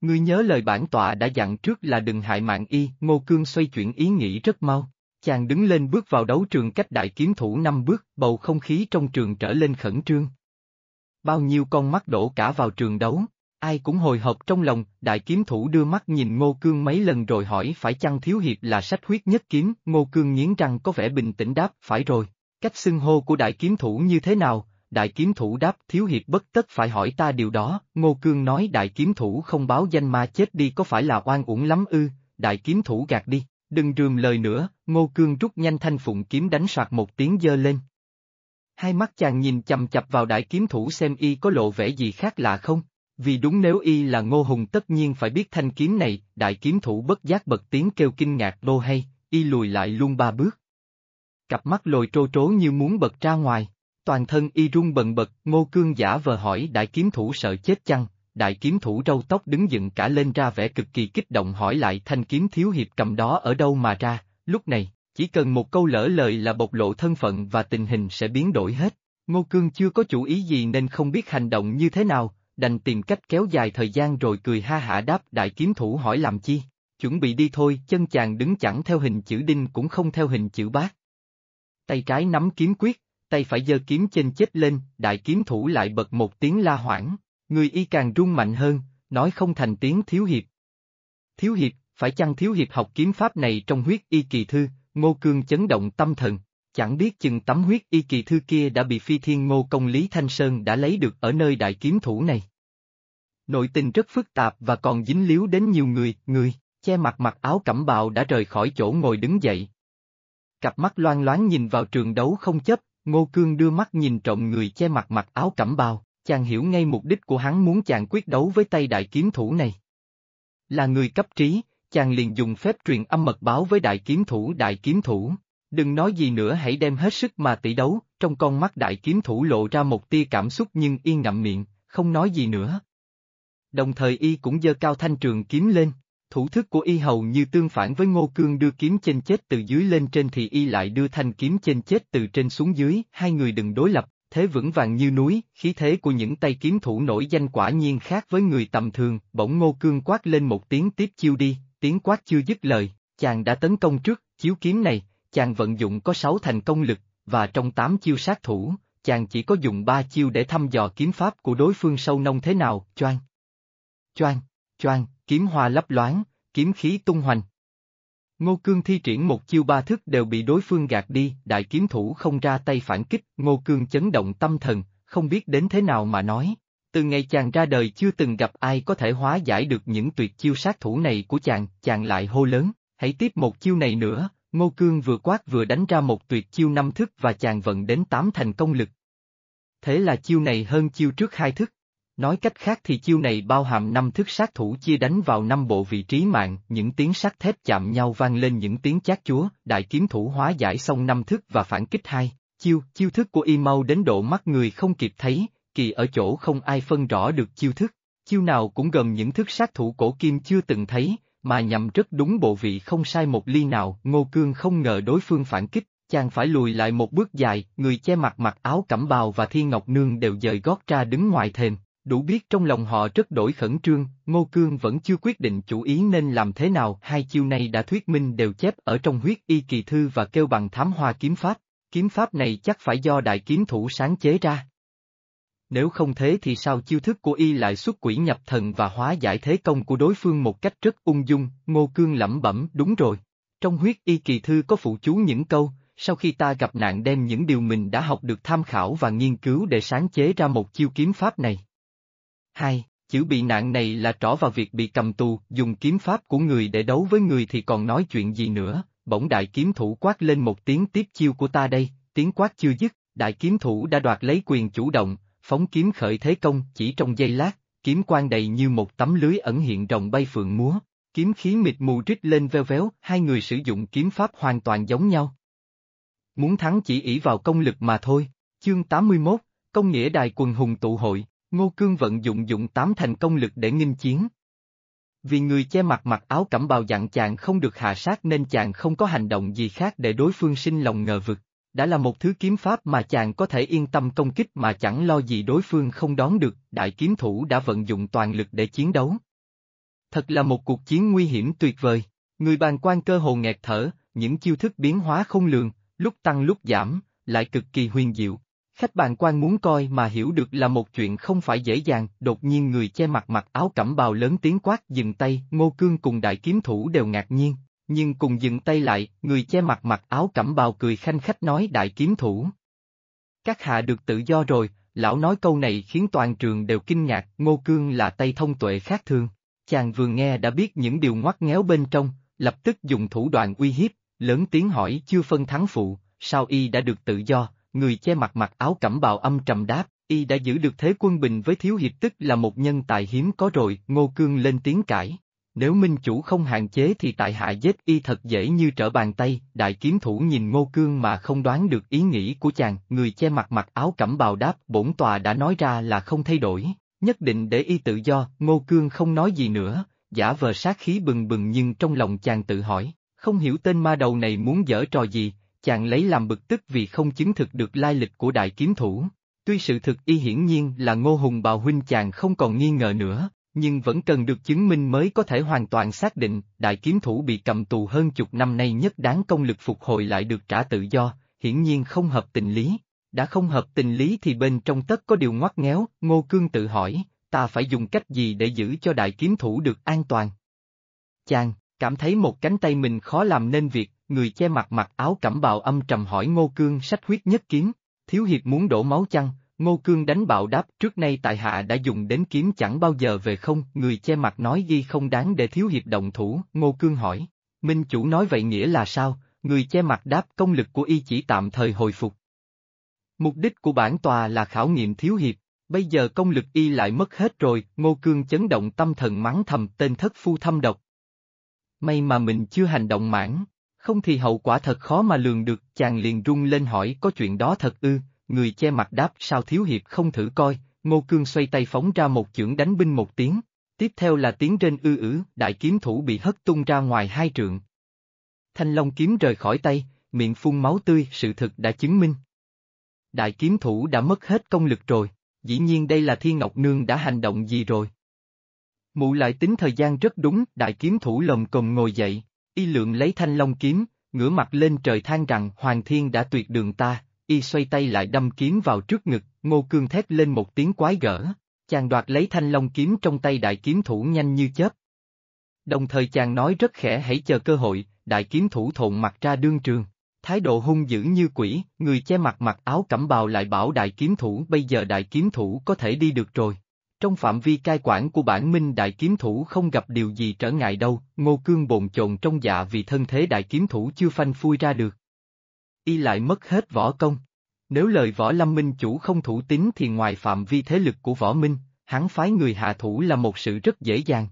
Ngươi nhớ lời bản tọa đã dặn trước là đừng hại mạng y, Ngô Cương xoay chuyển ý nghĩ rất mau. Chàng đứng lên bước vào đấu trường cách đại kiếm thủ năm bước, bầu không khí trong trường trở lên khẩn trương. Bao nhiêu con mắt đổ cả vào trường đấu, ai cũng hồi hộp trong lòng, đại kiếm thủ đưa mắt nhìn Ngô Cương mấy lần rồi hỏi phải chăng thiếu hiệp là sách huyết nhất kiếm, Ngô Cương nghiến răng có vẻ bình tĩnh đáp, phải rồi, cách xưng hô của đại kiếm thủ như thế nào, đại kiếm thủ đáp thiếu hiệp bất tất phải hỏi ta điều đó, Ngô Cương nói đại kiếm thủ không báo danh ma chết đi có phải là oan uổng lắm ư, đại kiếm thủ gạt đi, đừng rườm lời nữa, Ngô Cương rút nhanh thanh phụng kiếm đánh soạt một tiếng dơ lên. Hai mắt chàng nhìn chầm chập vào đại kiếm thủ xem y có lộ vẻ gì khác lạ không, vì đúng nếu y là Ngô Hùng tất nhiên phải biết thanh kiếm này, đại kiếm thủ bất giác bật tiếng kêu kinh ngạc đô hay, y lùi lại luôn ba bước. Cặp mắt lồi trô trố như muốn bật ra ngoài. Toàn thân y run bần bật, ngô cương giả vờ hỏi đại kiếm thủ sợ chết chăng, đại kiếm thủ râu tóc đứng dựng cả lên ra vẻ cực kỳ kích động hỏi lại thanh kiếm thiếu hiệp cầm đó ở đâu mà ra, lúc này, chỉ cần một câu lỡ lời là bộc lộ thân phận và tình hình sẽ biến đổi hết. Ngô Cương chưa có chủ ý gì nên không biết hành động như thế nào, đành tìm cách kéo dài thời gian rồi cười ha hả đáp đại kiếm thủ hỏi làm chi, chuẩn bị đi thôi, chân chàng đứng chẳng theo hình chữ đinh cũng không theo hình chữ bát. Tay trái nắm kiếm quyết, tay phải giơ kiếm trên chết lên, đại kiếm thủ lại bật một tiếng la hoảng, người y càng rung mạnh hơn, nói không thành tiếng thiếu hiệp. Thiếu hiệp, phải chăng thiếu hiệp học kiếm pháp này trong huyết y kỳ thư, ngô cương chấn động tâm thần, chẳng biết chừng tấm huyết y kỳ thư kia đã bị phi thiên ngô công Lý Thanh Sơn đã lấy được ở nơi đại kiếm thủ này. Nội tình rất phức tạp và còn dính líu đến nhiều người, người, che mặt mặc áo cẩm bào đã rời khỏi chỗ ngồi đứng dậy. Cặp mắt loan loáng nhìn vào trường đấu không chấp, Ngô Cương đưa mắt nhìn trộm người che mặt mặc áo cẩm bào, chàng hiểu ngay mục đích của hắn muốn chàng quyết đấu với tay đại kiếm thủ này. Là người cấp trí, chàng liền dùng phép truyền âm mật báo với đại kiếm thủ đại kiếm thủ. Đừng nói gì nữa hãy đem hết sức mà tỷ đấu, trong con mắt đại kiếm thủ lộ ra một tia cảm xúc nhưng yên ngậm miệng, không nói gì nữa. Đồng thời y cũng giơ cao thanh trường kiếm lên. Thủ thức của y hầu như tương phản với Ngô Cương đưa kiếm trên chết từ dưới lên trên thì y lại đưa thanh kiếm trên chết từ trên xuống dưới, hai người đừng đối lập, thế vững vàng như núi, khí thế của những tay kiếm thủ nổi danh quả nhiên khác với người tầm thường, bỗng Ngô Cương quát lên một tiếng tiếp chiêu đi, tiếng quát chưa dứt lời, chàng đã tấn công trước, chiếu kiếm này, chàng vận dụng có sáu thành công lực, và trong tám chiêu sát thủ, chàng chỉ có dùng ba chiêu để thăm dò kiếm pháp của đối phương sâu nông thế nào, choang. Choang, choang, kiếm hoa lấp loáng, kiếm khí tung hoành. Ngô Cương thi triển một chiêu ba thức đều bị đối phương gạt đi, đại kiếm thủ không ra tay phản kích, Ngô Cương chấn động tâm thần, không biết đến thế nào mà nói. Từ ngày chàng ra đời chưa từng gặp ai có thể hóa giải được những tuyệt chiêu sát thủ này của chàng, chàng lại hô lớn, hãy tiếp một chiêu này nữa, Ngô Cương vừa quát vừa đánh ra một tuyệt chiêu năm thức và chàng vận đến tám thành công lực. Thế là chiêu này hơn chiêu trước hai thức. Nói cách khác thì chiêu này bao hàm năm thức sát thủ chia đánh vào năm bộ vị trí mạng, những tiếng sắt thép chạm nhau vang lên những tiếng chát chúa, đại kiếm thủ hóa giải xong năm thức và phản kích hai. Chiêu, chiêu thức của y mau đến độ mắt người không kịp thấy, kỳ ở chỗ không ai phân rõ được chiêu thức. Chiêu nào cũng gồm những thức sát thủ cổ kim chưa từng thấy, mà nhằm rất đúng bộ vị không sai một ly nào, Ngô Cương không ngờ đối phương phản kích, chàng phải lùi lại một bước dài, người che mặt mặc áo cẩm bào và Thiên Ngọc Nương đều dời gót ra đứng ngoài thềm, đủ biết trong lòng họ rất đổi khẩn trương, Ngô Cương vẫn chưa quyết định chủ ý nên làm thế nào, hai chiêu này đã thuyết minh đều chép ở trong huyết y kỳ thư và kêu bằng thám hoa kiếm pháp, kiếm pháp này chắc phải do đại kiếm thủ sáng chế ra. Nếu không thế thì sao chiêu thức của y lại xuất quỷ nhập thần và hóa giải thế công của đối phương một cách rất ung dung, Ngô Cương lẩm bẩm đúng rồi. Trong huyết y kỳ thư có phụ chú những câu, sau khi ta gặp nạn đem những điều mình đã học được tham khảo và nghiên cứu để sáng chế ra một chiêu kiếm pháp này. 2. Chữ bị nạn này là trỏ vào việc bị cầm tù, dùng kiếm pháp của người để đấu với người thì còn nói chuyện gì nữa, bỗng đại kiếm thủ quát lên một tiếng tiếp chiêu của ta đây, tiếng quát chưa dứt, đại kiếm thủ đã đoạt lấy quyền chủ động, phóng kiếm khởi thế công, chỉ trong giây lát, kiếm quang đầy như một tấm lưới ẩn hiện rồng bay phượng múa, kiếm khí mịt mù rít lên veo véo, hai người sử dụng kiếm pháp hoàn toàn giống nhau. Muốn thắng chỉ ỷ vào công lực mà thôi, chương 81, công nghĩa đài quần hùng tụ hội, Ngô Cương vận dụng dụng tám thành công lực để nghinh chiến. Vì người che mặt mặc áo cẩm bào dặn chàng không được hạ sát nên chàng không có hành động gì khác để đối phương sinh lòng ngờ vực đã là một thứ kiếm pháp mà chàng có thể yên tâm công kích mà chẳng lo gì đối phương không đón được, đại kiếm thủ đã vận dụng toàn lực để chiến đấu. Thật là một cuộc chiến nguy hiểm tuyệt vời, người bàn quan cơ hồ nghẹt thở, những chiêu thức biến hóa không lường, lúc tăng lúc giảm, lại cực kỳ huyền diệu. Khách bàn quan muốn coi mà hiểu được là một chuyện không phải dễ dàng, đột nhiên người che mặt mặc áo cẩm bào lớn tiếng quát dừng tay, ngô cương cùng đại kiếm thủ đều ngạc nhiên, nhưng cùng dừng tay lại, người che mặt mặc áo cẩm bào cười khanh khách nói đại kiếm thủ. Các hạ được tự do rồi, lão nói câu này khiến toàn trường đều kinh ngạc, Ngô Cương là tay thông tuệ khác thường. Chàng vừa nghe đã biết những điều ngoắt ngéo bên trong, lập tức dùng thủ đoạn uy hiếp, lớn tiếng hỏi chưa phân thắng phụ, sao y đã được tự do, người che mặt mặc áo cẩm bào âm trầm đáp, y đã giữ được thế quân bình với thiếu hiệp tức là một nhân tài hiếm có rồi, Ngô Cương lên tiếng cãi. Nếu minh chủ không hạn chế thì tại hạ giết y thật dễ như trở bàn tay, đại kiếm thủ nhìn ngô cương mà không đoán được ý nghĩ của chàng, người che mặt mặc áo cẩm bào đáp, bổn tòa đã nói ra là không thay đổi, nhất định để y tự do, ngô cương không nói gì nữa, giả vờ sát khí bừng bừng nhưng trong lòng chàng tự hỏi, không hiểu tên ma đầu này muốn dở trò gì, chàng lấy làm bực tức vì không chứng thực được lai lịch của đại kiếm thủ. Tuy sự thực y hiển nhiên là ngô hùng bào huynh chàng không còn nghi ngờ nữa, nhưng vẫn cần được chứng minh mới có thể hoàn toàn xác định đại kiếm thủ bị cầm tù hơn chục năm nay nhất đáng công lực phục hồi lại được trả tự do, hiển nhiên không hợp tình lý. Đã không hợp tình lý thì bên trong tất có điều ngoắt ngéo, Ngô Cương tự hỏi, ta phải dùng cách gì để giữ cho đại kiếm thủ được an toàn? Chàng, cảm thấy một cánh tay mình khó làm nên việc, người che mặt mặc áo cẩm bào âm trầm hỏi Ngô Cương sách huyết nhất kiếm, thiếu hiệp muốn đổ máu chăng, Ngô Cương đánh bạo đáp trước nay tại hạ đã dùng đến kiếm chẳng bao giờ về không, người che mặt nói ghi không đáng để thiếu hiệp động thủ, Ngô Cương hỏi. Minh chủ nói vậy nghĩa là sao, người che mặt đáp công lực của y chỉ tạm thời hồi phục. Mục đích của bản tòa là khảo nghiệm thiếu hiệp, bây giờ công lực y lại mất hết rồi, Ngô Cương chấn động tâm thần mắng thầm tên thất phu thâm độc. May mà mình chưa hành động mãn, không thì hậu quả thật khó mà lường được, chàng liền rung lên hỏi có chuyện đó thật ư, người che mặt đáp sao thiếu hiệp không thử coi, Ngô Cương xoay tay phóng ra một chưởng đánh binh một tiếng, tiếp theo là tiếng trên ư ử, đại kiếm thủ bị hất tung ra ngoài hai trượng. Thanh long kiếm rời khỏi tay, miệng phun máu tươi, sự thực đã chứng minh. Đại kiếm thủ đã mất hết công lực rồi, dĩ nhiên đây là Thiên Ngọc Nương đã hành động gì rồi. Mụ lại tính thời gian rất đúng, đại kiếm thủ lồng cồm ngồi dậy, y lượng lấy thanh long kiếm, ngửa mặt lên trời than rằng Hoàng Thiên đã tuyệt đường ta, y xoay tay lại đâm kiếm vào trước ngực, ngô cương thét lên một tiếng quái gở, chàng đoạt lấy thanh long kiếm trong tay đại kiếm thủ nhanh như chớp. Đồng thời chàng nói rất khẽ hãy chờ cơ hội, đại kiếm thủ thộn mặt ra đương trường. Thái độ hung dữ như quỷ, người che mặt mặc áo cẩm bào lại bảo đại kiếm thủ bây giờ đại kiếm thủ có thể đi được rồi. Trong phạm vi cai quản của bản minh đại kiếm thủ không gặp điều gì trở ngại đâu, ngô cương bồn chồn trong dạ vì thân thế đại kiếm thủ chưa phanh phui ra được. Y lại mất hết võ công. Nếu lời võ lâm minh chủ không thủ tín thì ngoài phạm vi thế lực của võ minh, hắn phái người hạ thủ là một sự rất dễ dàng.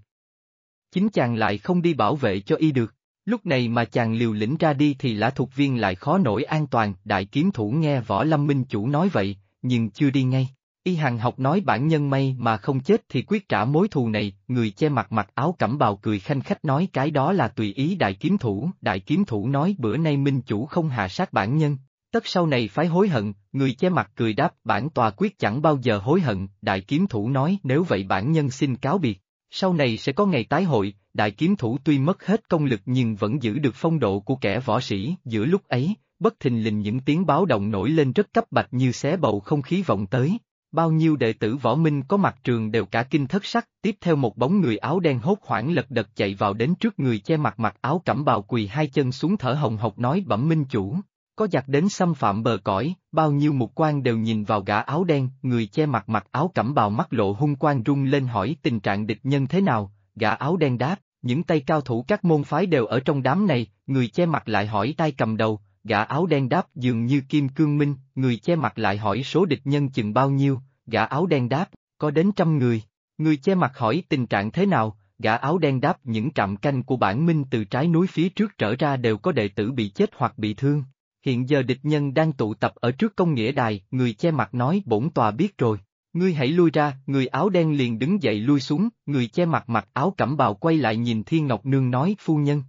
Chính chàng lại không đi bảo vệ cho y được. Lúc này mà chàng liều lĩnh ra đi thì lã thuộc viên lại khó nổi an toàn, đại kiếm thủ nghe võ lâm minh chủ nói vậy, nhưng chưa đi ngay. Y hàng học nói bản nhân may mà không chết thì quyết trả mối thù này, người che mặt mặc áo cẩm bào cười khanh khách nói cái đó là tùy ý đại kiếm thủ, đại kiếm thủ nói bữa nay minh chủ không hạ sát bản nhân, tất sau này phải hối hận, người che mặt cười đáp bản tòa quyết chẳng bao giờ hối hận, đại kiếm thủ nói nếu vậy bản nhân xin cáo biệt, sau này sẽ có ngày tái hội, đại kiếm thủ tuy mất hết công lực nhưng vẫn giữ được phong độ của kẻ võ sĩ, giữa lúc ấy, bất thình lình những tiếng báo động nổi lên rất cấp bạch như xé bầu không khí vọng tới. Bao nhiêu đệ tử võ minh có mặt trường đều cả kinh thất sắc, tiếp theo một bóng người áo đen hốt hoảng lật đật chạy vào đến trước người che mặt mặc áo cẩm bào quỳ hai chân xuống thở hồng hộc nói bẩm minh chủ. Có giặc đến xâm phạm bờ cõi, bao nhiêu mục quan đều nhìn vào gã áo đen, người che mặt mặc áo cẩm bào mắt lộ hung quan rung lên hỏi tình trạng địch nhân thế nào, gã áo đen đáp, những tay cao thủ các môn phái đều ở trong đám này, người che mặt lại hỏi tay cầm đầu, gã áo đen đáp dường như Kim Cương Minh, người che mặt lại hỏi số địch nhân chừng bao nhiêu, gã áo đen đáp, có đến trăm người, người che mặt hỏi tình trạng thế nào, gã áo đen đáp những trạm canh của bản minh từ trái núi phía trước trở ra đều có đệ tử bị chết hoặc bị thương. Hiện giờ địch nhân đang tụ tập ở trước công nghĩa đài, người che mặt nói bổn tòa biết rồi. Ngươi hãy lui ra, người áo đen liền đứng dậy lui xuống, người che mặt mặc áo cẩm bào quay lại nhìn Thiên Ngọc Nương nói phu nhân.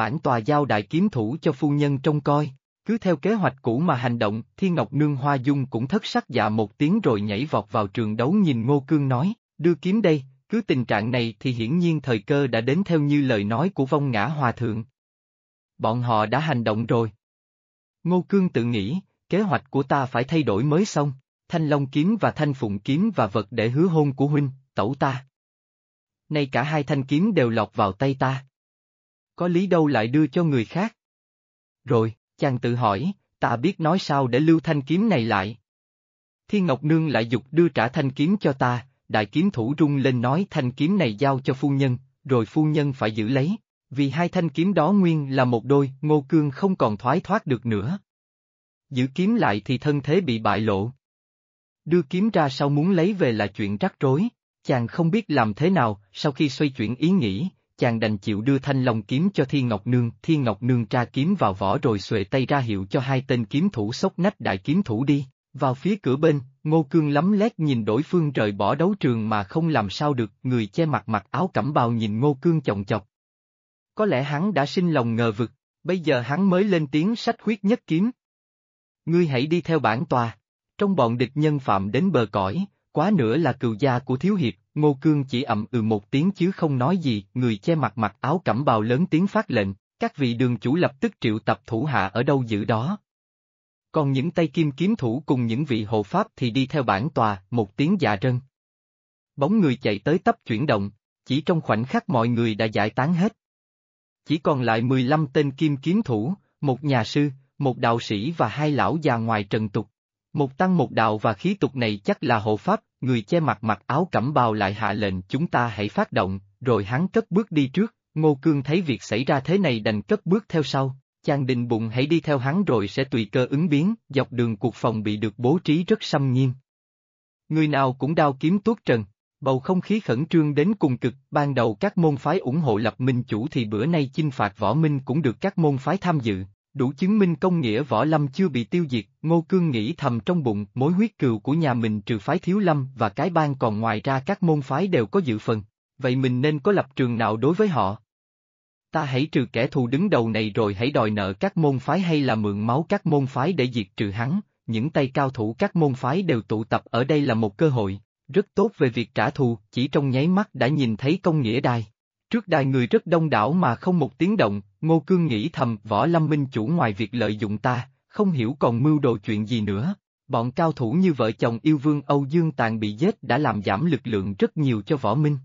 Bản tòa giao đại kiếm thủ cho phu nhân trông coi, cứ theo kế hoạch cũ mà hành động, Thiên Ngọc Nương Hoa Dung cũng thất sắc dạ một tiếng rồi nhảy vọt vào trường đấu nhìn Ngô Cương nói, đưa kiếm đây, cứ tình trạng này thì hiển nhiên thời cơ đã đến theo như lời nói của vong ngã hòa thượng. Bọn họ đã hành động rồi. Ngô Cương tự nghĩ, kế hoạch của ta phải thay đổi mới xong thanh long kiếm và thanh phụng kiếm và vật để hứa hôn của huynh, tẩu ta. Nay cả hai thanh kiếm đều lọt vào tay ta. Có lý đâu lại đưa cho người khác? Rồi, chàng tự hỏi, ta biết nói sao để lưu thanh kiếm này lại. Thiên Ngọc Nương lại dục đưa trả thanh kiếm cho ta, đại kiếm thủ rung lên nói thanh kiếm này giao cho phu nhân, rồi phu nhân phải giữ lấy, vì hai thanh kiếm đó nguyên là một đôi, ngô cương không còn thoái thoát được nữa. Giữ kiếm lại thì thân thế bị bại lộ. Đưa kiếm ra sau muốn lấy về là chuyện rắc rối, chàng không biết làm thế nào, sau khi xoay chuyển ý nghĩ, chàng đành chịu đưa thanh long kiếm cho Thiên Ngọc Nương, Thiên Ngọc Nương tra kiếm vào vỏ rồi xuệ tay ra hiệu cho hai tên kiếm thủ sốc nách đại kiếm thủ đi, vào phía cửa bên, Ngô Cương lắm lét nhìn đối phương rời bỏ đấu trường mà không làm sao được, người che mặt mặc áo cẩm bào nhìn Ngô Cương chồng chọc. Có lẽ hắn đã sinh lòng ngờ vực, bây giờ hắn mới lên tiếng sách huyết nhất kiếm. Ngươi hãy đi theo bản tòa. Trong bọn địch nhân phạm đến bờ cõi, quá nữa là cừu gia của thiếu hiệp, Ngô Cương chỉ ậm ừ một tiếng chứ không nói gì, người che mặt mặc áo cẩm bào lớn tiếng phát lệnh, các vị đường chủ lập tức triệu tập thủ hạ ở đâu giữ đó. Còn những tay kim kiếm thủ cùng những vị hộ pháp thì đi theo bản tòa, một tiếng dạ rân. Bóng người chạy tới tấp chuyển động, chỉ trong khoảnh khắc mọi người đã giải tán hết. Chỉ còn lại 15 tên kim kiếm thủ, một nhà sư, một đạo sĩ và hai lão già ngoài trần tục. Một tăng một đạo và khí tục này chắc là hộ pháp, người che mặt mặc áo cẩm bào lại hạ lệnh chúng ta hãy phát động, rồi hắn cất bước đi trước, Ngô Cương thấy việc xảy ra thế này đành cất bước theo sau, chàng định bụng hãy đi theo hắn rồi sẽ tùy cơ ứng biến, dọc đường cuộc phòng bị được bố trí rất xâm nghiêm. Người nào cũng đao kiếm tuốt trần, bầu không khí khẩn trương đến cùng cực, ban đầu các môn phái ủng hộ lập minh chủ thì bữa nay chinh phạt võ minh cũng được các môn phái tham dự, Đủ chứng minh công nghĩa võ lâm chưa bị tiêu diệt, Ngô Cương nghĩ thầm trong bụng mối huyết cừu của nhà mình trừ phái thiếu lâm và cái bang còn ngoài ra các môn phái đều có dự phần, vậy mình nên có lập trường nào đối với họ? Ta hãy trừ kẻ thù đứng đầu này rồi hãy đòi nợ các môn phái hay là mượn máu các môn phái để diệt trừ hắn, những tay cao thủ các môn phái đều tụ tập ở đây là một cơ hội, rất tốt về việc trả thù, chỉ trong nháy mắt đã nhìn thấy công nghĩa đài. Trước đài người rất đông đảo mà không một tiếng động, Ngô Cương nghĩ thầm võ lâm minh chủ ngoài việc lợi dụng ta, không hiểu còn mưu đồ chuyện gì nữa. Bọn cao thủ như vợ chồng yêu vương Âu Dương Tàn bị giết đã làm giảm lực lượng rất nhiều cho võ minh.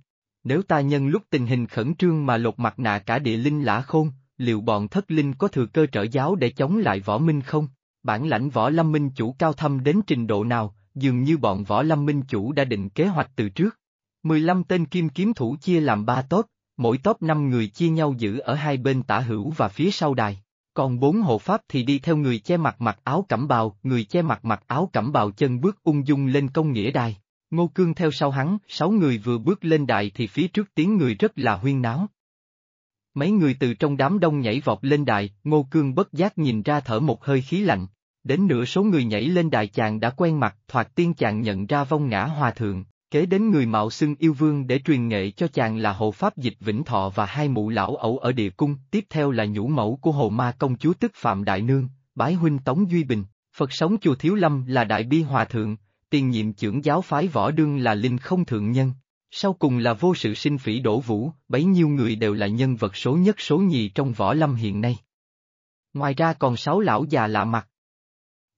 Nếu ta nhân lúc tình hình khẩn trương mà lột mặt nạ cả địa linh lã khôn, liệu bọn thất linh có thừa cơ trở giáo để chống lại võ minh không? Bản lãnh võ lâm minh chủ cao thâm đến trình độ nào, dường như bọn võ lâm minh chủ đã định kế hoạch từ trước. 15 tên kim kiếm thủ chia làm ba tốt, mỗi top 5 người chia nhau giữ ở hai bên tả hữu và phía sau đài. Còn bốn hộ pháp thì đi theo người che mặt mặc áo cẩm bào, người che mặt mặc áo cẩm bào chân bước ung dung lên công nghĩa đài. Ngô Cương theo sau hắn, sáu người vừa bước lên đài thì phía trước tiếng người rất là huyên náo. Mấy người từ trong đám đông nhảy vọt lên đài, Ngô Cương bất giác nhìn ra thở một hơi khí lạnh. Đến nửa số người nhảy lên đài chàng đã quen mặt, thoạt tiên chàng nhận ra vong ngã hòa thượng, kế đến người mạo xưng yêu vương để truyền nghệ cho chàng là hộ pháp dịch Vĩnh Thọ và hai mụ lão ẩu ở địa cung, tiếp theo là nhũ mẫu của hồ ma công chúa tức Phạm Đại Nương, bái huynh Tống Duy Bình, Phật sống chùa Thiếu Lâm là Đại Bi Hòa Thượng, tiền nhiệm trưởng giáo phái võ đương là Linh Không Thượng Nhân. Sau cùng là vô sự sinh phỉ đổ vũ, bấy nhiêu người đều là nhân vật số nhất số nhì trong võ lâm hiện nay. Ngoài ra còn sáu lão già lạ mặt.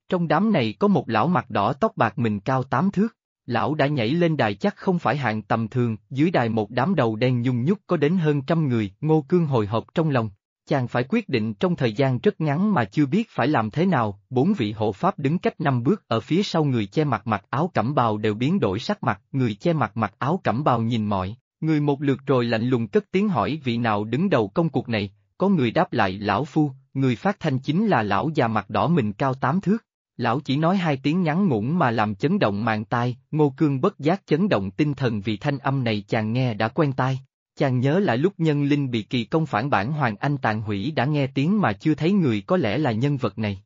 Trong đám này có một lão mặt đỏ tóc bạc mình cao tám thước, lão đã nhảy lên đài chắc không phải hạng tầm thường, dưới đài một đám đầu đen nhung nhúc có đến hơn trăm người, ngô cương hồi hộp trong lòng. Chàng phải quyết định trong thời gian rất ngắn mà chưa biết phải làm thế nào, bốn vị hộ pháp đứng cách năm bước ở phía sau người che mặt mặc áo cẩm bào đều biến đổi sắc mặt, người che mặt mặc áo cẩm bào nhìn mọi, người một lượt rồi lạnh lùng cất tiếng hỏi vị nào đứng đầu công cuộc này, có người đáp lại lão phu, người phát thanh chính là lão già mặt đỏ mình cao tám thước, Lão chỉ nói hai tiếng ngắn ngủn mà làm chấn động mạng tai, ngô cương bất giác chấn động tinh thần vì thanh âm này chàng nghe đã quen tai. Chàng nhớ lại lúc nhân linh bị kỳ công phản bản Hoàng Anh tàn hủy đã nghe tiếng mà chưa thấy người có lẽ là nhân vật này.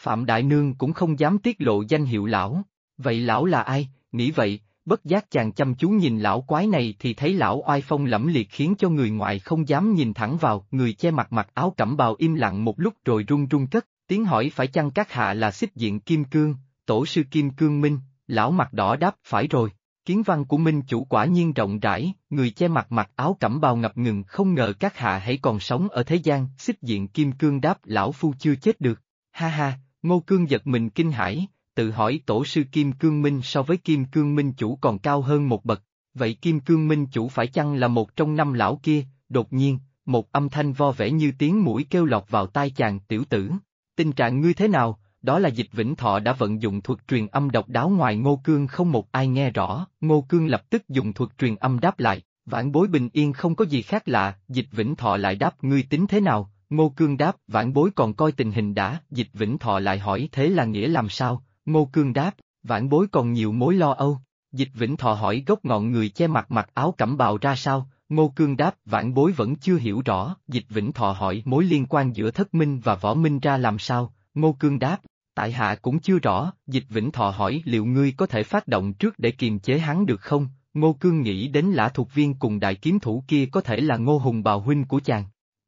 Phạm Đại Nương cũng không dám tiết lộ danh hiệu lão, vậy lão là ai, nghĩ vậy, bất giác chàng chăm chú nhìn lão quái này thì thấy lão oai phong lẫm liệt khiến cho người ngoại không dám nhìn thẳng vào, người che mặt mặc áo cẩm bào im lặng một lúc rồi run run cất, Tiếng hỏi phải chăng các hạ là xích diện Kim Cương, tổ sư Kim Cương Minh, lão mặt đỏ đáp phải rồi. Kiến văn của Minh chủ quả nhiên rộng rãi, người che mặt mặc áo cẩm bào ngập ngừng không ngờ các hạ hãy còn sống ở thế gian, xích diện Kim Cương đáp lão phu chưa chết được. Ha ha, Ngô Cương giật mình kinh hãi, tự hỏi tổ sư Kim Cương Minh so với Kim Cương Minh chủ còn cao hơn một bậc, vậy Kim Cương Minh chủ phải chăng là một trong năm lão kia, đột nhiên, một âm thanh vo vẻ như tiếng mũi kêu lọt vào tai chàng tiểu tử, Tình trạng ngươi thế nào, đó là dịch vĩnh thọ đã vận dụng thuật truyền âm độc đáo ngoài ngô cương không một ai nghe rõ, ngô cương lập tức dùng thuật truyền âm đáp lại, vãn bối bình yên không có gì khác lạ, dịch vĩnh thọ lại đáp ngươi tính thế nào, ngô cương đáp vãn bối còn coi tình hình đã, dịch vĩnh thọ lại hỏi thế là nghĩa làm sao, ngô cương đáp, vãn bối còn nhiều mối lo âu, dịch vĩnh thọ hỏi gốc ngọn người che mặt mặc áo cẩm bào ra sao, Ngô Cương đáp vãn bối vẫn chưa hiểu rõ, dịch vĩnh thọ hỏi mối liên quan giữa thất minh và võ minh ra làm sao, Ngô Cương đáp, tại hạ cũng chưa rõ, dịch vĩnh thọ hỏi liệu ngươi có thể phát động trước để kiềm chế hắn được không, Ngô Cương nghĩ đến lã thuộc viên cùng đại kiếm thủ kia có thể là Ngô Hùng bào huynh của chàng.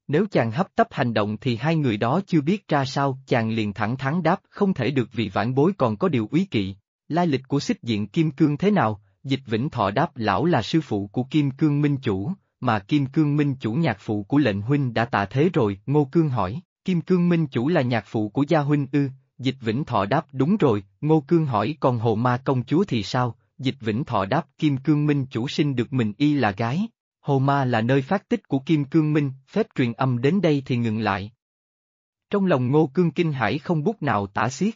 Nếu chàng hấp tấp hành động thì hai người đó chưa biết ra sao, chàng liền thẳng thắn đáp không thể được vì vãn bối còn có điều úy kỵ. Lai lịch của xích diện Kim Cương thế nào, Dịch Vĩnh Thọ đáp lão là sư phụ của Kim Cương Minh Chủ, mà Kim Cương Minh Chủ nhạc phụ của lệnh huynh đã tạ thế rồi, Ngô Cương hỏi, Kim Cương Minh Chủ là nhạc phụ của gia huynh ư, Dịch Vĩnh Thọ đáp đúng rồi, Ngô Cương hỏi còn Hồ Ma Công Chúa thì sao, Dịch Vĩnh Thọ đáp Kim Cương Minh Chủ sinh được mình y là gái, Hồ Ma là nơi phát tích của Kim Cương Minh, phép truyền âm đến đây thì ngừng lại. Trong lòng Ngô Cương kinh hãi không bút nào tả xiết.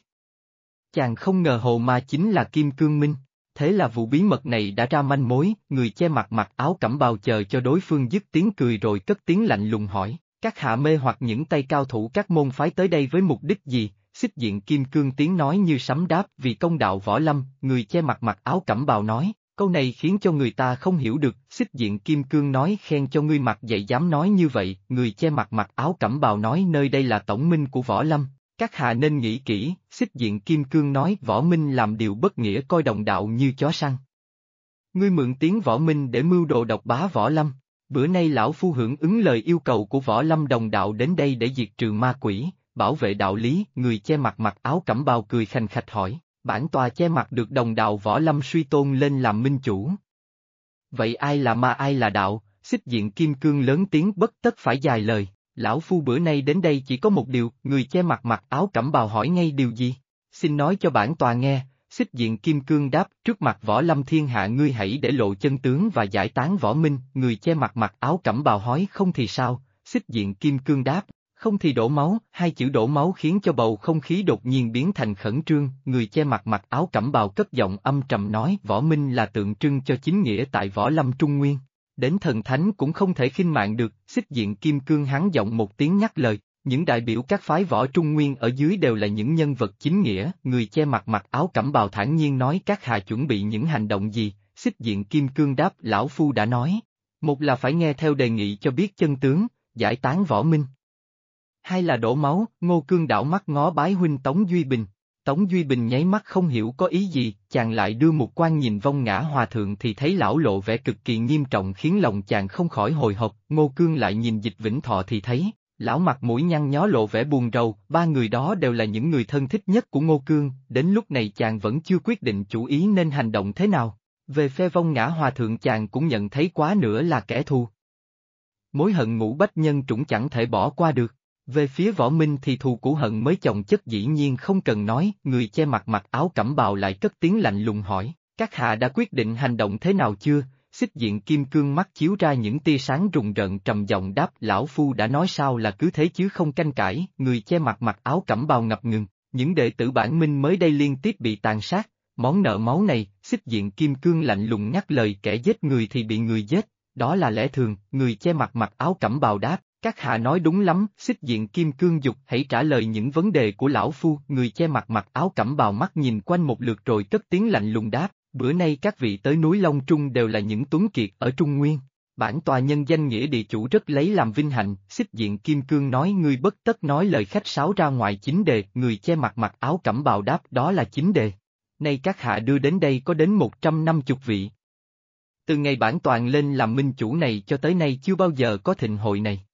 Chàng không ngờ Hồ Ma chính là Kim Cương Minh. Thế là vụ bí mật này đã ra manh mối, người che mặt mặc áo cẩm bào chờ cho đối phương dứt tiếng cười rồi cất tiếng lạnh lùng hỏi, các hạ mê hoặc những tay cao thủ các môn phái tới đây với mục đích gì? Xích diện kim cương tiếng nói như sấm đáp vì công đạo võ lâm, người che mặt mặc áo cẩm bào nói, câu này khiến cho người ta không hiểu được, xích diện kim cương nói khen cho ngươi mặt dạy dám nói như vậy, người che mặt mặc áo cẩm bào nói nơi đây là tổng minh của võ lâm, các hạ nên nghĩ kỹ, xích diện kim cương nói võ minh làm điều bất nghĩa coi đồng đạo như chó săn. Ngươi mượn tiếng võ minh để mưu đồ độc bá võ lâm, bữa nay lão phu hưởng ứng lời yêu cầu của võ lâm đồng đạo đến đây để diệt trừ ma quỷ, bảo vệ đạo lý, người che mặt mặc áo cẩm bào cười khành khạch hỏi, bản tòa che mặt được đồng đạo võ lâm suy tôn lên làm minh chủ. Vậy ai là ma ai là đạo, xích diện kim cương lớn tiếng bất tất phải dài lời. Lão Phu bữa nay đến đây chỉ có một điều, người che mặt mặc áo cẩm bào hỏi ngay điều gì? Xin nói cho bản tòa nghe, xích diện kim cương đáp, trước mặt võ lâm thiên hạ ngươi hãy để lộ chân tướng và giải tán võ minh, người che mặt mặc áo cẩm bào hỏi không thì sao, xích diện kim cương đáp, không thì đổ máu, hai chữ đổ máu khiến cho bầu không khí đột nhiên biến thành khẩn trương, người che mặt mặc áo cẩm bào cất giọng âm trầm nói võ minh là tượng trưng cho chính nghĩa tại võ lâm trung nguyên. Đến thần thánh cũng không thể khinh mạng được, xích diện kim cương hắn giọng một tiếng nhắc lời, những đại biểu các phái võ trung nguyên ở dưới đều là những nhân vật chính nghĩa, người che mặt mặc áo cẩm bào thản nhiên nói các hạ chuẩn bị những hành động gì, xích diện kim cương đáp lão phu đã nói. Một là phải nghe theo đề nghị cho biết chân tướng, giải tán võ minh. Hai là đổ máu, ngô cương đảo mắt ngó bái huynh Tống Duy Bình. Tống Duy Bình nháy mắt không hiểu có ý gì, chàng lại đưa một quan nhìn vong ngã hòa thượng thì thấy lão lộ vẻ cực kỳ nghiêm trọng khiến lòng chàng không khỏi hồi hộp, ngô cương lại nhìn dịch vĩnh thọ thì thấy, lão mặt mũi nhăn nhó lộ vẻ buồn rầu, ba người đó đều là những người thân thích nhất của ngô cương, đến lúc này chàng vẫn chưa quyết định chủ ý nên hành động thế nào. Về phe vong ngã hòa thượng chàng cũng nhận thấy quá nữa là kẻ thù. Mối hận ngũ bách nhân trũng chẳng thể bỏ qua được. Về phía võ minh thì thù cũ hận mới chồng chất dĩ nhiên không cần nói, người che mặt mặc áo cẩm bào lại cất tiếng lạnh lùng hỏi, các hạ đã quyết định hành động thế nào chưa? Xích diện kim cương mắt chiếu ra những tia sáng rùng rợn trầm giọng đáp lão phu đã nói sao là cứ thế chứ không canh cãi, người che mặt mặc áo cẩm bào ngập ngừng, những đệ tử bản minh mới đây liên tiếp bị tàn sát, món nợ máu này, xích diện kim cương lạnh lùng nhắc lời kẻ giết người thì bị người giết, đó là lẽ thường, người che mặt mặc áo cẩm bào đáp, các hạ nói đúng lắm, xích diện kim cương dục hãy trả lời những vấn đề của lão phu, người che mặt mặc áo cẩm bào mắt nhìn quanh một lượt rồi cất tiếng lạnh lùng đáp, bữa nay các vị tới núi Long Trung đều là những tuấn kiệt ở Trung Nguyên. Bản tòa nhân danh nghĩa địa chủ rất lấy làm vinh hạnh, xích diện kim cương nói ngươi bất tất nói lời khách sáo ra ngoài chính đề, người che mặt mặc áo cẩm bào đáp đó là chính đề. Nay các hạ đưa đến đây có đến 150 vị. Từ ngày bản toàn lên làm minh chủ này cho tới nay chưa bao giờ có thịnh hội này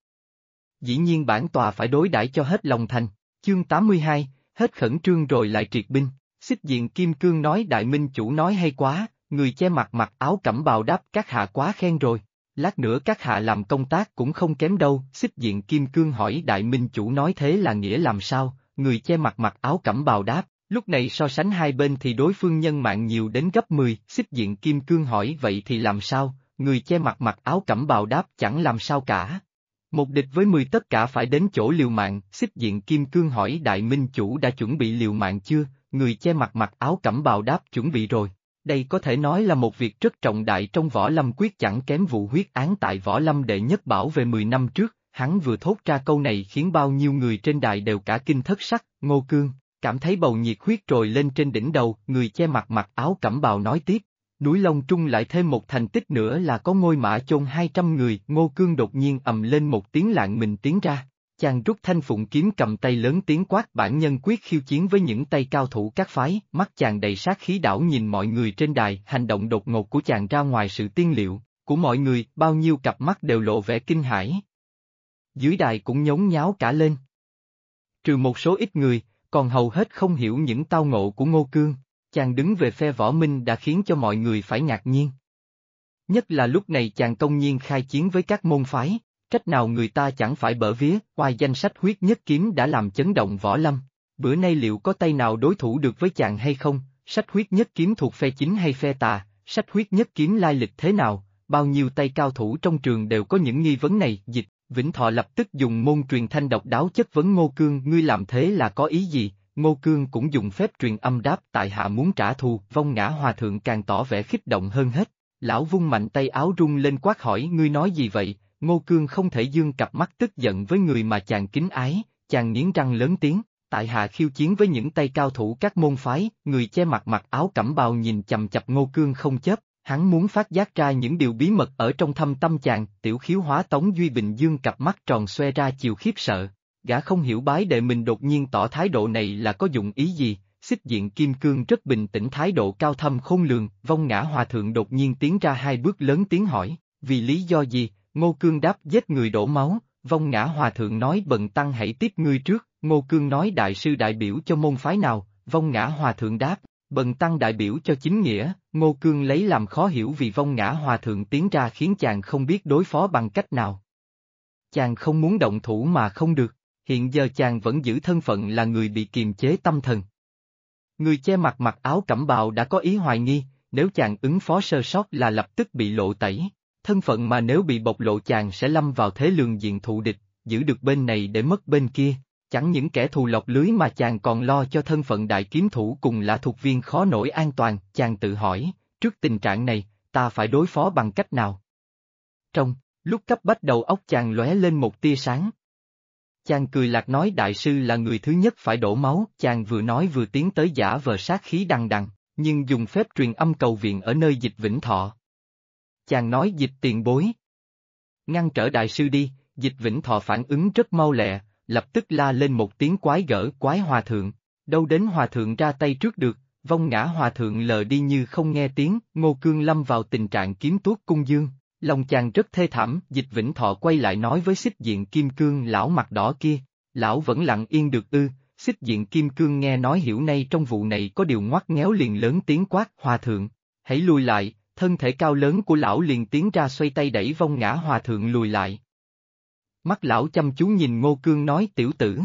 dĩ nhiên bản tòa phải đối đãi cho hết lòng thành. Chương 82, hết khẩn trương rồi lại triệt binh, xích diện Kim Cương nói đại minh chủ nói hay quá, người che mặt mặc áo cẩm bào đáp các hạ quá khen rồi. Lát nữa các hạ làm công tác cũng không kém đâu, xích diện Kim Cương hỏi đại minh chủ nói thế là nghĩa làm sao, người che mặt mặc áo cẩm bào đáp, lúc này so sánh hai bên thì đối phương nhân mạng nhiều đến gấp 10, xích diện Kim Cương hỏi vậy thì làm sao, người che mặt mặc áo cẩm bào đáp chẳng làm sao cả, một địch với mười tất cả phải đến chỗ liều mạng, xích diện kim cương hỏi đại minh chủ đã chuẩn bị liều mạng chưa, người che mặt mặc áo cẩm bào đáp chuẩn bị rồi. Đây có thể nói là một việc rất trọng đại trong võ lâm quyết chẳng kém vụ huyết án tại võ lâm đệ nhất bảo về 10 năm trước, hắn vừa thốt ra câu này khiến bao nhiêu người trên đài đều cả kinh thất sắc, ngô cương, cảm thấy bầu nhiệt huyết trồi lên trên đỉnh đầu, người che mặt mặc áo cẩm bào nói tiếp, Núi Long Trung lại thêm một thành tích nữa là có ngôi mã chôn 200 người, Ngô Cương đột nhiên ầm lên một tiếng lạng mình tiến ra. Chàng rút thanh phụng kiếm cầm tay lớn tiếng quát bản nhân quyết khiêu chiến với những tay cao thủ các phái, mắt chàng đầy sát khí đảo nhìn mọi người trên đài, hành động đột ngột của chàng ra ngoài sự tiên liệu, của mọi người, bao nhiêu cặp mắt đều lộ vẻ kinh hãi. Dưới đài cũng nhốn nháo cả lên. Trừ một số ít người, còn hầu hết không hiểu những tao ngộ của Ngô Cương chàng đứng về phe võ minh đã khiến cho mọi người phải ngạc nhiên. Nhất là lúc này chàng công nhiên khai chiến với các môn phái, cách nào người ta chẳng phải bở vía, ngoài danh sách huyết nhất kiếm đã làm chấn động võ lâm. Bữa nay liệu có tay nào đối thủ được với chàng hay không, sách huyết nhất kiếm thuộc phe chính hay phe tà, sách huyết nhất kiếm lai lịch thế nào, bao nhiêu tay cao thủ trong trường đều có những nghi vấn này, dịch, Vĩnh Thọ lập tức dùng môn truyền thanh độc đáo chất vấn Ngô Cương ngươi làm thế là có ý gì, Ngô Cương cũng dùng phép truyền âm đáp tại hạ muốn trả thù, vong ngã hòa thượng càng tỏ vẻ khích động hơn hết. Lão vung mạnh tay áo rung lên quát hỏi ngươi nói gì vậy, Ngô Cương không thể dương cặp mắt tức giận với người mà chàng kính ái, chàng nghiến răng lớn tiếng, tại hạ khiêu chiến với những tay cao thủ các môn phái, người che mặt mặc áo cẩm bào nhìn chầm chập Ngô Cương không chấp, hắn muốn phát giác ra những điều bí mật ở trong thâm tâm chàng, tiểu khiếu hóa Tống Duy Bình dương cặp mắt tròn xoe ra chiều khiếp sợ, gã không hiểu bái đệ mình đột nhiên tỏ thái độ này là có dụng ý gì, xích diện kim cương rất bình tĩnh thái độ cao thâm khôn lường, vong ngã hòa thượng đột nhiên tiến ra hai bước lớn tiếng hỏi, vì lý do gì, ngô cương đáp giết người đổ máu, vong ngã hòa thượng nói bần tăng hãy tiếp ngươi trước, ngô cương nói đại sư đại biểu cho môn phái nào, vong ngã hòa thượng đáp, bần tăng đại biểu cho chính nghĩa, ngô cương lấy làm khó hiểu vì vong ngã hòa thượng tiến ra khiến chàng không biết đối phó bằng cách nào. Chàng không muốn động thủ mà không được hiện giờ chàng vẫn giữ thân phận là người bị kiềm chế tâm thần. Người che mặt mặc áo cẩm bào đã có ý hoài nghi, nếu chàng ứng phó sơ sót là lập tức bị lộ tẩy, thân phận mà nếu bị bộc lộ chàng sẽ lâm vào thế lường diện thụ địch, giữ được bên này để mất bên kia. Chẳng những kẻ thù lọc lưới mà chàng còn lo cho thân phận đại kiếm thủ cùng là thuộc viên khó nổi an toàn, chàng tự hỏi, trước tình trạng này, ta phải đối phó bằng cách nào? Trong, lúc cấp bách đầu óc chàng lóe lên một tia sáng. Chàng cười lạc nói đại sư là người thứ nhất phải đổ máu, chàng vừa nói vừa tiến tới giả vờ sát khí đằng đằng, nhưng dùng phép truyền âm cầu viện ở nơi dịch vĩnh thọ. Chàng nói dịch tiền bối. Ngăn trở đại sư đi, dịch vĩnh thọ phản ứng rất mau lẹ, lập tức la lên một tiếng quái gở quái hòa thượng, đâu đến hòa thượng ra tay trước được, vong ngã hòa thượng lờ đi như không nghe tiếng, ngô cương lâm vào tình trạng kiếm tuốt cung dương, lòng chàng rất thê thảm, dịch vĩnh thọ quay lại nói với xích diện kim cương lão mặt đỏ kia, lão vẫn lặng yên được ư, xích diện kim cương nghe nói hiểu nay trong vụ này có điều ngoắt ngéo liền lớn tiếng quát, hòa thượng, hãy lùi lại, thân thể cao lớn của lão liền tiến ra xoay tay đẩy vong ngã hòa thượng lùi lại. Mắt lão chăm chú nhìn ngô cương nói tiểu tử.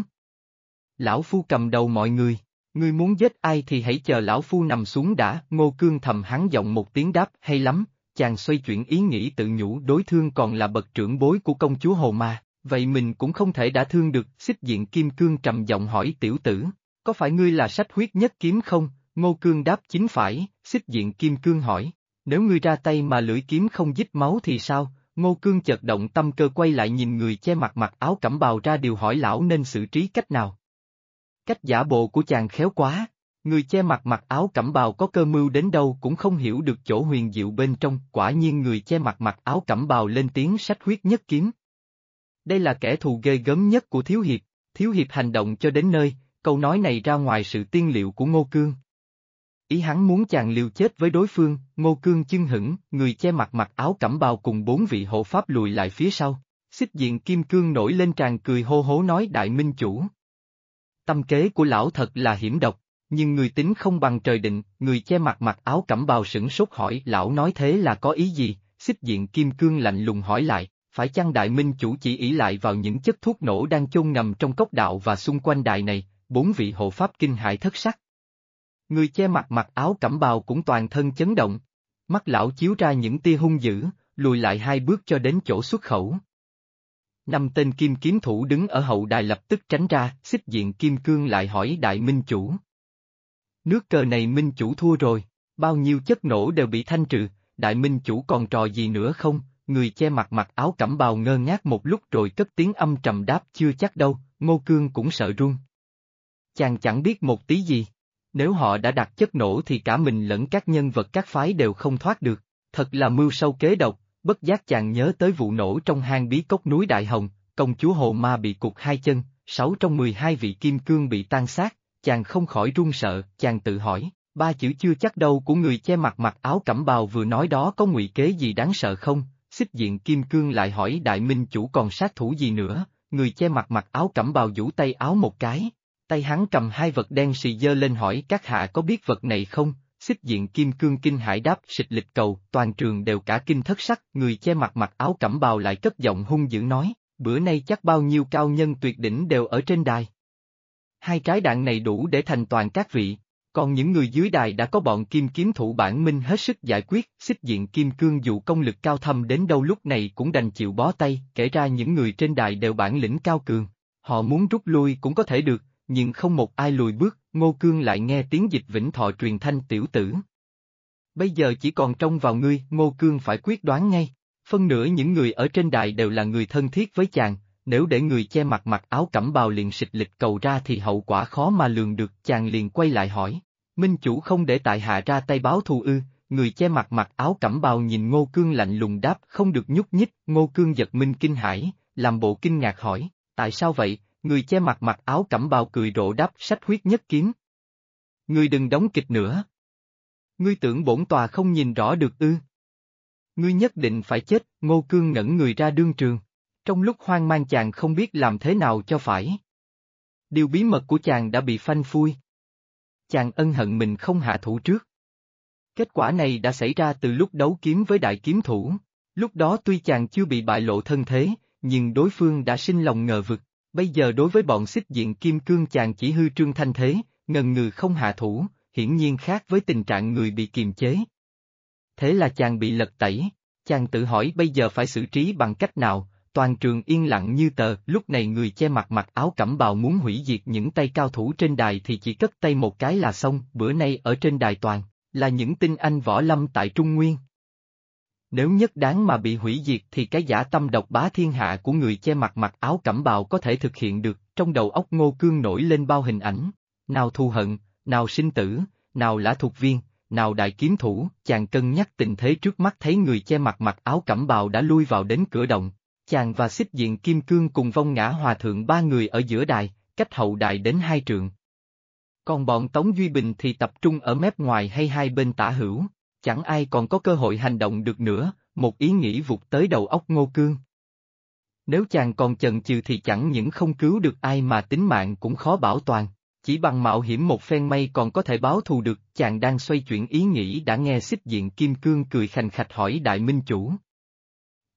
Lão phu cầm đầu mọi người, ngươi muốn giết ai thì hãy chờ lão phu nằm xuống đã, ngô cương thầm hắn giọng một tiếng đáp hay lắm, chàng xoay chuyển ý nghĩ tự nhủ đối thương còn là bậc trưởng bối của công chúa Hồ Ma, vậy mình cũng không thể đã thương được, xích diện kim cương trầm giọng hỏi tiểu tử, có phải ngươi là sách huyết nhất kiếm không, ngô cương đáp chính phải, xích diện kim cương hỏi, nếu ngươi ra tay mà lưỡi kiếm không dít máu thì sao, ngô cương chợt động tâm cơ quay lại nhìn người che mặt mặc áo cẩm bào ra điều hỏi lão nên xử trí cách nào. Cách giả bộ của chàng khéo quá, Người che mặt mặc áo cẩm bào có cơ mưu đến đâu cũng không hiểu được chỗ huyền diệu bên trong, quả nhiên người che mặt mặc áo cẩm bào lên tiếng sách huyết nhất kiếm. Đây là kẻ thù ghê gớm nhất của Thiếu Hiệp, Thiếu Hiệp hành động cho đến nơi, câu nói này ra ngoài sự tiên liệu của Ngô Cương. Ý hắn muốn chàng liều chết với đối phương, Ngô Cương chưng hững, người che mặt mặc áo cẩm bào cùng bốn vị hộ pháp lùi lại phía sau. Xích diện Kim Cương nổi lên tràn cười hô hố nói đại minh chủ. Tâm kế của lão thật là hiểm độc, nhưng người tính không bằng trời định, người che mặt mặc áo cẩm bào sửng sốt hỏi lão nói thế là có ý gì, xích diện kim cương lạnh lùng hỏi lại, phải chăng đại minh chủ chỉ ý lại vào những chất thuốc nổ đang chôn ngầm trong cốc đạo và xung quanh đài này, bốn vị hộ pháp kinh hại thất sắc. Người che mặt mặc áo cẩm bào cũng toàn thân chấn động, mắt lão chiếu ra những tia hung dữ, lùi lại hai bước cho đến chỗ xuất khẩu. Năm tên kim kiếm thủ đứng ở hậu đài lập tức tránh ra, xích diện kim cương lại hỏi đại minh chủ. Nước cờ này minh chủ thua rồi, bao nhiêu chất nổ đều bị thanh trừ, đại minh chủ còn trò gì nữa không, người che mặt mặc áo cẩm bào ngơ ngác một lúc rồi cất tiếng âm trầm đáp chưa chắc đâu, ngô cương cũng sợ run. Chàng chẳng biết một tí gì, nếu họ đã đặt chất nổ thì cả mình lẫn các nhân vật các phái đều không thoát được, thật là mưu sâu kế độc, bất giác chàng nhớ tới vụ nổ trong hang bí cốc núi Đại Hồng, công chúa Hồ Ma bị cục hai chân, sáu trong mười hai vị kim cương bị tan xác, chàng không khỏi run sợ, chàng tự hỏi, ba chữ chưa chắc đâu của người che mặt mặc áo cẩm bào vừa nói đó có ngụy kế gì đáng sợ không? Xích diện kim cương lại hỏi đại minh chủ còn sát thủ gì nữa, người che mặt mặc áo cẩm bào vũ tay áo một cái, tay hắn cầm hai vật đen xì dơ lên hỏi các hạ có biết vật này không? Xích diện kim cương kinh hải đáp xịt lịch cầu, toàn trường đều cả kinh thất sắc, người che mặt mặc áo cẩm bào lại cất giọng hung dữ nói, bữa nay chắc bao nhiêu cao nhân tuyệt đỉnh đều ở trên đài. Hai trái đạn này đủ để thành toàn các vị, còn những người dưới đài đã có bọn kim kiếm thủ bản minh hết sức giải quyết, xích diện kim cương dù công lực cao thâm đến đâu lúc này cũng đành chịu bó tay, kể ra những người trên đài đều bản lĩnh cao cường. Họ muốn rút lui cũng có thể được, nhưng không một ai lùi bước, Ngô Cương lại nghe tiếng dịch vĩnh thọ truyền thanh tiểu tử. Bây giờ chỉ còn trông vào ngươi, Ngô Cương phải quyết đoán ngay. Phân nửa những người ở trên đài đều là người thân thiết với chàng, nếu để người che mặt mặc áo cẩm bào liền xịt lịch cầu ra thì hậu quả khó mà lường được, chàng liền quay lại hỏi. Minh chủ không để tại hạ ra tay báo thù ư, người che mặt mặc áo cẩm bào nhìn Ngô Cương lạnh lùng đáp không được nhúc nhích, Ngô Cương giật minh kinh hãi, làm bộ kinh ngạc hỏi, tại sao vậy, người che mặt mặc áo cẩm bào cười rộ đáp sách huyết nhất kiếm. Ngươi đừng đóng kịch nữa. Ngươi tưởng bổn tòa không nhìn rõ được ư. Ngươi nhất định phải chết, Ngô Cương ngẩn người ra đương trường. Trong lúc hoang mang chàng không biết làm thế nào cho phải. Điều bí mật của chàng đã bị phanh phui. Chàng ân hận mình không hạ thủ trước. Kết quả này đã xảy ra từ lúc đấu kiếm với đại kiếm thủ. Lúc đó tuy chàng chưa bị bại lộ thân thế, nhưng đối phương đã sinh lòng ngờ vực. Bây giờ đối với bọn xích diện kim cương chàng chỉ hư trương thanh thế, ngần ngừ không hạ thủ, hiển nhiên khác với tình trạng người bị kiềm chế. Thế là chàng bị lật tẩy, chàng tự hỏi bây giờ phải xử trí bằng cách nào, toàn trường yên lặng như tờ, lúc này người che mặt mặc áo cẩm bào muốn hủy diệt những tay cao thủ trên đài thì chỉ cất tay một cái là xong, bữa nay ở trên đài toàn, là những tinh anh võ lâm tại Trung Nguyên. Nếu nhất đáng mà bị hủy diệt thì cái giả tâm độc bá thiên hạ của người che mặt mặc áo cẩm bào có thể thực hiện được, trong đầu óc ngô cương nổi lên bao hình ảnh, nào thù hận, nào sinh tử, nào lã thuộc viên, nào đại kiếm thủ, chàng cân nhắc tình thế trước mắt thấy người che mặt mặc áo cẩm bào đã lui vào đến cửa động, chàng và xích diện kim cương cùng vong ngã hòa thượng ba người ở giữa đài, cách hậu đài đến hai trượng. Còn bọn Tống Duy Bình thì tập trung ở mép ngoài hay hai bên tả hữu, chẳng ai còn có cơ hội hành động được nữa, một ý nghĩ vụt tới đầu óc ngô cương. Nếu chàng còn chần chừ thì chẳng những không cứu được ai mà tính mạng cũng khó bảo toàn. Chỉ bằng mạo hiểm một phen may còn có thể báo thù được, chàng đang xoay chuyển ý nghĩ đã nghe xích diện kim cương cười khành khạch hỏi đại minh chủ.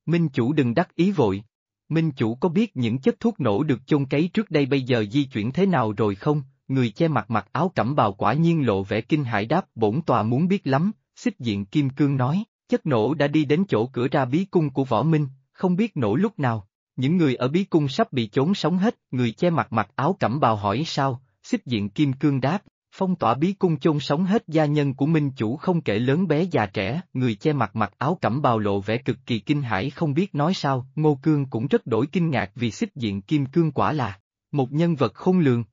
Minh chủ đừng đắc ý vội. Minh chủ có biết những chất thuốc nổ được chôn cấy trước đây bây giờ di chuyển thế nào rồi không? Người che mặt mặc áo cẩm bào quả nhiên lộ vẻ kinh hãi đáp bổn tòa muốn biết lắm, xích diện kim cương nói, chất nổ đã đi đến chỗ cửa ra bí cung của võ minh, không biết nổ lúc nào. Những người ở bí cung sắp bị trốn sống hết, người che mặt mặc áo cẩm bào hỏi sao, xích diện kim cương đáp, phong tỏa bí cung chôn sống hết gia nhân của minh chủ không kể lớn bé già trẻ, người che mặt mặc áo cẩm bào lộ vẻ cực kỳ kinh hãi không biết nói sao, ngô cương cũng rất đổi kinh ngạc vì xích diện kim cương quả là một nhân vật không lường.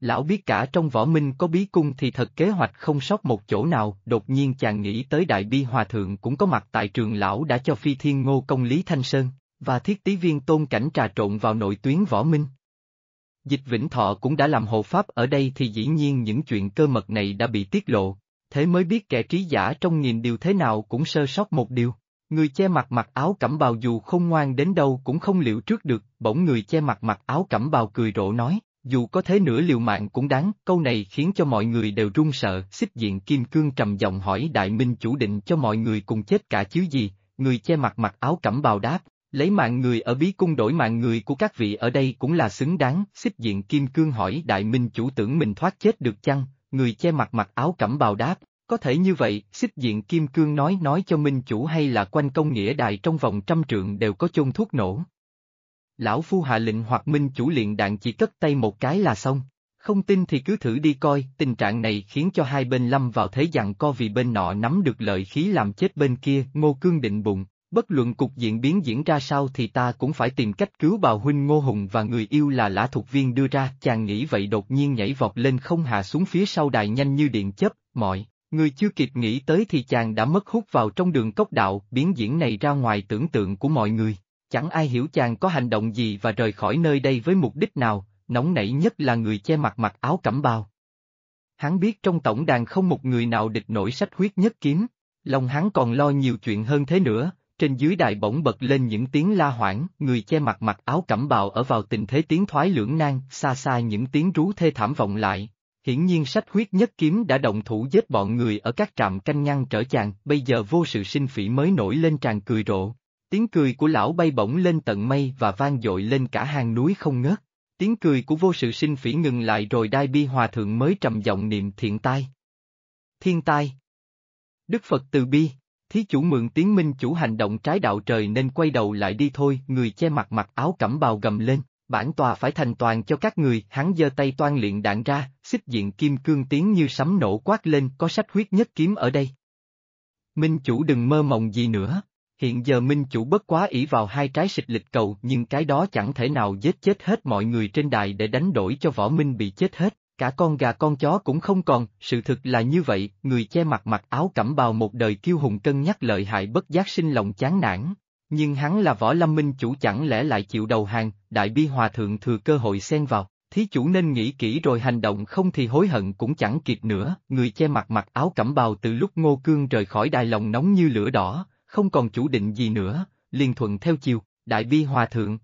Lão biết cả trong võ minh có bí cung thì thật kế hoạch không sót một chỗ nào, đột nhiên chàng nghĩ tới đại bi hòa thượng cũng có mặt tại trường lão đã cho phi thiên ngô công Lý Thanh Sơn, và thiết tí viên tôn cảnh trà trộn vào nội tuyến võ minh. Dịch Vĩnh Thọ cũng đã làm hộ pháp ở đây thì dĩ nhiên những chuyện cơ mật này đã bị tiết lộ, thế mới biết kẻ trí giả trong nghìn điều thế nào cũng sơ sót một điều. Người che mặt mặc áo cẩm bào dù không ngoan đến đâu cũng không liệu trước được, bỗng người che mặt mặc áo cẩm bào cười rộ nói, dù có thế nửa liều mạng cũng đáng, câu này khiến cho mọi người đều run sợ, xích diện kim cương trầm giọng hỏi đại minh chủ định cho mọi người cùng chết cả chứ gì, người che mặt mặc áo cẩm bào đáp, Lấy mạng người ở bí cung đổi mạng người của các vị ở đây cũng là xứng đáng, xích diện kim cương hỏi đại minh chủ tưởng mình thoát chết được chăng, người che mặt mặc áo cẩm bào đáp, có thể như vậy, xích diện kim cương nói nói cho minh chủ hay là quanh công nghĩa đài trong vòng trăm trượng đều có chôn thuốc nổ. Lão phu hạ lệnh hoặc minh chủ liền đạn chỉ cất tay một cái là xong. Không tin thì cứ thử đi coi, tình trạng này khiến cho hai bên lâm vào thế giằng co vì bên nọ nắm được lợi khí làm chết bên kia, ngô cương định bụng, Bất luận cục diễn biến diễn ra sao thì ta cũng phải tìm cách cứu bào huynh Ngô Hùng và người yêu là lã thuộc viên đưa ra, chàng nghĩ vậy đột nhiên nhảy vọt lên không hạ xuống phía sau đài nhanh như điện chớp, mọi. Người chưa kịp nghĩ tới thì chàng đã mất hút vào trong đường cốc đạo, biến diễn này ra ngoài tưởng tượng của mọi người. Chẳng ai hiểu chàng có hành động gì và rời khỏi nơi đây với mục đích nào, nóng nảy nhất là người che mặt mặc áo cẩm bào. Hắn biết trong tổng đàn không một người nào địch nổi sách huyết nhất kiếm, lòng hắn còn lo nhiều chuyện hơn thế nữa, trên dưới đài bỗng bật lên những tiếng la hoảng, người che mặt mặc áo cẩm bào ở vào tình thế tiếng thoái lưỡng nan, xa xa những tiếng rú thê thảm vọng lại. Hiển nhiên sách huyết nhất kiếm đã động thủ giết bọn người ở các trạm canh ngăn trở chàng, bây giờ vô sự sinh phỉ mới nổi lên tràn cười rộ. Tiếng cười của lão bay bổng lên tận mây và vang dội lên cả hang núi không ngớt. Tiếng cười của vô sự sinh phỉ ngừng lại rồi đai bi hòa thượng mới trầm giọng niệm thiện tai. Thiên tai. Đức Phật từ bi thí chủ mượn tiếng minh chủ hành động trái đạo trời nên quay đầu lại đi thôi, người che mặt mặc áo cẩm bào gầm lên, bản tòa phải thành toàn cho các người, hắn giơ tay toan luyện đạn ra, xích diện kim cương tiếng như sấm nổ quát lên, có sách huyết nhất kiếm ở đây. Minh chủ đừng mơ mộng gì nữa, hiện giờ minh chủ bất quá ỷ vào hai trái xịt lịch cầu nhưng cái đó chẳng thể nào giết chết hết mọi người trên đài để đánh đổi cho võ minh bị chết hết cả con gà con chó cũng không còn, sự thực là như vậy, người che mặt mặc áo cẩm bào một đời kiêu hùng cân nhắc lợi hại bất giác sinh lòng chán nản. Nhưng hắn là võ lâm minh chủ chẳng lẽ lại chịu đầu hàng, đại bi hòa thượng thừa cơ hội xen vào, thí chủ nên nghĩ kỹ rồi hành động không thì hối hận cũng chẳng kịp nữa, người che mặt mặc áo cẩm bào từ lúc ngô cương rời khỏi đài lòng nóng như lửa đỏ, không còn chủ định gì nữa, liền thuận theo chiều, đại bi hòa thượng.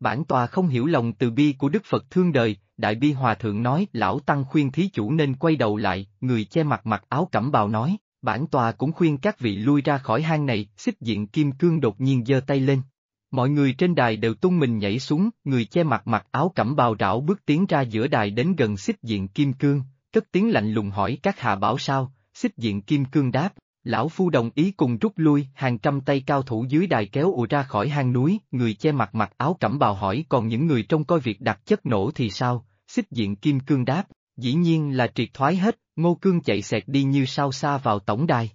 Bản tòa không hiểu lòng từ bi của Đức Phật thương đời, Đại Bi Hòa Thượng nói, Lão Tăng khuyên thí chủ nên quay đầu lại, người che mặt mặc áo cẩm bào nói, bản tòa cũng khuyên các vị lui ra khỏi hang này, xích diện kim cương đột nhiên giơ tay lên. Mọi người trên đài đều tung mình nhảy xuống, người che mặt mặc áo cẩm bào rảo bước tiến ra giữa đài đến gần xích diện kim cương, cất tiếng lạnh lùng hỏi các hạ bảo sao, xích diện kim cương đáp, Lão Phu đồng ý cùng rút lui, hàng trăm tay cao thủ dưới đài kéo ùa ra khỏi hang núi, người che mặt mặc áo cẩm bào hỏi còn những người trong coi việc đặt chất nổ thì sao, xích diện kim cương đáp, dĩ nhiên là triệt thoái hết, ngô cương chạy xẹt đi như sao xa vào tổng đài.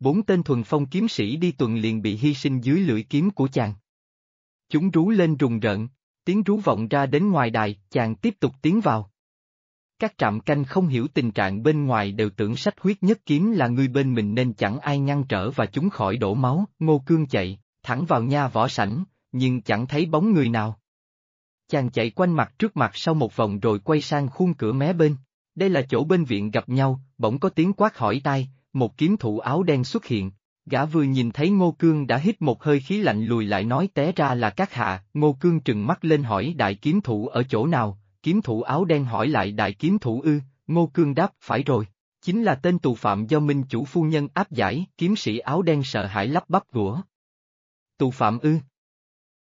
Bốn tên thuần phong kiếm sĩ đi tuần liền bị hy sinh dưới lưỡi kiếm của chàng. Chúng rú lên rùng rợn, tiếng rú vọng ra đến ngoài đài, chàng tiếp tục tiến vào. Các trạm canh không hiểu tình trạng bên ngoài đều tưởng sách huyết nhất kiếm là người bên mình nên chẳng ai ngăn trở và chúng khỏi đổ máu, ngô cương chạy, thẳng vào nha võ sảnh, nhưng chẳng thấy bóng người nào. Chàng chạy quanh mặt trước mặt sau một vòng rồi quay sang khuôn cửa mé bên. Đây là chỗ bên viện gặp nhau, bỗng có tiếng quát hỏi tai, một kiếm thủ áo đen xuất hiện. Gã vừa nhìn thấy Ngô Cương đã hít một hơi khí lạnh lùi lại nói té ra là các hạ, Ngô Cương trừng mắt lên hỏi đại kiếm thủ ở chỗ nào, kiếm thủ áo đen hỏi lại đại kiếm thủ ư, Ngô Cương đáp phải rồi, chính là tên tù phạm do minh chủ phu nhân áp giải, kiếm sĩ áo đen sợ hãi lắp bắp gũa. Tù phạm ư?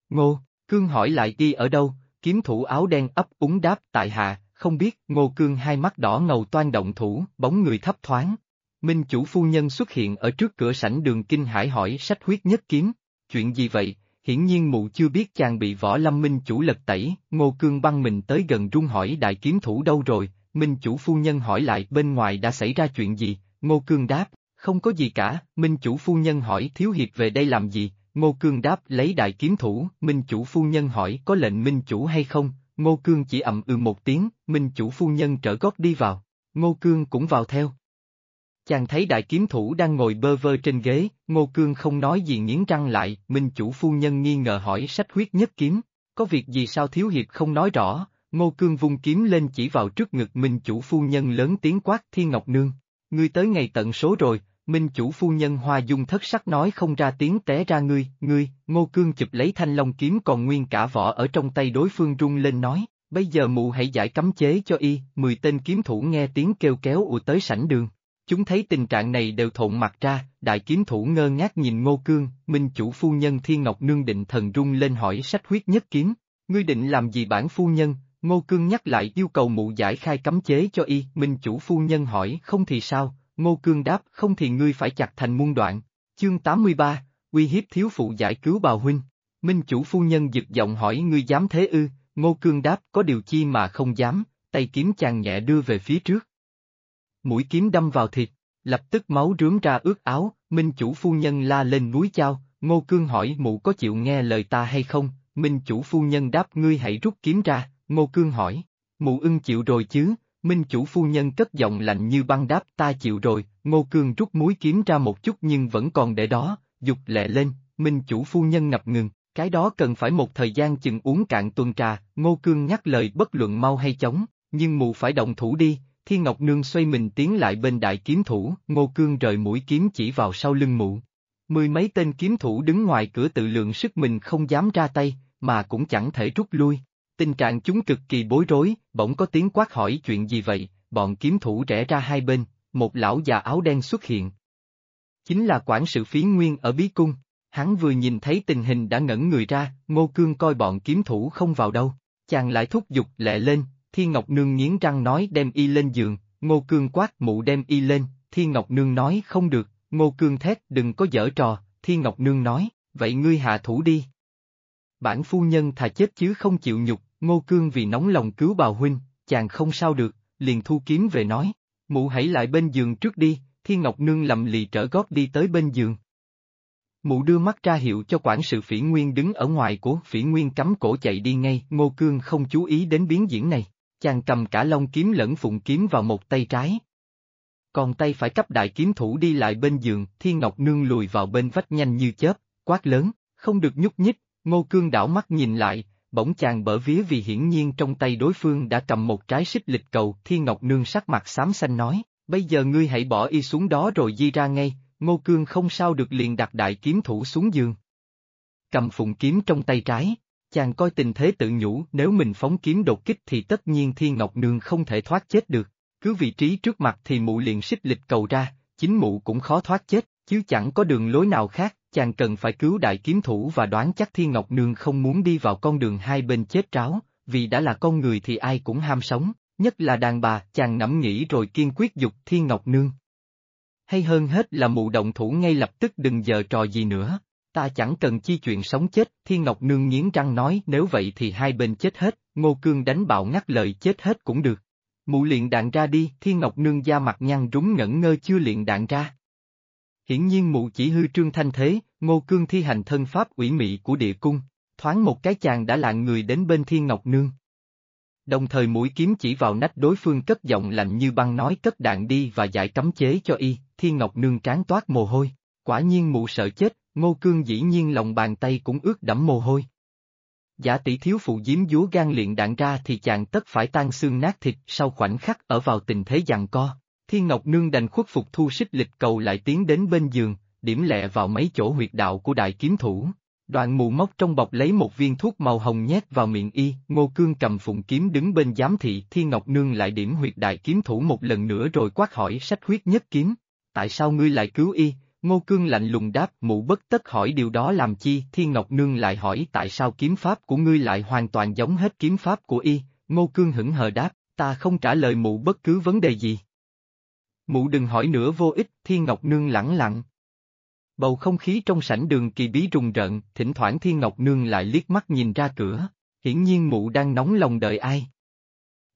Ngô, Cương hỏi lại đi ở đâu, kiếm thủ áo đen ấp úng đáp tại hạ, không biết, Ngô Cương hai mắt đỏ ngầu toan động thủ, bóng người thấp thoáng. Minh chủ phu nhân xuất hiện ở trước cửa sảnh đường kinh hải hỏi sách huyết nhất kiếm, chuyện gì vậy, hiển nhiên mụ chưa biết chàng bị võ lâm minh chủ lật tẩy, Ngô Cương băng mình tới gần rung hỏi đại kiếm thủ đâu rồi, Minh chủ phu nhân hỏi lại bên ngoài đã xảy ra chuyện gì, Ngô Cương đáp, không có gì cả, Minh chủ phu nhân hỏi thiếu hiệp về đây làm gì, Ngô Cương đáp lấy đại kiếm thủ, Minh chủ phu nhân hỏi có lệnh Minh chủ hay không, Ngô Cương chỉ ậm ừ một tiếng, Minh chủ phu nhân trở gót đi vào, Ngô Cương cũng vào theo. Chàng thấy đại kiếm thủ đang ngồi bơ vơ trên ghế, Ngô Cương không nói gì nghiến răng lại, Minh chủ phu nhân nghi ngờ hỏi sách huyết nhất kiếm, có việc gì sao thiếu hiệp không nói rõ, Ngô Cương vung kiếm lên chỉ vào trước ngực Minh chủ phu nhân lớn tiếng quát Thiên Ngọc Nương, ngươi tới ngày tận số rồi, Minh chủ phu nhân hoa dung thất sắc nói không ra tiếng té ra ngươi, ngươi, ngô cương chụp lấy thanh long kiếm còn nguyên cả vỏ ở trong tay đối phương rung lên nói, bây giờ mụ hãy giải cấm chế cho y, mười tên kiếm thủ nghe tiếng kêu kéo ùa tới sảnh đường. Chúng thấy tình trạng này đều thộn mặt ra, đại kiếm thủ ngơ ngác nhìn ngô cương, minh chủ phu nhân thiên ngọc nương định thần rung lên hỏi sách huyết nhất kiếm, ngươi định làm gì bản phu nhân, ngô cương nhắc lại yêu cầu mụ giải khai cấm chế cho y, minh chủ phu nhân hỏi không thì sao, Ngô Cương đáp không thì ngươi phải chặt thành muôn đoạn. Chương 83, uy hiếp thiếu phụ giải cứu bào huynh. Minh chủ phu nhân giật giọng hỏi ngươi dám thế ư, Ngô Cương đáp có điều chi mà không dám, tay kiếm chàng nhẹ đưa về phía trước. Mũi kiếm đâm vào thịt, lập tức máu rướm ra ướt áo, Minh chủ phu nhân la lên núi chao, Ngô Cương hỏi mụ có chịu nghe lời ta hay không, Minh chủ phu nhân đáp ngươi hãy rút kiếm ra, Ngô Cương hỏi, mụ ưng chịu rồi chứ, Minh chủ phu nhân cất giọng lạnh như băng đáp ta chịu rồi, Ngô Cương rút mũi kiếm ra một chút nhưng vẫn còn để đó, dục lệ lên, Minh chủ phu nhân ngập ngừng, cái đó cần phải một thời gian chừng uống cạn tuần trà, Ngô Cương nhắc lời bất luận mau hay chóng, nhưng mụ phải động thủ đi, Thiên Ngọc Nương xoay mình tiến lại bên đại kiếm thủ, Ngô Cương rời mũi kiếm chỉ vào sau lưng mụ. Mười mấy tên kiếm thủ đứng ngoài cửa tự lượng sức mình không dám ra tay, mà cũng chẳng thể rút lui. Tình trạng chúng cực kỳ bối rối, bỗng có tiếng quát hỏi chuyện gì vậy, bọn kiếm thủ rẽ ra hai bên, một lão già áo đen xuất hiện. Chính là quản sự phí nguyên ở bí cung, hắn vừa nhìn thấy tình hình đã ngẩn người ra, ngô cương coi bọn kiếm thủ không vào đâu, chàng lại thúc giục lẹ lên, Thiên Ngọc Nương nghiến răng nói đem y lên giường, ngô cương quát mụ đem y lên, Thiên Ngọc Nương nói không được, ngô cương thét đừng có dở trò, Thiên Ngọc Nương nói, vậy ngươi hạ thủ đi. Bản phu nhân thà chết chứ không chịu nhục, Ngô Cương vì nóng lòng cứu bào huynh, chàng không sao được, liền thu kiếm về nói, mụ hãy lại bên giường trước đi, Thiên Ngọc Nương lầm lì trở gót đi tới bên giường. Mụ đưa mắt ra hiệu cho quản sự phỉ nguyên đứng ở ngoài của phỉ nguyên cắm cổ chạy đi ngay, Ngô Cương không chú ý đến biến diễn này, chàng cầm cả long kiếm lẫn phụng kiếm vào một tay trái. Còn tay phải cấp đại kiếm thủ đi lại bên giường, Thiên Ngọc Nương lùi vào bên vách nhanh như chớp, quát lớn, không được nhúc nhích, Ngô Cương đảo mắt nhìn lại, bỗng chàng bở vía vì hiển nhiên trong tay đối phương đã cầm một trái xích lịch cầu, Thiên Ngọc Nương sắc mặt xám xanh nói, bây giờ ngươi hãy bỏ y xuống đó rồi di ra ngay, Ngô Cương không sao được liền đặt đại kiếm thủ xuống giường. Cầm phụng kiếm trong tay trái, chàng coi tình thế tự nhủ nếu mình phóng kiếm đột kích thì tất nhiên Thiên Ngọc Nương không thể thoát chết được, cứ vị trí trước mặt thì mụ liền xích lịch cầu ra, chính mụ cũng khó thoát chết, chứ chẳng có đường lối nào khác chàng cần phải cứu đại kiếm thủ và đoán chắc Thiên Ngọc Nương không muốn đi vào con đường hai bên chết tráo, vì đã là con người thì ai cũng ham sống, nhất là đàn bà, chàng nẫm nghĩ rồi kiên quyết dục Thiên Ngọc Nương. hay hơn hết là mụ động thủ ngay lập tức đừng giờ trò gì nữa. Ta chẳng cần chi chuyện sống chết, Thiên Ngọc Nương nghiến răng nói nếu vậy thì hai bên chết hết, Ngô Cương đánh bạo ngắt lời chết hết cũng được. Mụ liền đạn ra đi, Thiên Ngọc Nương da mặt nhăn rúng ngẩn ngơ chưa liền đạn ra. Hiển nhiên mụ chỉ hư trương thanh thế, Ngô Cương thi hành thân pháp ủy mị của địa cung, thoáng một cái chàng đã lạng người đến bên Thiên Ngọc Nương. Đồng thời mũi kiếm chỉ vào nách đối phương cất giọng lạnh như băng nói cất đạn đi và giải cấm chế cho y, Thiên Ngọc Nương trán toát mồ hôi, quả nhiên mụ sợ chết, Ngô Cương dĩ nhiên lòng bàn tay cũng ướt đẫm mồ hôi. Giả tỷ thiếu phụ diếm dúa gan luyện đạn ra thì chàng tất phải tan xương nát thịt sau khoảnh khắc ở vào tình thế giằng co. Thiên Ngọc Nương đành khuất phục thu xích lịch cầu lại tiến đến bên giường, điểm lẹ vào mấy chỗ huyệt đạo của đại kiếm thủ. Đoạn mù móc trong bọc lấy một viên thuốc màu hồng nhét vào miệng y, Ngô Cương cầm phụng kiếm đứng bên giám thị, Thiên Ngọc Nương lại điểm huyệt đại kiếm thủ một lần nữa rồi quát hỏi sách huyết nhất kiếm. Tại sao ngươi lại cứu y? Ngô Cương lạnh lùng đáp, mụ bất tất hỏi điều đó làm chi, Thiên Ngọc Nương lại hỏi tại sao kiếm pháp của ngươi lại hoàn toàn giống hết kiếm pháp của y, Ngô Cương hững hờ đáp, ta không trả lời mụ bất cứ vấn đề gì. Mụ đừng hỏi nữa vô ích, Thiên Ngọc Nương lẳng lặng. Bầu không khí trong sảnh đường kỳ bí rùng rợn, thỉnh thoảng Thiên Ngọc Nương lại liếc mắt nhìn ra cửa, hiển nhiên mụ đang nóng lòng đợi ai.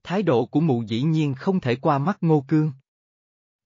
Thái độ của mụ dĩ nhiên không thể qua mắt Ngô Cương.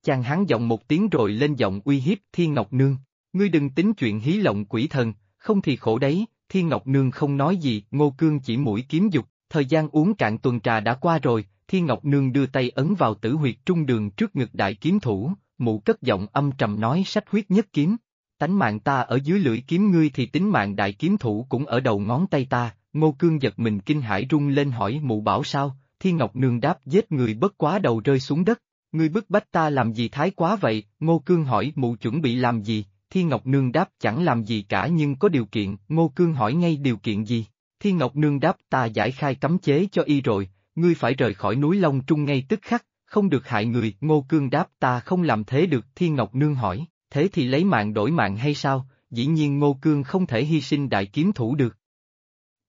Chàng hắn giọng một tiếng rồi lên giọng uy hiếp Thiên Ngọc Nương, ngươi đừng tính chuyện hí lộng quỷ thần, không thì khổ đấy, Thiên Ngọc Nương không nói gì, Ngô Cương chỉ mũi kiếm dục, thời gian uống cạn tuần trà đã qua rồi, Thiên Ngọc Nương đưa tay ấn vào tử huyệt trung đường trước ngực đại kiếm thủ, mụ cất giọng âm trầm nói sách huyết nhất kiếm. Tánh mạng ta ở dưới lưỡi kiếm ngươi thì tính mạng đại kiếm thủ cũng ở đầu ngón tay ta, Ngô Cương giật mình kinh hãi rung lên hỏi mụ bảo sao, Thiên Ngọc Nương đáp giết người bất quá đầu rơi xuống đất, ngươi bức bách ta làm gì thái quá vậy, Ngô Cương hỏi mụ chuẩn bị làm gì, Thiên Ngọc Nương đáp chẳng làm gì cả nhưng có điều kiện, Ngô Cương hỏi ngay điều kiện gì, Thiên Ngọc Nương đáp ta giải khai cấm chế cho y rồi, ngươi phải rời khỏi núi Long Trung ngay tức khắc, không được hại người, Ngô Cương đáp ta không làm thế được, Thiên Ngọc Nương hỏi, thế thì lấy mạng đổi mạng hay sao, dĩ nhiên Ngô Cương không thể hy sinh đại kiếm thủ được.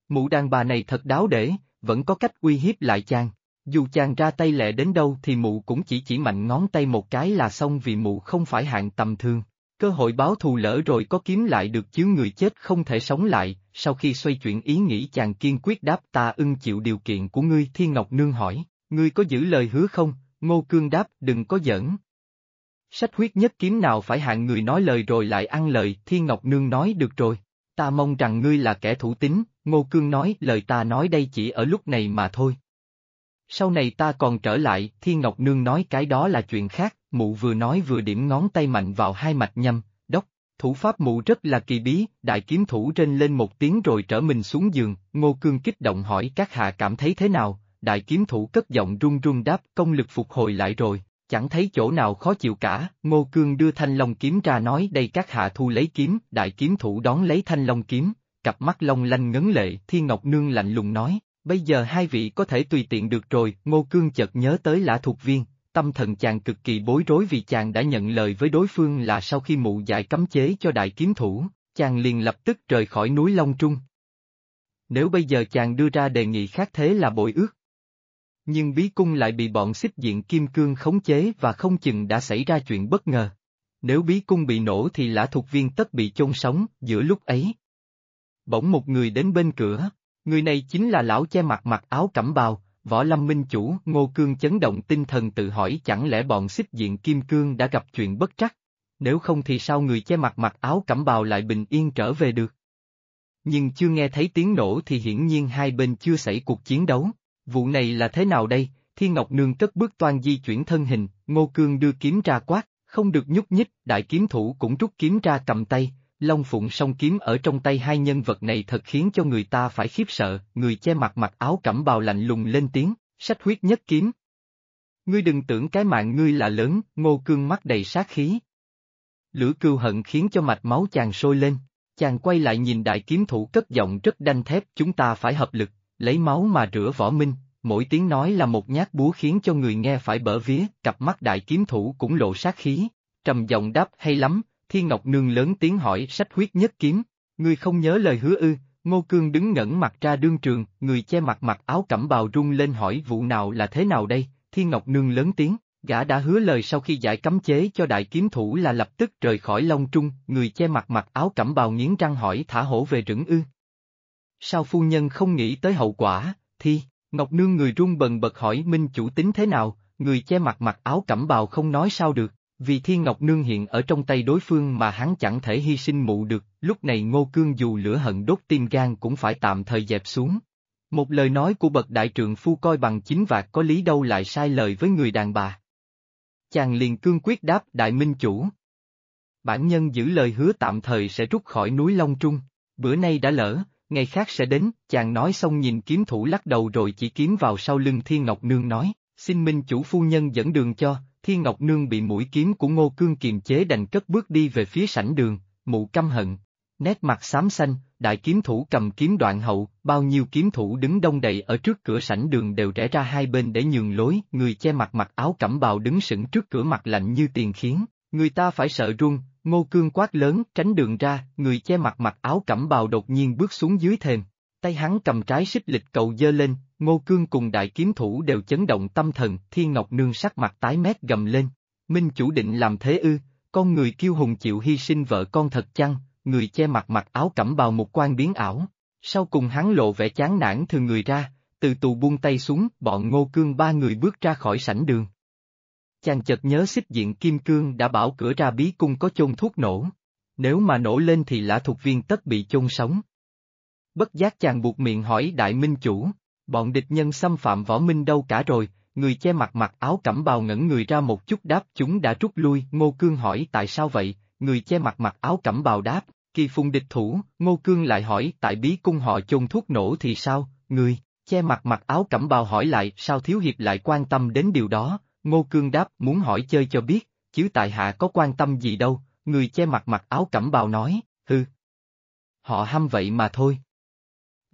Mụ đàn bà này thật đáo để, vẫn có cách uy hiếp lại chàng. Dù chàng ra tay lẹ đến đâu thì mụ cũng chỉ chỉ mạnh ngón tay một cái là xong vì mụ không phải hạng tầm thường. Cơ hội báo thù lỡ rồi có kiếm lại được chứ người chết không thể sống lại, sau khi xoay chuyển ý nghĩ chàng kiên quyết đáp ta ưng chịu điều kiện của ngươi Thiên Ngọc Nương hỏi, ngươi có giữ lời hứa không, Ngô Cương đáp đừng có giỡn. Sách huyết nhất kiếm nào phải hạng người nói lời rồi lại ăn lời, Thiên Ngọc Nương nói được rồi, ta mong rằng ngươi là kẻ thủ tín, Ngô Cương nói lời ta nói đây chỉ ở lúc này mà thôi. Sau này ta còn trở lại, Thiên Ngọc Nương nói cái đó là chuyện khác, mụ vừa nói vừa điểm ngón tay mạnh vào hai mạch nhâm, đốc, thủ pháp mụ rất là kỳ bí, đại kiếm thủ trên lên một tiếng rồi trở mình xuống giường, Ngô Cương kích động hỏi các hạ cảm thấy thế nào, đại kiếm thủ cất giọng run run đáp công lực phục hồi lại rồi, chẳng thấy chỗ nào khó chịu cả, Ngô Cương đưa thanh long kiếm ra nói đây các hạ thu lấy kiếm, đại kiếm thủ đón lấy thanh long kiếm, cặp mắt long lanh ngấn lệ, Thiên Ngọc Nương lạnh lùng nói, bây giờ hai vị có thể tùy tiện được rồi, Ngô Cương chợt nhớ tới lã thuộc viên, tâm thần chàng cực kỳ bối rối vì chàng đã nhận lời với đối phương là sau khi mụ giải cấm chế cho đại kiếm thủ, chàng liền lập tức rời khỏi núi Long Trung. Nếu bây giờ chàng đưa ra đề nghị khác thế là bội ước. Nhưng bí cung lại bị bọn xích diện kim cương khống chế và không chừng đã xảy ra chuyện bất ngờ. Nếu bí cung bị nổ thì lã thuộc viên tất bị chôn sống, giữa lúc ấy. Bỗng một người đến bên cửa, người này chính là lão che mặt mặc áo cẩm bào, võ lâm minh chủ, ngô cương chấn động tinh thần tự hỏi chẳng lẽ bọn xích diện kim cương đã gặp chuyện bất trắc, nếu không thì sao người che mặt mặc áo cẩm bào lại bình yên trở về được. Nhưng chưa nghe thấy tiếng nổ thì hiển nhiên hai bên chưa xảy cuộc chiến đấu. Vụ này là thế nào đây? Thiên Ngọc Nương cất bước toan di chuyển thân hình, Ngô Cương đưa kiếm ra quát, không được nhúc nhích, đại kiếm thủ cũng rút kiếm ra cầm tay, Long Phụng song kiếm ở trong tay hai nhân vật này thật khiến cho người ta phải khiếp sợ, người che mặt mặc áo cẩm bào lạnh lùng lên tiếng, sách huyết nhất kiếm. Ngươi đừng tưởng cái mạng ngươi là lớn, Ngô Cương mắt đầy sát khí. Lửa cưu hận khiến cho mạch máu chàng sôi lên, chàng quay lại nhìn đại kiếm thủ cất giọng rất đanh thép chúng ta phải hợp lực, lấy máu mà rửa võ minh, mỗi tiếng nói là một nhát búa khiến cho người nghe phải bở vía, cặp mắt đại kiếm thủ cũng lộ sát khí, trầm giọng đáp hay lắm, Thiên Ngọc Nương lớn tiếng hỏi sách huyết nhất kiếm, ngươi không nhớ lời hứa ư, Ngô Cương đứng ngẩn mặt ra đương trường, người che mặt mặc áo cẩm bào rung lên hỏi vụ nào là thế nào đây, Thiên Ngọc Nương lớn tiếng, Gã đã hứa lời sau khi giải cấm chế cho đại kiếm thủ là lập tức rời khỏi Long Trung, người che mặt mặc áo cẩm bào nghiến răng hỏi thả hổ về rừng ư. Sao phu nhân không nghĩ tới hậu quả, thi, Ngọc Nương người run bần bật hỏi Minh chủ tính thế nào, người che mặt mặc áo cẩm bào không nói sao được, vì Thiên Ngọc Nương hiện ở trong tay đối phương mà hắn chẳng thể hy sinh mụ được, lúc này Ngô Cương dù lửa hận đốt tim gan cũng phải tạm thời dẹp xuống. Một lời nói của bậc đại trượng phu coi bằng chính vạc có lý đâu lại sai lời với người đàn bà. Chàng liền cương quyết đáp đại minh chủ. Bản nhân giữ lời hứa tạm thời sẽ rút khỏi núi Long Trung, bữa nay đã lỡ, ngày khác sẽ đến, chàng nói xong nhìn kiếm thủ lắc đầu rồi chỉ kiếm vào sau lưng Thiên Ngọc Nương nói, xin minh chủ phu nhân dẫn đường cho, Thiên Ngọc Nương bị mũi kiếm của Ngô Cương kiềm chế đành cất bước đi về phía sảnh đường, mụ căm hận. Nét mặt xám xanh, đại kiếm thủ cầm kiếm đoạn hậu, bao nhiêu kiếm thủ đứng đông đầy ở trước cửa sảnh đường đều rẽ ra hai bên để nhường lối, người che mặt mặc áo cẩm bào đứng sững trước cửa mặt lạnh như tiền khiến, người ta phải sợ run, Ngô Cương quát lớn tránh đường ra, người che mặt mặc áo cẩm bào đột nhiên bước xuống dưới thềm. Tay hắn cầm trái xích lịch cầu dơ lên, Ngô Cương cùng đại kiếm thủ đều chấn động tâm thần, Thiên Ngọc Nương sắc mặt tái mét gầm lên. Minh chủ định làm thế ư, con người kiêu hùng chịu hy sinh vợ con thật chăng, người che mặt mặc áo cẩm bào một quan biến ảo. Sau cùng hắn lộ vẻ chán nản thường người ra, từ tù buông tay xuống, bọn Ngô Cương ba người bước ra khỏi sảnh đường chàng chợt nhớ xích diện kim cương đã bảo cửa ra bí cung có chôn thuốc nổ. Nếu mà nổ lên thì lã thuộc viên tất bị chôn sống. Bất giác chàng buộc miệng hỏi đại minh chủ, bọn địch nhân xâm phạm võ minh đâu cả rồi, người che mặt mặc áo cẩm bào ngẩn người ra một chút đáp chúng đã rút lui, Ngô Cương hỏi tại sao vậy, người che mặt mặc áo cẩm bào đáp, kỳ phùng địch thủ, Ngô Cương lại hỏi tại bí cung họ chôn thuốc nổ thì sao, người, che mặt mặc áo cẩm bào hỏi lại sao thiếu hiệp lại quan tâm đến điều đó, Ngô Cương đáp muốn hỏi chơi cho biết, chứ tại hạ có quan tâm gì đâu, người che mặt mặc áo cẩm bào nói, hư. Họ hăm vậy mà thôi.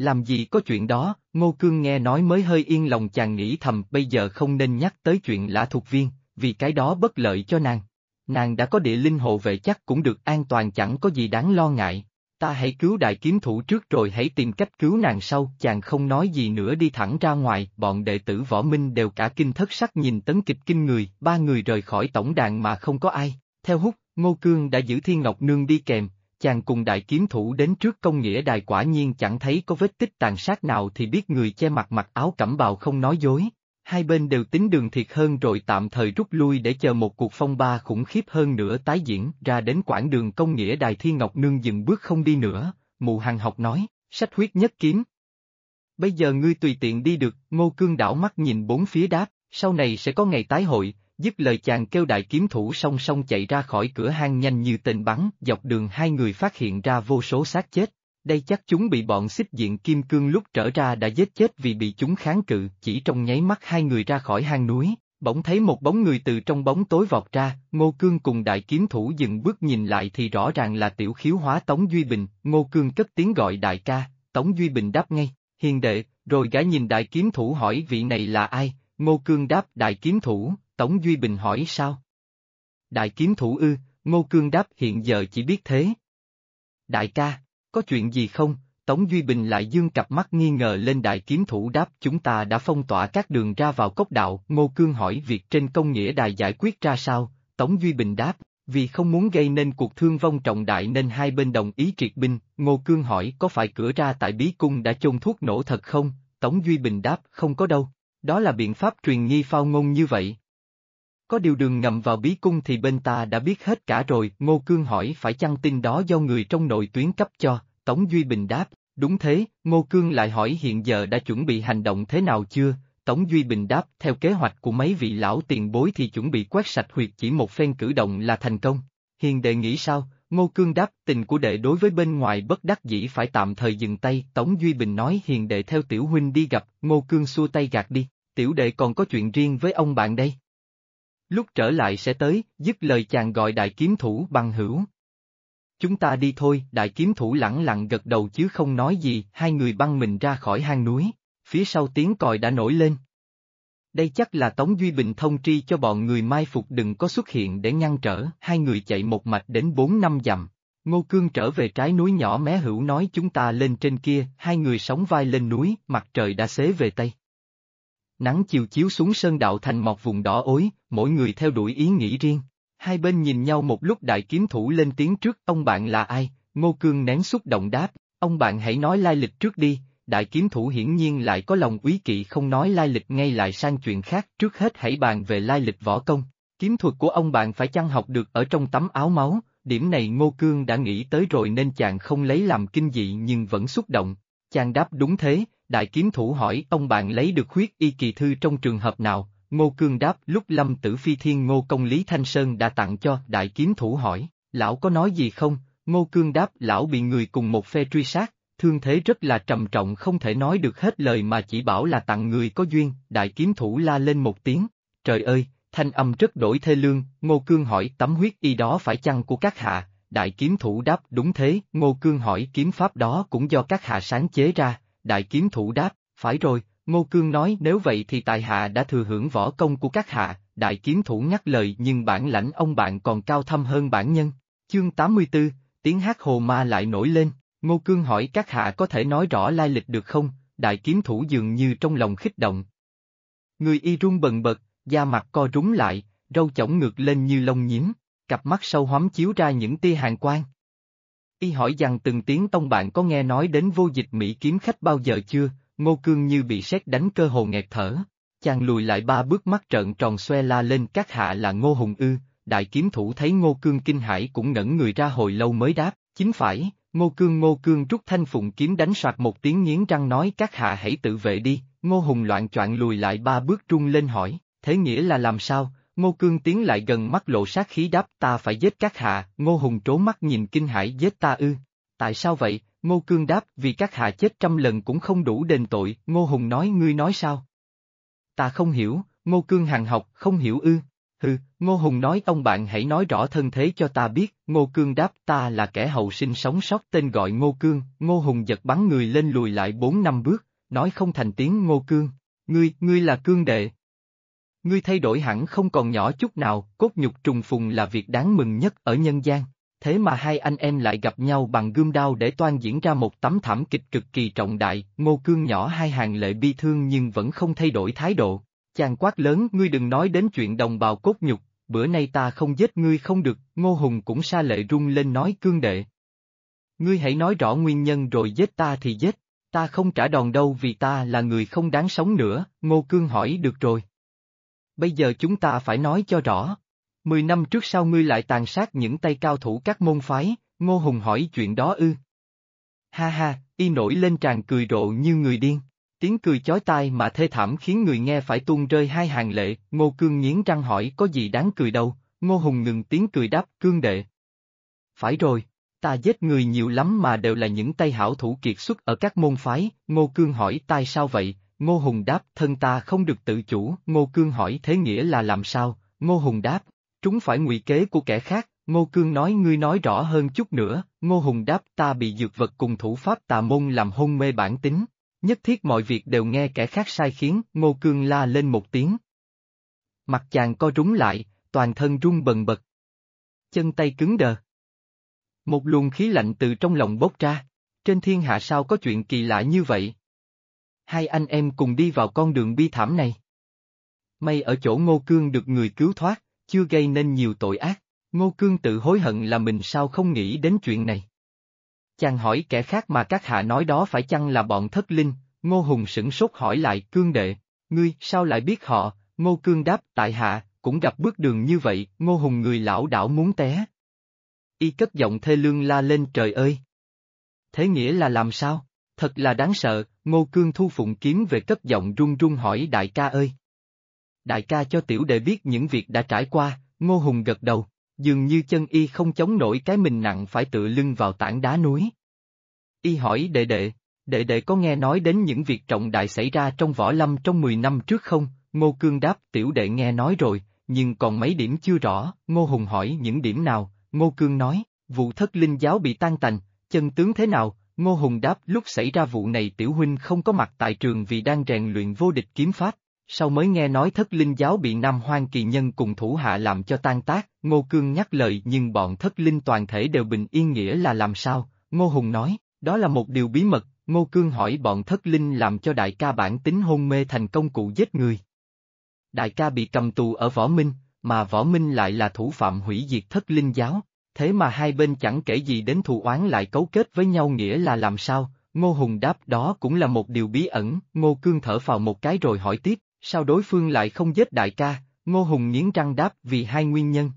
Làm gì có chuyện đó, Ngô Cương nghe nói mới hơi yên lòng chàng nghĩ thầm bây giờ không nên nhắc tới chuyện lã thuộc viên, vì cái đó bất lợi cho nàng. Nàng đã có địa linh hộ vệ chắc cũng được an toàn chẳng có gì đáng lo ngại ta hãy cứu đại kiếm thủ trước rồi hãy tìm cách cứu nàng sau, chàng không nói gì nữa đi thẳng ra ngoài, bọn đệ tử võ minh đều cả kinh thất sắc nhìn tấn kịch kinh người, ba người rời khỏi tổng đàn mà không có ai, theo hút, Ngô Cương đã giữ Thiên Ngọc Nương đi kèm, chàng cùng đại kiếm thủ đến trước công nghĩa đài quả nhiên chẳng thấy có vết tích tàn sát nào thì biết người che mặt mặc áo cẩm bào không nói dối, hai bên đều tính đường thiệt hơn rồi tạm thời rút lui để chờ một cuộc phong ba khủng khiếp hơn nữa tái diễn ra đến quãng đường công nghĩa đài Thiên Ngọc Nương dừng bước không đi nữa, mụ hàng học nói, sách huyết nhất kiếm. Bây giờ ngươi tùy tiện đi được, ngô cương đảo mắt nhìn bốn phía đáp, sau này sẽ có ngày tái hội, dứt lời chàng kêu đại kiếm thủ song song chạy ra khỏi cửa hang nhanh như tên bắn, dọc đường hai người phát hiện ra vô số xác chết, đây chắc chúng bị bọn xích diện kim cương lúc trở ra đã giết chết vì bị chúng kháng cự, chỉ trong nháy mắt hai người ra khỏi hang núi, bỗng thấy một bóng người từ trong bóng tối vọt ra, Ngô Cương cùng đại kiếm thủ dừng bước nhìn lại thì rõ ràng là tiểu khiếu hóa Tống Duy Bình, Ngô Cương cất tiếng gọi đại ca, Tống Duy Bình đáp ngay, hiền đệ, rồi gã nhìn đại kiếm thủ hỏi vị này là ai, Ngô Cương đáp đại kiếm thủ, Tống Duy Bình hỏi sao? Đại kiếm thủ ư, Ngô Cương đáp hiện giờ chỉ biết thế. Đại ca, có chuyện gì không? Tống Duy Bình lại dương cặp mắt nghi ngờ lên đại kiếm thủ đáp chúng ta đã phong tỏa các đường ra vào cốc đạo, Ngô Cương hỏi việc trên công nghĩa đài giải quyết ra sao, Tống Duy Bình đáp, vì không muốn gây nên cuộc thương vong trọng đại nên hai bên đồng ý triệt binh, Ngô Cương hỏi có phải cửa ra tại bí cung đã chôn thuốc nổ thật không, Tống Duy Bình đáp không có đâu, đó là biện pháp truyền nghi phao ngôn như vậy. Có điều đường ngầm vào bí cung thì bên ta đã biết hết cả rồi, Ngô Cương hỏi phải chăng tin đó do người trong nội tuyến cấp cho, Tống Duy Bình đáp, đúng thế, Ngô Cương lại hỏi hiện giờ đã chuẩn bị hành động thế nào chưa, Tống Duy Bình đáp, theo kế hoạch của mấy vị lão tiền bối thì chuẩn bị quét sạch huyệt chỉ một phen cử động là thành công. Hiền đệ nghĩ sao, Ngô Cương đáp, tình của đệ đối với bên ngoài bất đắc dĩ phải tạm thời dừng tay, Tống Duy Bình nói hiền đệ theo tiểu huynh đi gặp, Ngô Cương xua tay gạt đi, tiểu đệ còn có chuyện riêng với ông bạn đây. Lúc trở lại sẽ tới, dứt lời chàng gọi đại kiếm thủ bằng hữu. Chúng ta đi thôi, đại kiếm thủ lẳng lặng gật đầu chứ không nói gì, hai người băng mình ra khỏi hang núi, phía sau tiếng còi đã nổi lên. Đây chắc là Tống Duy Bình thông tri cho bọn người mai phục đừng có xuất hiện để ngăn trở, hai người chạy một mạch đến bốn năm dặm. Ngô Cương trở về trái núi nhỏ mé hữu nói chúng ta lên trên kia, hai người sóng vai lên núi, mặt trời đã xế về Tây. Nắng chiều chiếu xuống sơn đạo thành một vùng đỏ ối, mỗi người theo đuổi ý nghĩ riêng. Hai bên nhìn nhau một lúc đại kiếm thủ lên tiếng trước, ông bạn là ai? Ngô Cương nén xúc động đáp, ông bạn hãy nói lai lịch trước đi, đại kiếm thủ hiển nhiên lại có lòng quý kỵ không nói lai lịch ngay lại sang chuyện khác, trước hết hãy bàn về lai lịch võ công. Kiếm thuật của ông bạn phải chăng học được ở trong tấm áo máu, điểm này Ngô Cương đã nghĩ tới rồi nên chàng không lấy làm kinh dị nhưng vẫn xúc động. Chàng đáp đúng thế, đại kiếm thủ hỏi ông bạn lấy được huyết y kỳ thư trong trường hợp nào, Ngô Cương đáp lúc lâm tử phi thiên Ngô Công Lý Thanh Sơn đã tặng cho đại kiếm thủ hỏi, lão có nói gì không, Ngô Cương đáp lão bị người cùng một phe truy sát, thương thế rất là trầm trọng không thể nói được hết lời mà chỉ bảo là tặng người có duyên, đại kiếm thủ la lên một tiếng, trời ơi, thanh âm rất đổi thê lương, Ngô Cương hỏi tấm huyết y đó phải chăng của các hạ, đại kiếm thủ đáp đúng thế, Ngô Cương hỏi kiếm pháp đó cũng do các hạ sáng chế ra, đại kiếm thủ đáp, phải rồi, Ngô Cương nói nếu vậy thì tại hạ đã thừa hưởng võ công của các hạ, đại kiếm thủ ngắt lời nhưng bản lãnh ông bạn còn cao thâm hơn bản nhân. Chương 84, tiếng hát hồ ma lại nổi lên, Ngô Cương hỏi các hạ có thể nói rõ lai lịch được không, đại kiếm thủ dường như trong lòng khích động. Người y run bần bật, da mặt co rúng lại, râu chổng ngược lên như lông nhím, cặp mắt sâu hóm chiếu ra những tia hàng quang. Y hỏi rằng từng tiếng tông bạn có nghe nói đến vô dịch Mỹ kiếm khách bao giờ chưa, Ngô Cương như bị sét đánh cơ hồ nghẹt thở. Chàng lùi lại ba bước mắt trợn tròn xoe la lên các hạ là Ngô Hùng Ư, đại kiếm thủ thấy Ngô Cương kinh hãi cũng ngẩn người ra hồi lâu mới đáp, chính phải, Ngô Cương Ngô Cương rút thanh phụng kiếm đánh soạt một tiếng nghiến răng nói các hạ hãy tự vệ đi, Ngô Hùng loạn choạng lùi lại ba bước trung lên hỏi, thế nghĩa là làm sao, Ngô Cương tiến lại gần mắt lộ sát khí đáp ta phải giết các hạ, Ngô Hùng trố mắt nhìn kinh hải giết ta ư, tại sao vậy, Ngô Cương đáp vì các hạ chết trăm lần cũng không đủ đền tội, Ngô Hùng nói ngươi nói sao? Ta không hiểu, Ngô Cương hàng học không hiểu ư, hừ, Ngô Hùng nói ông bạn hãy nói rõ thân thế cho ta biết, Ngô Cương đáp ta là kẻ hậu sinh sống sót tên gọi Ngô Cương, Ngô Hùng giật bắn người lên lùi lại bốn năm bước, nói không thành tiếng Ngô Cương, ngươi, ngươi là Cương đệ. Ngươi thay đổi hẳn không còn nhỏ chút nào, cốt nhục trùng phùng là việc đáng mừng nhất ở nhân gian. Thế mà hai anh em lại gặp nhau bằng gươm đao để toan diễn ra một tấm thảm kịch cực kỳ trọng đại, ngô cương nhỏ hai hàng lệ bi thương nhưng vẫn không thay đổi thái độ. Chàng quát lớn ngươi đừng nói đến chuyện đồng bào cốt nhục, bữa nay ta không giết ngươi không được, ngô hùng cũng xa lệ rung lên nói cương đệ. Ngươi hãy nói rõ nguyên nhân rồi giết ta thì giết, ta không trả đòn đâu vì ta là người không đáng sống nữa, ngô cương hỏi được rồi. Bây giờ chúng ta phải nói cho rõ. Mười năm trước sau ngươi lại tàn sát những tay cao thủ các môn phái, Ngô Hùng hỏi chuyện đó ư. Ha ha, y nổi lên tràn cười rộ như người điên. Tiếng cười chói tai mà thê thảm khiến người nghe phải tuôn rơi hai hàng lệ, Ngô Cương nghiến răng hỏi có gì đáng cười đâu, Ngô Hùng ngừng tiếng cười đáp cương đệ. Phải rồi, ta giết người nhiều lắm mà đều là những tay hảo thủ kiệt xuất ở các môn phái, Ngô Cương hỏi tại sao vậy, Ngô Hùng đáp thân ta không được tự chủ, Ngô Cương hỏi thế nghĩa là làm sao, Ngô Hùng đáp, chúng phải ngụy kế của kẻ khác, Ngô Cương nói ngươi nói rõ hơn chút nữa, Ngô Hùng đáp ta bị dược vật cùng thủ pháp tà môn làm hôn mê bản tính, nhất thiết mọi việc đều nghe kẻ khác sai khiến, Ngô Cương la lên một tiếng. Mặt chàng co rúng lại, toàn thân run bần bật. Chân tay cứng đờ. Một luồng khí lạnh từ trong lòng bốc ra, trên thiên hạ sao có chuyện kỳ lạ như vậy? Hai anh em cùng đi vào con đường bi thảm này. May ở chỗ Ngô Cương được người cứu thoát, chưa gây nên nhiều tội ác, Ngô Cương tự hối hận là mình sao không nghĩ đến chuyện này. Chàng hỏi kẻ khác mà các hạ nói đó phải chăng là bọn thất linh, Ngô Hùng sửng sốt hỏi lại Cương đệ, ngươi sao lại biết họ, Ngô Cương đáp tại hạ, cũng gặp bước đường như vậy, Ngô Hùng người lão đảo muốn té. Y cất giọng thê lương la lên trời ơi! Thế nghĩa là làm sao? Thật là đáng sợ, Ngô Cương thu phụng kiếm về cất giọng run run hỏi đại ca ơi! đại ca cho tiểu đệ biết những việc đã trải qua, Ngô Hùng gật đầu, dường như chân y không chống nổi cái mình nặng phải tựa lưng vào tảng đá núi. Y hỏi đệ đệ, đệ đệ có nghe nói đến những việc trọng đại xảy ra trong võ lâm trong 10 năm trước không? Ngô Cương đáp tiểu đệ nghe nói rồi, nhưng còn mấy điểm chưa rõ, Ngô Hùng hỏi những điểm nào, Ngô Cương nói, vụ thất linh giáo bị tan tành, chân tướng thế nào, Ngô Hùng đáp lúc xảy ra vụ này tiểu huynh không có mặt tại trường vì đang rèn luyện vô địch kiếm pháp, sau mới nghe nói thất linh giáo bị Nam Hoang kỳ nhân cùng thủ hạ làm cho tan tác, Ngô Cương nhắc lời nhưng bọn thất linh toàn thể đều bình yên nghĩa là làm sao, Ngô Hùng nói, đó là một điều bí mật, Ngô Cương hỏi bọn thất linh làm cho đại ca bản tính hôn mê thành công cụ giết người. Đại ca bị cầm tù ở Võ Minh, mà Võ Minh lại là thủ phạm hủy diệt thất linh giáo, thế mà hai bên chẳng kể gì đến thù oán lại cấu kết với nhau nghĩa là làm sao, Ngô Hùng đáp đó cũng là một điều bí ẩn, Ngô Cương thở vào một cái rồi hỏi tiếp, sao đối phương lại không giết đại ca, Ngô Hùng nghiến răng đáp vì hai nguyên nhân.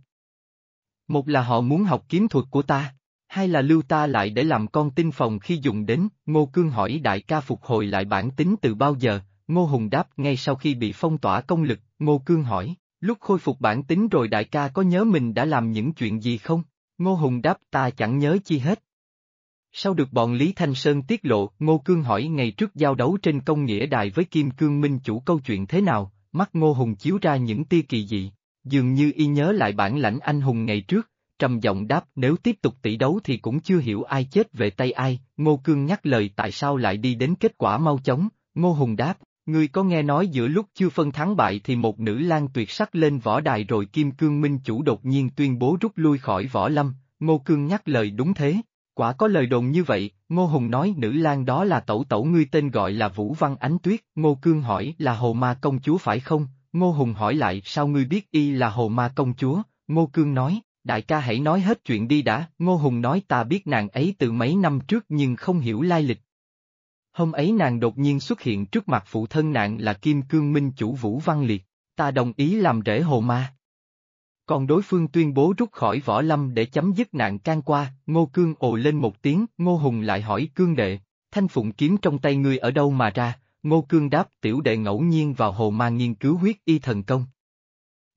Một là họ muốn học kiếm thuật của ta, hai là lưu ta lại để làm con tinh phòng khi dùng đến, Ngô Cương hỏi đại ca phục hồi lại bản tính từ bao giờ, Ngô Hùng đáp ngay sau khi bị phong tỏa công lực, Ngô Cương hỏi, lúc khôi phục bản tính rồi đại ca có nhớ mình đã làm những chuyện gì không? Ngô Hùng đáp ta chẳng nhớ chi hết. Sau được bọn Lý Thanh Sơn tiết lộ, Ngô Cương hỏi ngày trước giao đấu trên công nghĩa đài với Kim Cương Minh chủ câu chuyện thế nào, mắt Ngô Hùng chiếu ra những tia kỳ dị, dường như y nhớ lại bản lãnh anh hùng ngày trước, trầm giọng đáp nếu tiếp tục tỷ đấu thì cũng chưa hiểu ai chết về tay ai, Ngô Cương nhắc lời tại sao lại đi đến kết quả mau chóng, Ngô Hùng đáp, ngươi có nghe nói giữa lúc chưa phân thắng bại thì một nữ lang tuyệt sắc lên võ đài rồi Kim Cương Minh chủ đột nhiên tuyên bố rút lui khỏi võ lâm, Ngô Cương nhắc lời đúng thế, quả có lời đồn như vậy, Ngô Hùng nói nữ lang đó là tẩu tẩu ngươi tên gọi là Vũ Văn Ánh Tuyết, Ngô Cương hỏi là Hồ Ma Công Chúa phải không, Ngô Hùng hỏi lại sao ngươi biết y là Hồ Ma Công Chúa, Ngô Cương nói, đại ca hãy nói hết chuyện đi đã, Ngô Hùng nói ta biết nàng ấy từ mấy năm trước nhưng không hiểu lai lịch. Hôm ấy nàng đột nhiên xuất hiện trước mặt phụ thân nạn là Kim Cương Minh chủ Vũ Văn Liệt, ta đồng ý làm rễ hồ ma. Còn đối phương tuyên bố rút khỏi võ lâm để chấm dứt nạn can qua, Ngô Cương ồ lên một tiếng, Ngô Hùng lại hỏi Cương đệ, thanh phụng kiếm trong tay ngươi ở đâu mà ra, Ngô Cương đáp tiểu đệ ngẫu nhiên vào hồ ma nghiên cứu huyết y thần công.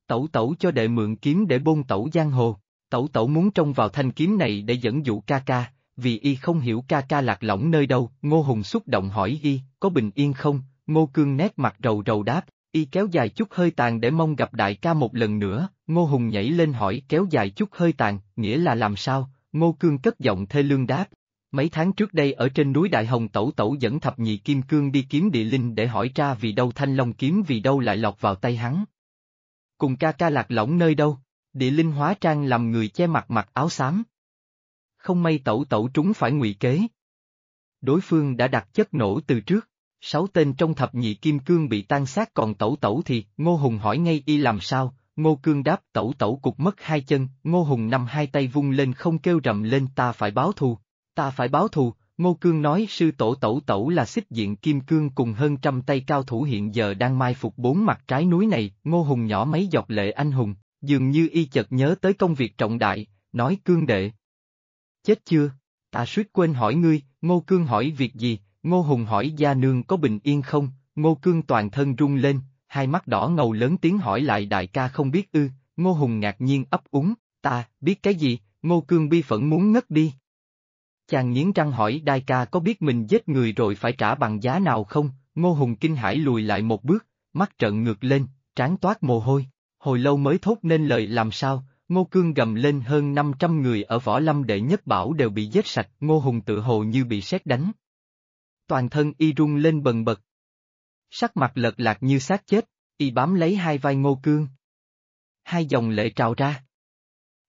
Tẩu tẩu cho đệ mượn kiếm để bôn tẩu giang hồ, tẩu tẩu muốn trông vào thanh kiếm này để dẫn dụ ca ca, vì y không hiểu ca ca lạc lõng nơi đâu, Ngô Hùng xúc động hỏi y, có bình yên không, Ngô Cương nét mặt rầu rầu đáp, y kéo dài chút hơi tàn để mong gặp đại ca một lần nữa, Ngô Hùng nhảy lên hỏi kéo dài chút hơi tàn, nghĩa là làm sao, Ngô Cương cất giọng thê lương đáp. Mấy tháng trước đây ở trên núi Đại Hồng Tẩu Tẩu dẫn thập nhị kim cương đi kiếm địa linh để hỏi ra vì đâu thanh long kiếm vì đâu lại lọt vào tay hắn. Cùng ca ca lạc lõng nơi đâu, địa linh hóa trang làm người che mặt mặc áo xám. Không may tẩu tẩu trúng phải ngụy kế. Đối phương đã đặt chất nổ từ trước, sáu tên trong thập nhị kim cương bị tan xác còn tẩu tẩu thì, Ngô Hùng hỏi ngay y làm sao, Ngô Cương đáp tẩu tẩu cục mất hai chân, Ngô Hùng nằm hai tay vung lên không kêu rầm lên ta phải báo thù, ta phải báo thù, Ngô Cương nói sư tổ tẩu tẩu là xích diện kim cương cùng hơn trăm tay cao thủ hiện giờ đang mai phục bốn mặt trái núi này, Ngô Hùng nhỏ mấy giọt lệ anh hùng, dường như y chợt nhớ tới công việc trọng đại, nói cương đệ. Chết chưa? Ta suýt quên hỏi ngươi, Ngô Cương hỏi việc gì, Ngô Hùng hỏi gia nương có bình yên không, Ngô Cương toàn thân rung lên, hai mắt đỏ ngầu lớn tiếng hỏi lại đại ca không biết ư, Ngô Hùng ngạc nhiên ấp úng, ta, biết cái gì, Ngô Cương bi phẫn muốn ngất đi. Chàng nghiến răng hỏi đại ca có biết mình giết người rồi phải trả bằng giá nào không, Ngô Hùng kinh hãi lùi lại một bước, mắt trợn ngược lên, trán toát mồ hôi, hồi lâu mới thốt nên lời làm sao, Ngô Cương gầm lên hơn 500 người ở võ lâm đệ nhất bảo đều bị giết sạch, Ngô Hùng tự hồ như bị sét đánh. Toàn thân y rung lên bần bật, Sắc mặt lật lạc như xác chết, y bám lấy hai vai ngô cương. Hai dòng lệ trào ra.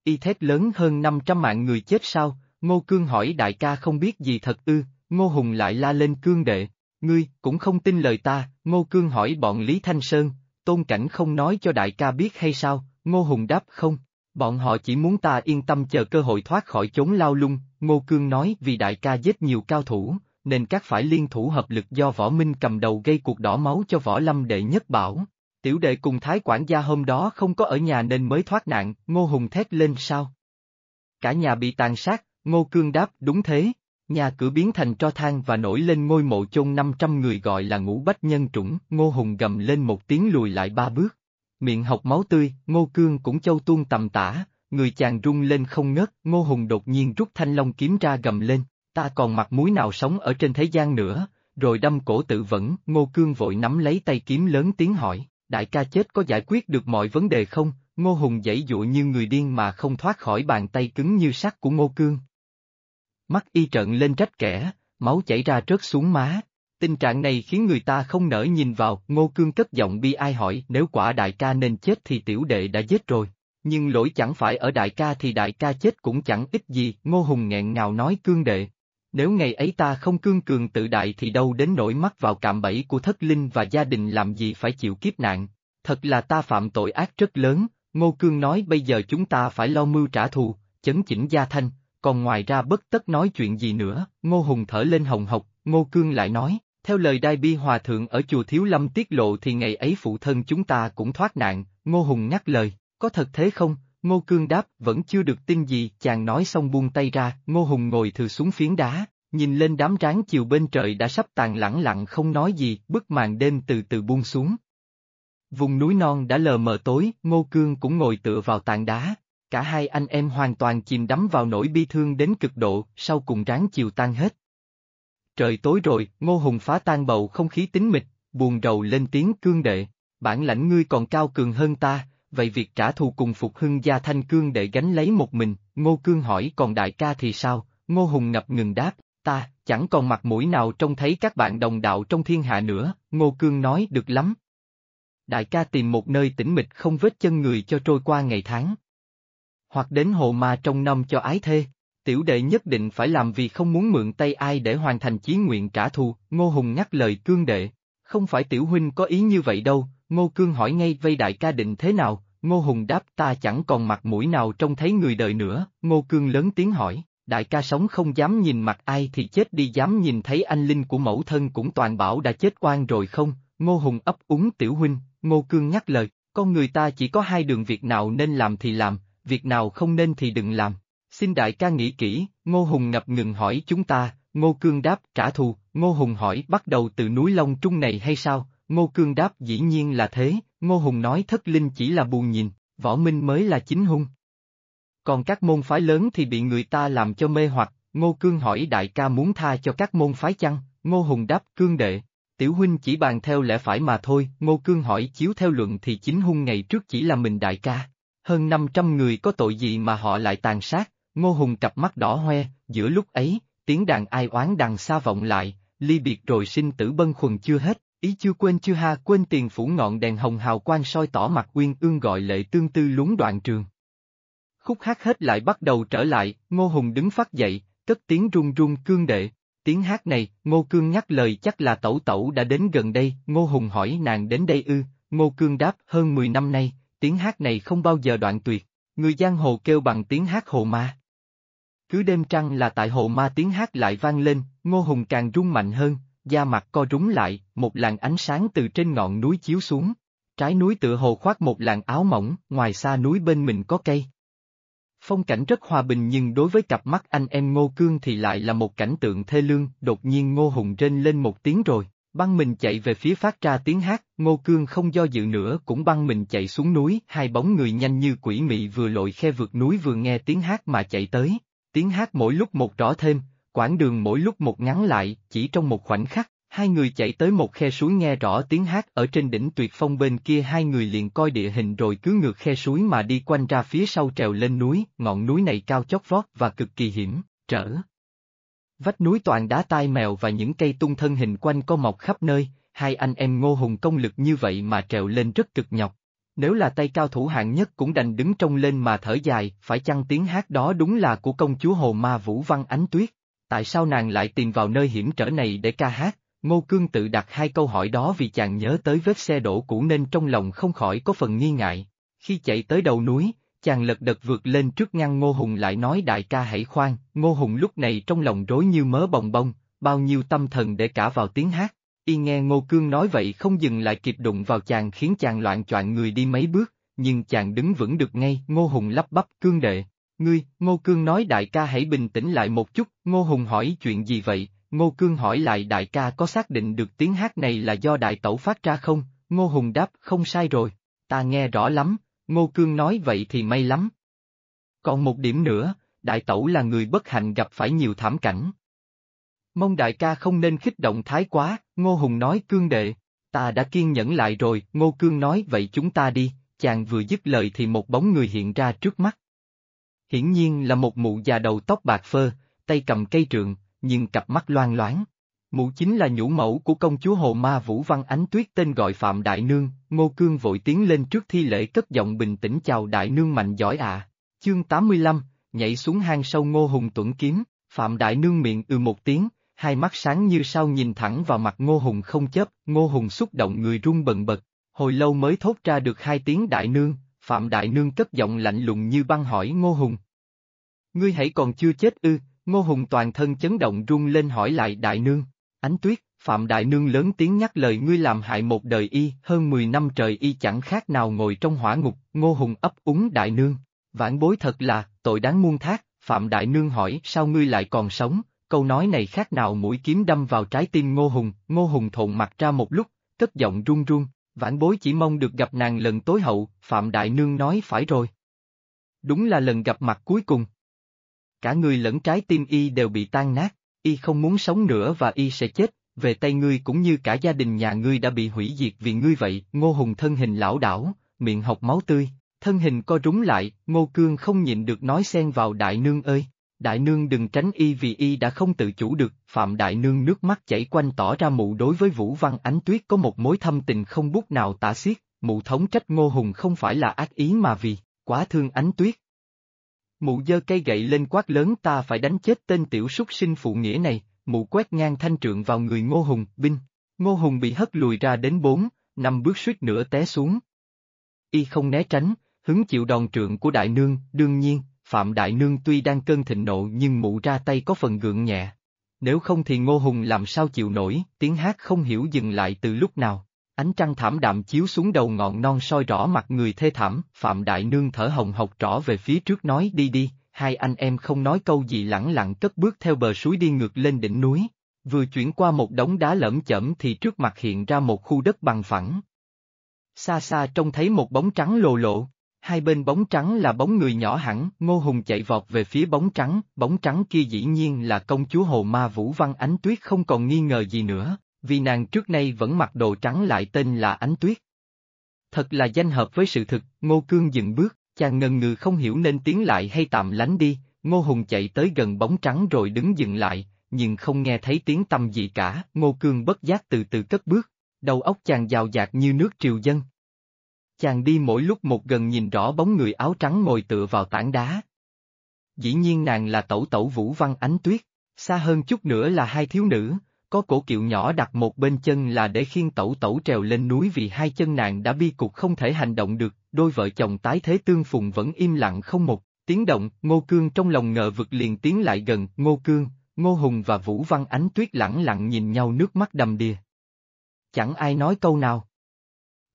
Y thét lớn hơn 500 mạng người chết sao, ngô cương hỏi đại ca không biết gì thật ư, ngô hùng lại la lên cương đệ, ngươi, cũng không tin lời ta, ngô cương hỏi bọn Lý Thanh Sơn, tôn cảnh không nói cho đại ca biết hay sao, ngô hùng đáp không, bọn họ chỉ muốn ta yên tâm chờ cơ hội thoát khỏi chốn lao lung, ngô cương nói vì đại ca giết nhiều cao thủ, nên các phải liên thủ hợp lực do võ minh cầm đầu gây cuộc đỏ máu cho võ lâm đệ nhất bảo. Tiểu đệ cùng thái quản gia hôm đó không có ở nhà nên mới thoát nạn, ngô hùng thét lên sao? Cả nhà bị tàn sát, ngô cương đáp đúng thế, nhà cửa biến thành tro than và nổi lên ngôi mộ chôn 500 người gọi là ngũ bách nhân trũng, ngô hùng gầm lên một tiếng lùi lại ba bước. Miệng học máu tươi, ngô cương cũng châu tuôn tầm tả, người chàng rung lên không ngớt, ngô hùng đột nhiên rút thanh long kiếm ra gầm lên, ta còn mặt mũi nào sống ở trên thế gian nữa, rồi đâm cổ tự vẫn, Ngô Cương vội nắm lấy tay kiếm lớn tiếng hỏi, đại ca chết có giải quyết được mọi vấn đề không, Ngô Hùng dãy dụa như người điên mà không thoát khỏi bàn tay cứng như sắt của Ngô Cương. Mắt y trợn lên trách kẻ, máu chảy ra rớt xuống má. Tình trạng này khiến người ta không nỡ nhìn vào, Ngô Cương cất giọng bi ai hỏi nếu quả đại ca nên chết thì tiểu đệ đã giết rồi. Nhưng lỗi chẳng phải ở đại ca thì đại ca chết cũng chẳng ít gì, Ngô Hùng nghẹn ngào nói cương đệ. Nếu ngày ấy ta không cương cường tự đại thì đâu đến nỗi mắc vào cạm bẫy của thất linh và gia đình làm gì phải chịu kiếp nạn. Thật là ta phạm tội ác rất lớn, Ngô Cương nói bây giờ chúng ta phải lo mưu trả thù, chấn chỉnh gia thanh, còn ngoài ra bất tất nói chuyện gì nữa, Ngô Hùng thở lên hồng hộc, Ngô Cương lại nói, theo lời Đai Bi Hòa Thượng ở chùa Thiếu Lâm tiết lộ thì ngày ấy phụ thân chúng ta cũng thoát nạn, Ngô Hùng nhắc lời, có thật thế không? Ngô Cương đáp, vẫn chưa được tin gì, chàng nói xong buông tay ra, Ngô Hùng ngồi thừa xuống phiến đá, nhìn lên đám ráng chiều bên trời đã sắp tàn lẳng lặng không nói gì, bức màn đêm từ từ buông xuống. Vùng núi non đã lờ mờ tối, Ngô Cương cũng ngồi tựa vào tàn đá, cả hai anh em hoàn toàn chìm đắm vào nỗi bi thương đến cực độ, sau cùng ráng chiều tan hết. Trời tối rồi, Ngô Hùng phá tan bầu không khí tính mịch, buồn rầu lên tiếng cương đệ, bản lãnh ngươi còn cao cường hơn ta, vậy việc trả thù cùng phục hưng gia thanh cương đệ gánh lấy một mình, Ngô Cương hỏi còn đại ca thì sao, Ngô Hùng ngập ngừng đáp, ta, chẳng còn mặt mũi nào trông thấy các bạn đồng đạo trong thiên hạ nữa, Ngô Cương nói được lắm. Đại ca tìm một nơi tĩnh mịch không vết chân người cho trôi qua ngày tháng. Hoặc đến hồ ma trong năm cho ái thê, tiểu đệ nhất định phải làm vì không muốn mượn tay ai để hoàn thành chí nguyện trả thù, Ngô Hùng nhắc lời cương đệ. Không phải tiểu huynh có ý như vậy đâu, Ngô Cương hỏi ngay vây đại ca định thế nào, Ngô Hùng đáp ta chẳng còn mặt mũi nào trông thấy người đời nữa, Ngô Cương lớn tiếng hỏi, đại ca sống không dám nhìn mặt ai thì chết đi dám nhìn thấy anh linh của mẫu thân cũng toàn bảo đã chết quan rồi không, Ngô Hùng ấp úng tiểu huynh, Ngô Cương nhắc lời, con người ta chỉ có hai đường việc nào nên làm thì làm, việc nào không nên thì đừng làm. Xin đại ca nghĩ kỹ, Ngô Hùng ngập ngừng hỏi chúng ta, Ngô Cương đáp trả thù, Ngô Hùng hỏi bắt đầu từ núi Long Trung này hay sao, Ngô Cương đáp dĩ nhiên là thế, Ngô Hùng nói thất linh chỉ là buồn nhìn, võ minh mới là chính hung. Còn các môn phái lớn thì bị người ta làm cho mê hoặc, Ngô Cương hỏi đại ca muốn tha cho các môn phái chăng, Ngô Hùng đáp cương đệ, tiểu huynh chỉ bàn theo lẽ phải mà thôi, Ngô Cương hỏi chiếu theo luận thì chính hung ngày trước chỉ là mình đại ca. Hơn 500 người có tội gì mà họ lại tàn sát, Ngô Hùng cặp mắt đỏ hoe, giữa lúc ấy, tiếng đàn ai oán đằng xa vọng lại, ly biệt rồi sinh tử bân khuần chưa hết, ý chưa quên chưa ha quên tiền phủ ngọn đèn hồng hào quang soi tỏ mặt uyên ương gọi lệ tương tư lúng đoạn trường. Khúc hát hết lại bắt đầu trở lại, Ngô Hùng đứng phát dậy, cất tiếng run run cương đệ. Tiếng hát này, Ngô Cương nhắc lời chắc là tẩu tẩu đã đến gần đây, Ngô Hùng hỏi nàng đến đây ư, Ngô Cương đáp hơn 10 năm nay, tiếng hát này không bao giờ đoạn tuyệt, người giang hồ kêu bằng tiếng hát hồ ma. Cứ đêm trăng là tại hồ ma tiếng hát lại vang lên, Ngô Hùng càng rung mạnh hơn, da mặt co rúng lại, một làn ánh sáng từ trên ngọn núi chiếu xuống. Trái núi tựa hồ khoác một làn áo mỏng, ngoài xa núi bên mình có cây. Phong cảnh rất hòa bình nhưng đối với cặp mắt anh em Ngô Cương thì lại là một cảnh tượng thê lương, đột nhiên Ngô Hùng rên lên một tiếng rồi, băng mình chạy về phía phát ra tiếng hát, Ngô Cương không do dự nữa cũng băng mình chạy xuống núi, hai bóng người nhanh như quỷ mị vừa lội khe vượt núi vừa nghe tiếng hát mà chạy tới, tiếng hát mỗi lúc một rõ thêm, quãng đường mỗi lúc một ngắn lại, chỉ trong một khoảnh khắc, hai người chạy tới một khe suối nghe rõ tiếng hát ở trên đỉnh tuyệt phong bên kia hai người liền coi địa hình rồi cứ ngược khe suối mà đi quanh ra phía sau trèo lên núi, ngọn núi này cao chót vót và cực kỳ hiểm, trở. Vách núi toàn đá tai mèo và những cây tung thân hình quanh có mọc khắp nơi, hai anh em ngô hùng công lực như vậy mà trèo lên rất cực nhọc. Nếu là tay cao thủ hạng nhất cũng đành đứng trông lên mà thở dài, phải chăng tiếng hát đó đúng là của công chúa Hồ Ma Vũ Văn Ánh Tuyết? Tại sao nàng lại tìm vào nơi hiểm trở này để ca hát? Ngô Cương tự đặt hai câu hỏi đó vì chàng nhớ tới vết xe đổ cũ nên trong lòng không khỏi có phần nghi ngại. Khi chạy tới đầu núi, chàng lật đật vượt lên trước ngăn Ngô Hùng lại nói đại ca hãy khoan, Ngô Hùng lúc này trong lòng rối như mớ bồng bông, bao nhiêu tâm thần để cả vào tiếng hát. Y nghe Ngô Cương nói vậy không dừng lại kịp đụng vào chàng khiến chàng loạn choạng người đi mấy bước, nhưng chàng đứng vững được ngay, Ngô Hùng lắp bắp cương đệ. Ngươi, Ngô Cương nói đại ca hãy bình tĩnh lại một chút, Ngô Hùng hỏi chuyện gì vậy, Ngô Cương hỏi lại đại ca có xác định được tiếng hát này là do đại tẩu phát ra không, Ngô Hùng đáp không sai rồi, ta nghe rõ lắm, Ngô Cương nói vậy thì may lắm. Còn một điểm nữa, đại tẩu là người bất hạnh gặp phải nhiều thảm cảnh. Mong đại ca không nên khích động thái quá, Ngô Hùng nói cương đệ, ta đã kiên nhẫn lại rồi, Ngô Cương nói vậy chúng ta đi, chàng vừa dứt lời thì một bóng người hiện ra trước mắt. Hiển nhiên là một mụ già đầu tóc bạc phơ, tay cầm cây trượng, nhưng cặp mắt loan loáng. Mụ chính là nhũ mẫu của công chúa Hồ Ma Vũ Văn Ánh Tuyết tên gọi Phạm Đại Nương, Ngô Cương vội tiến lên trước thi lễ cất giọng bình tĩnh chào Đại Nương mạnh giỏi ạ. À. Chương 85, nhảy xuống hang sâu Ngô Hùng tuẩn kiếm, Phạm Đại Nương miệng ư một tiếng, hai mắt sáng như sao nhìn thẳng vào mặt Ngô Hùng không chấp, Ngô Hùng xúc động người run bần bật, hồi lâu mới thốt ra được hai tiếng Đại Nương, Phạm Đại Nương cất giọng lạnh lùng như băng hỏi Ngô Hùng. Ngươi hãy còn chưa chết ư, Ngô Hùng toàn thân chấn động run lên hỏi lại Đại Nương, ánh tuyết, Phạm Đại Nương lớn tiếng nhắc lời ngươi làm hại một đời y, hơn 10 năm trời y chẳng khác nào ngồi trong hỏa ngục, Ngô Hùng ấp úng Đại Nương, vãn bối thật là, tội đáng muôn thác, Phạm Đại Nương hỏi sao ngươi lại còn sống, câu nói này khác nào mũi kiếm đâm vào trái tim Ngô Hùng, Ngô Hùng thộn mặt ra một lúc, cất giọng run run, vãn bối chỉ mong được gặp nàng lần tối hậu, Phạm Đại Nương nói phải rồi. Đúng là lần gặp mặt cuối cùng. Cả người lẫn trái tim y đều bị tan nát, y không muốn sống nữa và y sẽ chết, về tay ngươi cũng như cả gia đình nhà ngươi đã bị hủy diệt vì ngươi vậy, Ngô Hùng thân hình lão đảo, miệng học máu tươi, thân hình co rúng lại, Ngô Cương không nhịn được nói xen vào Đại Nương ơi. Đại nương đừng tránh y vì y đã không tự chủ được, Phạm Đại nương nước mắt chảy quanh tỏ ra mụ đối với Vũ Văn Ánh Tuyết có một mối thâm tình không bút nào tả xiết, mụ thống trách Ngô Hùng không phải là ác ý mà vì, quá thương Ánh Tuyết. Mụ giơ cây gậy lên quát lớn ta phải đánh chết tên tiểu súc sinh phụ nghĩa này, mụ quét ngang thanh trượng vào người Ngô Hùng, binh. Ngô Hùng bị hất lùi ra đến bốn, năm bước suýt nữa té xuống. Y không né tránh, hứng chịu đòn trượng của đại nương, đương nhiên, Phạm Đại Nương tuy đang cơn thịnh nộ nhưng mụ ra tay có phần gượng nhẹ. Nếu không thì Ngô Hùng làm sao chịu nổi, tiếng hát không hiểu dừng lại từ lúc nào. Ánh trăng thảm đạm chiếu xuống đầu ngọn non soi rõ mặt người thê thảm, Phạm Đại Nương thở hồng hộc rõ về phía trước nói đi đi, hai anh em không nói câu gì lẳng lặng cất bước theo bờ suối đi ngược lên đỉnh núi. Vừa chuyển qua một đống đá lởm chởm thì trước mặt hiện ra một khu đất bằng phẳng. Xa xa trông thấy một bóng trắng lồ lộ. Hai bên bóng trắng là bóng người nhỏ hẳn, Ngô Hùng chạy vọt về phía bóng trắng, bóng trắng kia dĩ nhiên là công chúa Hồ Ma Vũ Văn Ánh Tuyết không còn nghi ngờ gì nữa, vì nàng trước nay vẫn mặc đồ trắng lại tên là Ánh Tuyết. Thật là danh hợp với sự thực, Ngô Cương dừng bước, chàng ngần ngừ không hiểu nên tiến lại hay tạm lánh đi, Ngô Hùng chạy tới gần bóng trắng rồi đứng dừng lại, nhưng không nghe thấy tiếng tâm gì cả, Ngô Cương bất giác từ từ cất bước, đầu óc chàng giàu dạt như nước triều dân, Chàng đi mỗi lúc một gần nhìn rõ bóng người áo trắng ngồi tựa vào tảng đá. Dĩ nhiên nàng là tẩu tẩu Vũ Văn Ánh Tuyết, xa hơn chút nữa là hai thiếu nữ, có cổ kiệu nhỏ đặt một bên chân là để khiên tẩu tẩu trèo lên núi vì hai chân nàng đã bi cục không thể hành động được, đôi vợ chồng tái thế tương phùng vẫn im lặng không một, tiếng động, Ngô Cương trong lòng ngờ vực liền tiến lại gần, Ngô Cương, Ngô Hùng và Vũ Văn Ánh Tuyết lẳng lặng nhìn nhau nước mắt đầm đìa. Chẳng ai nói câu nào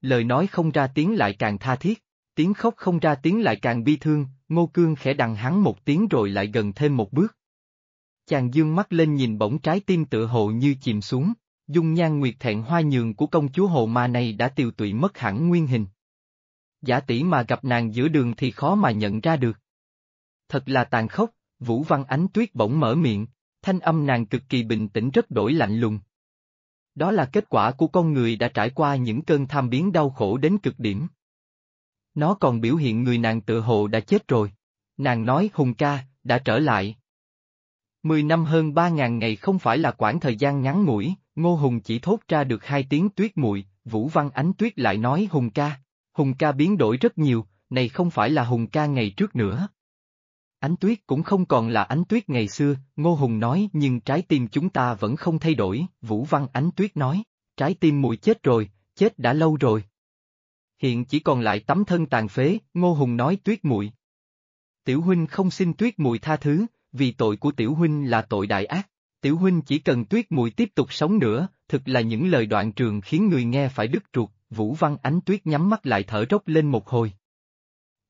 lời nói không ra tiếng lại càng tha thiết, tiếng khóc không ra tiếng lại càng bi thương, Ngô Cương khẽ đằng hắn một tiếng rồi lại gần thêm một bước. Chàng dương mắt lên nhìn bỗng trái tim tựa hồ như chìm xuống, dung nhan nguyệt thẹn hoa nhường của công chúa hồ ma này đã tiêu tụy mất hẳn nguyên hình. Giả tỷ mà gặp nàng giữa đường thì khó mà nhận ra được. Thật là tàn khốc, Vũ Văn Ánh Tuyết bỗng mở miệng, thanh âm nàng cực kỳ bình tĩnh rất đổi lạnh lùng. Đó là kết quả của con người đã trải qua những cơn tham biến đau khổ đến cực điểm. Nó còn biểu hiện người nàng tự hồ đã chết rồi. Nàng nói Hùng ca, đã trở lại. Mười năm hơn ba ngàn ngày không phải là quãng thời gian ngắn ngủi, Ngô Hùng chỉ thốt ra được hai tiếng tuyết muội, Vũ Văn Ánh Tuyết lại nói Hùng ca. Hùng ca biến đổi rất nhiều, này không phải là Hùng ca ngày trước nữa. Ánh tuyết cũng không còn là ánh tuyết ngày xưa, Ngô Hùng nói nhưng trái tim chúng ta vẫn không thay đổi, Vũ Văn ánh tuyết nói, trái tim mùi chết rồi, chết đã lâu rồi. Hiện chỉ còn lại tấm thân tàn phế, Ngô Hùng nói tuyết muội. Tiểu huynh không xin tuyết muội tha thứ, vì tội của tiểu huynh là tội đại ác. Tiểu huynh chỉ cần tuyết muội tiếp tục sống nữa, thực là những lời đoạn trường khiến người nghe phải đứt ruột, Vũ Văn Ánh Tuyết nhắm mắt lại thở rốc lên một hồi.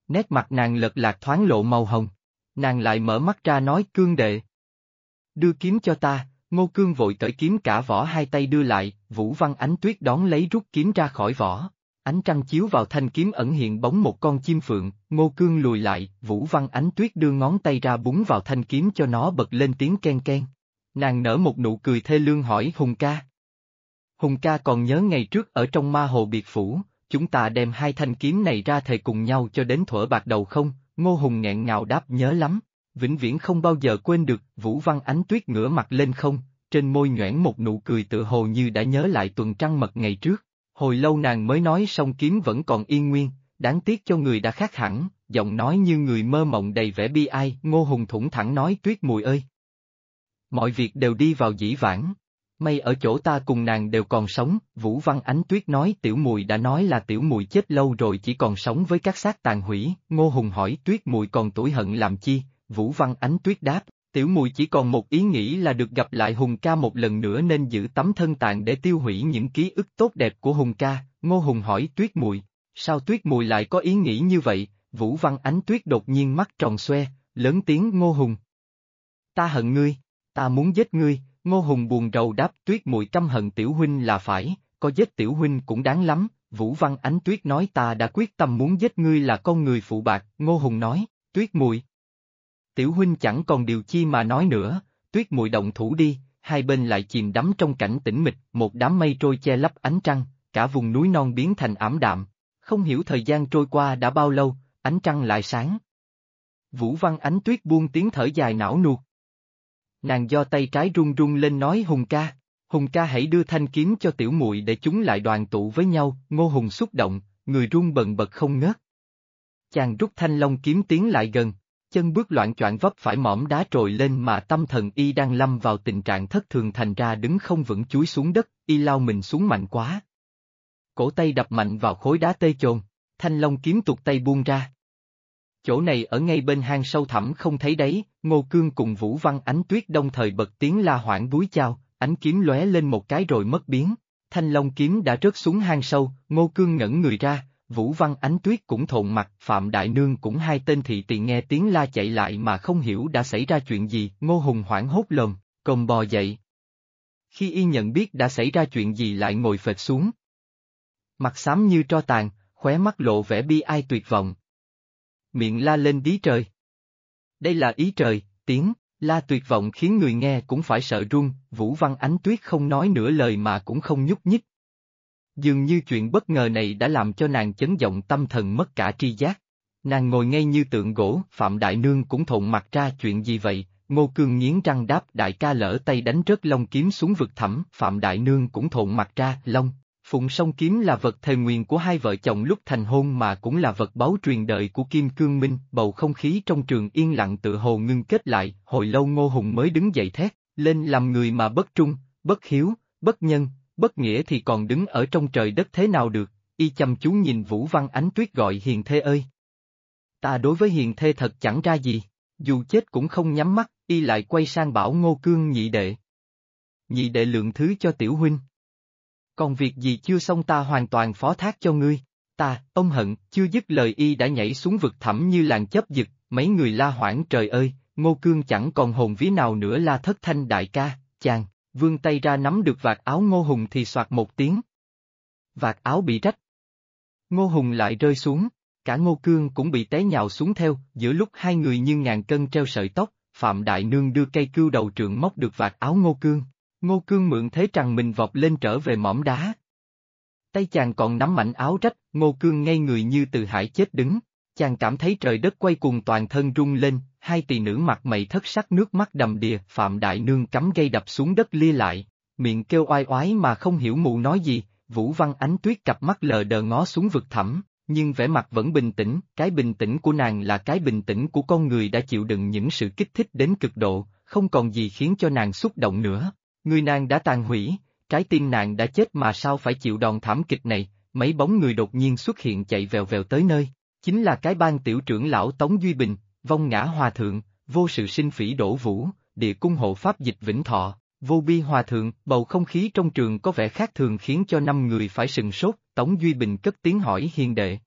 Nét mặt nàng lật lạc thoáng lộ màu hồng. Nàng lại mở mắt ra nói cương đệ. Đưa kiếm cho ta, ngô cương vội cởi kiếm cả vỏ hai tay đưa lại, vũ văn ánh tuyết đón lấy rút kiếm ra khỏi vỏ. Ánh trăng chiếu vào thanh kiếm ẩn hiện bóng một con chim phượng, ngô cương lùi lại, vũ văn ánh tuyết đưa ngón tay ra búng vào thanh kiếm cho nó bật lên tiếng ken ken. Nàng nở một nụ cười thê lương hỏi Hùng ca. Hùng ca còn nhớ ngày trước ở trong ma hồ biệt phủ, chúng ta đem hai thanh kiếm này ra thề cùng nhau cho đến thuở bạc đầu không, Ngô Hùng nghẹn ngào đáp nhớ lắm, vĩnh viễn không bao giờ quên được, Vũ Văn Ánh Tuyết ngửa mặt lên không, trên môi nhoẻn một nụ cười tự hồ như đã nhớ lại tuần trăng mật ngày trước. Hồi lâu nàng mới nói song kiếm vẫn còn yên nguyên, đáng tiếc cho người đã khác hẳn, giọng nói như người mơ mộng đầy vẻ bi ai, Ngô Hùng thủng thẳng nói Tuyết Mùi ơi. mọi việc đều đi vào dĩ vãng. May ở chỗ ta cùng nàng đều còn sống, Vũ Văn Ánh Tuyết nói tiểu mùi đã nói là tiểu mùi chết lâu rồi chỉ còn sống với các xác tàn hủy, Ngô Hùng hỏi tuyết mùi còn tuổi hận làm chi, Vũ Văn Ánh Tuyết đáp, tiểu mùi chỉ còn một ý nghĩ là được gặp lại Hùng ca một lần nữa nên giữ tấm thân tàn để tiêu hủy những ký ức tốt đẹp của Hùng ca, Ngô Hùng hỏi tuyết mùi, sao tuyết mùi lại có ý nghĩ như vậy, Vũ Văn Ánh Tuyết đột nhiên mắt tròn xoe, lớn tiếng Ngô Hùng. Ta hận ngươi, ta muốn giết ngươi, Ngô Hùng buồn rầu đáp tuyết mùi căm hận tiểu huynh là phải, có giết tiểu huynh cũng đáng lắm, Vũ Văn Ánh Tuyết nói ta đã quyết tâm muốn giết ngươi là con người phụ bạc, Ngô Hùng nói, tuyết mùi. Tiểu huynh chẳng còn điều chi mà nói nữa, tuyết mùi động thủ đi, hai bên lại chìm đắm trong cảnh tĩnh mịch, một đám mây trôi che lấp ánh trăng, cả vùng núi non biến thành ảm đạm. Không hiểu thời gian trôi qua đã bao lâu, ánh trăng lại sáng. Vũ Văn Ánh Tuyết buông tiếng thở dài não nuột. Nàng do tay trái run run lên nói Hùng ca, Hùng ca hãy đưa thanh kiếm cho tiểu muội để chúng lại đoàn tụ với nhau, Ngô Hùng xúc động, người run bần bật không ngớt. Chàng rút thanh long kiếm tiến lại gần, chân bước loạn choạng vấp phải mỏm đá trồi lên mà tâm thần y đang lâm vào tình trạng thất thường thành ra đứng không vững chuối xuống đất, y lao mình xuống mạnh quá. Cổ tay đập mạnh vào khối đá tê chồn, thanh long kiếm tụt tay buông ra. Chỗ này ở ngay bên hang sâu thẳm không thấy đấy, Ngô Cương cùng Vũ Văn Ánh Tuyết đồng thời bật tiếng la hoảng búi chào, ánh kiếm lóe lên một cái rồi mất biến. Thanh Long kiếm đã rớt xuống hang sâu, Ngô Cương ngẩn người ra, Vũ Văn Ánh Tuyết cũng thộn mặt, Phạm Đại Nương cũng hai tên thị tiện nghe tiếng la chạy lại mà không hiểu đã xảy ra chuyện gì, Ngô Hùng hoảng hốt lồm, cồm bò dậy. Khi y nhận biết đã xảy ra chuyện gì lại ngồi phệt xuống. Mặt xám như tro tàn, khóe mắt lộ vẻ bi ai tuyệt vọng. Miệng la lên đí trời. Đây là ý trời, tiếng, la tuyệt vọng khiến người nghe cũng phải sợ run, Vũ Văn Ánh Tuyết không nói nửa lời mà cũng không nhúc nhích. Dường như chuyện bất ngờ này đã làm cho nàng chấn động tâm thần mất cả tri giác. Nàng ngồi ngay như tượng gỗ, Phạm Đại Nương cũng thộn mặt ra chuyện gì vậy, Ngô Cương nghiến răng đáp đại ca lỡ tay đánh rớt long kiếm xuống vực thẳm, Phạm Đại Nương cũng thộn mặt ra, long, Phụng song kiếm là vật thề nguyền của hai vợ chồng lúc thành hôn mà cũng là vật báo truyền đời của Kim Cương Minh, bầu không khí trong trường yên lặng tự hồ ngưng kết lại, hồi lâu Ngô Hùng mới đứng dậy thét, lên làm người mà bất trung, bất hiếu, bất nhân, bất nghĩa thì còn đứng ở trong trời đất thế nào được, y chăm chú nhìn Vũ Văn Ánh Tuyết gọi hiền thê ơi. Ta đối với hiền thê thật chẳng ra gì, dù chết cũng không nhắm mắt, y lại quay sang bảo Ngô Cương nhị đệ. Nhị đệ lượng thứ cho tiểu huynh. Còn việc gì chưa xong ta hoàn toàn phó thác cho ngươi. Ta, ông hận, chưa dứt lời y đã nhảy xuống vực thẳm như làng chấp giật, mấy người la hoảng trời ơi, ngô cương chẳng còn hồn vía nào nữa la thất thanh đại ca, chàng, vươn tay ra nắm được vạt áo ngô hùng thì soạt một tiếng. Vạt áo bị rách. Ngô hùng lại rơi xuống, cả ngô cương cũng bị té nhào xuống theo, giữa lúc hai người như ngàn cân treo sợi tóc, Phạm Đại Nương đưa cây cưu đầu trượng móc được vạt áo ngô cương. Ngô Cương mượn thế rằng mình vọt lên trở về mỏm đá. Tay chàng còn nắm mảnh áo rách, Ngô Cương ngay người như từ hải chết đứng. Chàng cảm thấy trời đất quay cuồng toàn thân rung lên, hai tỷ nữ mặt mày thất sắc nước mắt đầm đìa, Phạm Đại Nương cắm gây đập xuống đất lia lại, miệng kêu oai oái mà không hiểu mụ nói gì, Vũ Văn Ánh Tuyết cặp mắt lờ đờ ngó xuống vực thẳm, nhưng vẻ mặt vẫn bình tĩnh, cái bình tĩnh của nàng là cái bình tĩnh của con người đã chịu đựng những sự kích thích đến cực độ, không còn gì khiến cho nàng xúc động nữa. Người nàng đã tàn hủy, trái tim nàng đã chết mà sao phải chịu đòn thảm kịch này, mấy bóng người đột nhiên xuất hiện chạy vèo vèo tới nơi, chính là cái ban tiểu trưởng lão Tống Duy Bình, vong ngã hòa thượng, vô sự sinh phỉ đổ vũ, địa cung hộ pháp dịch vĩnh thọ, vô bi hòa thượng, bầu không khí trong trường có vẻ khác thường khiến cho năm người phải sừng sốt, Tống Duy Bình cất tiếng hỏi hiền đệ.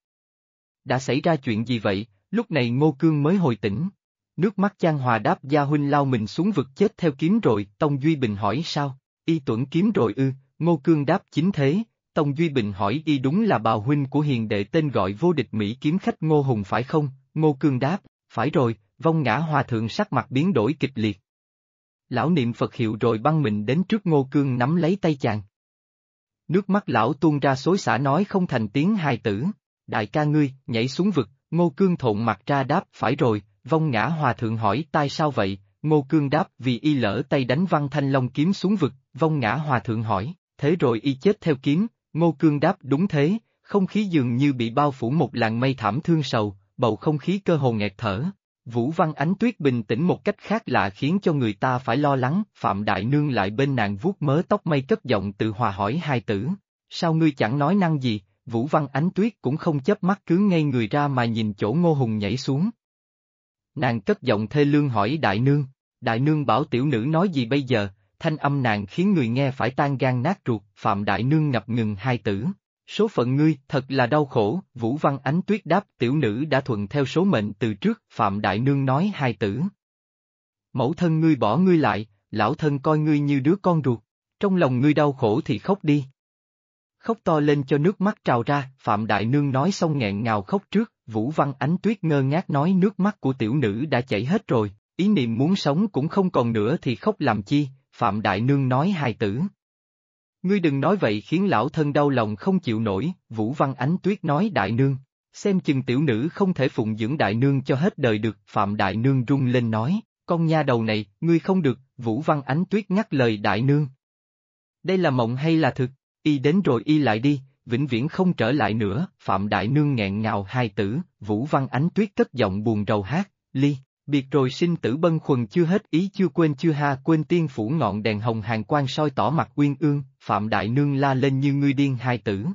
Đã xảy ra chuyện gì vậy, lúc này Ngô Cương mới hồi tỉnh, Nước mắt giang Hòa đáp Gia Huynh lao mình xuống vực chết theo kiếm rồi, Tông Duy Bình hỏi sao, y tuẩn kiếm rồi ư, Ngô Cương đáp chính thế, Tông Duy Bình hỏi y đúng là bào huynh của hiền đệ tên gọi vô địch Mỹ kiếm khách Ngô Hùng phải không, Ngô Cương đáp, phải rồi, vong ngã hòa thượng sắc mặt biến đổi kịch liệt. Lão niệm Phật hiệu rồi băng mình đến trước Ngô Cương nắm lấy tay chàng. Nước mắt lão tuôn ra xối xả nói không thành tiếng hài tử, đại ca ngươi, nhảy xuống vực, Ngô Cương thộn mặt ra đáp phải rồi, Vong ngã hòa thượng hỏi tai sao vậy, Ngô Cương đáp vì y lỡ tay đánh văn thanh long kiếm xuống vực, vong ngã hòa thượng hỏi, thế rồi y chết theo kiếm, Ngô Cương đáp đúng thế, không khí dường như bị bao phủ một làn mây thảm thương sầu, bầu không khí cơ hồ nghẹt thở. Vũ Văn Ánh Tuyết bình tĩnh một cách khác lạ khiến cho người ta phải lo lắng, Phạm Đại Nương lại bên nàng vuốt mớ tóc mây cất giọng tự hòa hỏi hai tử. Sao ngươi chẳng nói năng gì, Vũ Văn Ánh Tuyết cũng không chớp mắt cứ ngay người ra mà nhìn chỗ Ngô Hùng nhảy xuống. Nàng cất giọng thê lương hỏi Đại Nương, Đại Nương bảo tiểu nữ nói gì bây giờ, thanh âm nàng khiến người nghe phải tan gan nát ruột, Phạm Đại Nương ngập ngừng hai tử. Số phận ngươi thật là đau khổ, Vũ Văn Ánh Tuyết đáp tiểu nữ đã thuận theo số mệnh từ trước, Phạm Đại Nương nói hai tử. Mẫu thân ngươi bỏ ngươi lại, lão thân coi ngươi như đứa con ruột, trong lòng ngươi đau khổ thì khóc đi. Khóc to lên cho nước mắt trào ra, Phạm Đại Nương nói xong nghẹn ngào khóc trước, Vũ Văn Ánh Tuyết ngơ ngác nói nước mắt của tiểu nữ đã chảy hết rồi, ý niệm muốn sống cũng không còn nữa thì khóc làm chi, Phạm Đại Nương nói hài tử. Ngươi đừng nói vậy khiến lão thân đau lòng không chịu nổi, Vũ Văn Ánh Tuyết nói Đại Nương. Xem chừng tiểu nữ không thể phụng dưỡng Đại Nương cho hết đời được, Phạm Đại Nương rung lên nói, con nha đầu này, ngươi không được, Vũ Văn Ánh Tuyết ngắt lời Đại Nương. Đây là mộng hay là thực, y đến rồi y lại đi, vĩnh viễn không trở lại nữa, Phạm Đại Nương nghẹn ngào hai tử, Vũ Văn Ánh Tuyết cất giọng buồn rầu hát, ly. Biệt rồi sinh tử bân khuần chưa hết ý chưa quên chưa ha quên tiên phủ ngọn đèn hồng hàng quan soi tỏ mặt uyên ương, Phạm Đại Nương la lên như ngươi điên hai tử.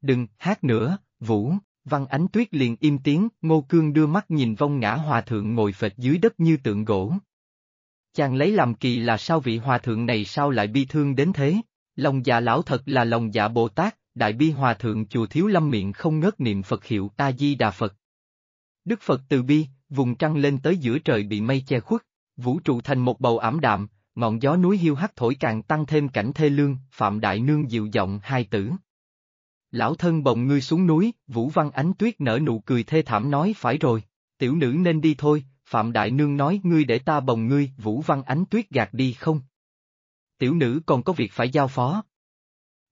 Đừng, hát nữa, Vũ, Văn Ánh Tuyết liền im tiếng, Ngô Cương đưa mắt nhìn vong ngã hòa thượng ngồi phệt dưới đất như tượng gỗ. Chàng lấy làm kỳ là sao vị hòa thượng này sao lại bi thương đến thế, lòng dạ lão thật là lòng dạ Bồ Tát, đại bi hòa thượng chùa thiếu lâm miệng không ngớt niệm Phật hiệu A-di-đà Phật. Đức Phật từ bi, vùng trăng lên tới giữa trời bị mây che khuất, vũ trụ thành một bầu ảm đạm, ngọn gió núi hiu hắt thổi càng tăng thêm cảnh thê lương, Phạm Đại Nương dịu giọng hai tử. Lão thân bồng ngươi xuống núi, Vũ Văn Ánh Tuyết nở nụ cười thê thảm nói phải rồi, tiểu nữ nên đi thôi, Phạm Đại Nương nói ngươi để ta bồng ngươi, Vũ Văn Ánh Tuyết gạt đi không? Tiểu nữ còn có việc phải giao phó.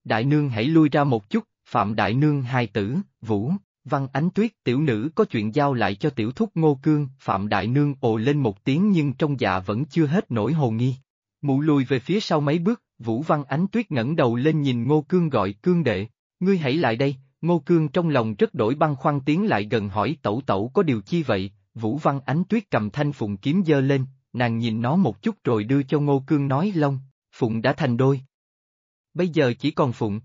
Đại Nương hãy lui ra một chút, Phạm Đại Nương hai tử, Vũ. Văn Ánh Tuyết tiểu nữ có chuyện giao lại cho tiểu thúc Ngô Cương, Phạm Đại Nương ồ lên một tiếng nhưng trong dạ vẫn chưa hết nổi hồ nghi. Mụ lùi về phía sau mấy bước, Vũ Văn Ánh Tuyết ngẩng đầu lên nhìn Ngô Cương gọi Cương đệ, ngươi hãy lại đây, Ngô Cương trong lòng rất đổi băng khoăn tiếng lại gần hỏi tẩu tẩu có điều chi vậy, Vũ Văn Ánh Tuyết cầm thanh phụng kiếm dơ lên, nàng nhìn nó một chút rồi đưa cho Ngô Cương nói lông, phụng đã thành đôi. Bây giờ chỉ còn phụng.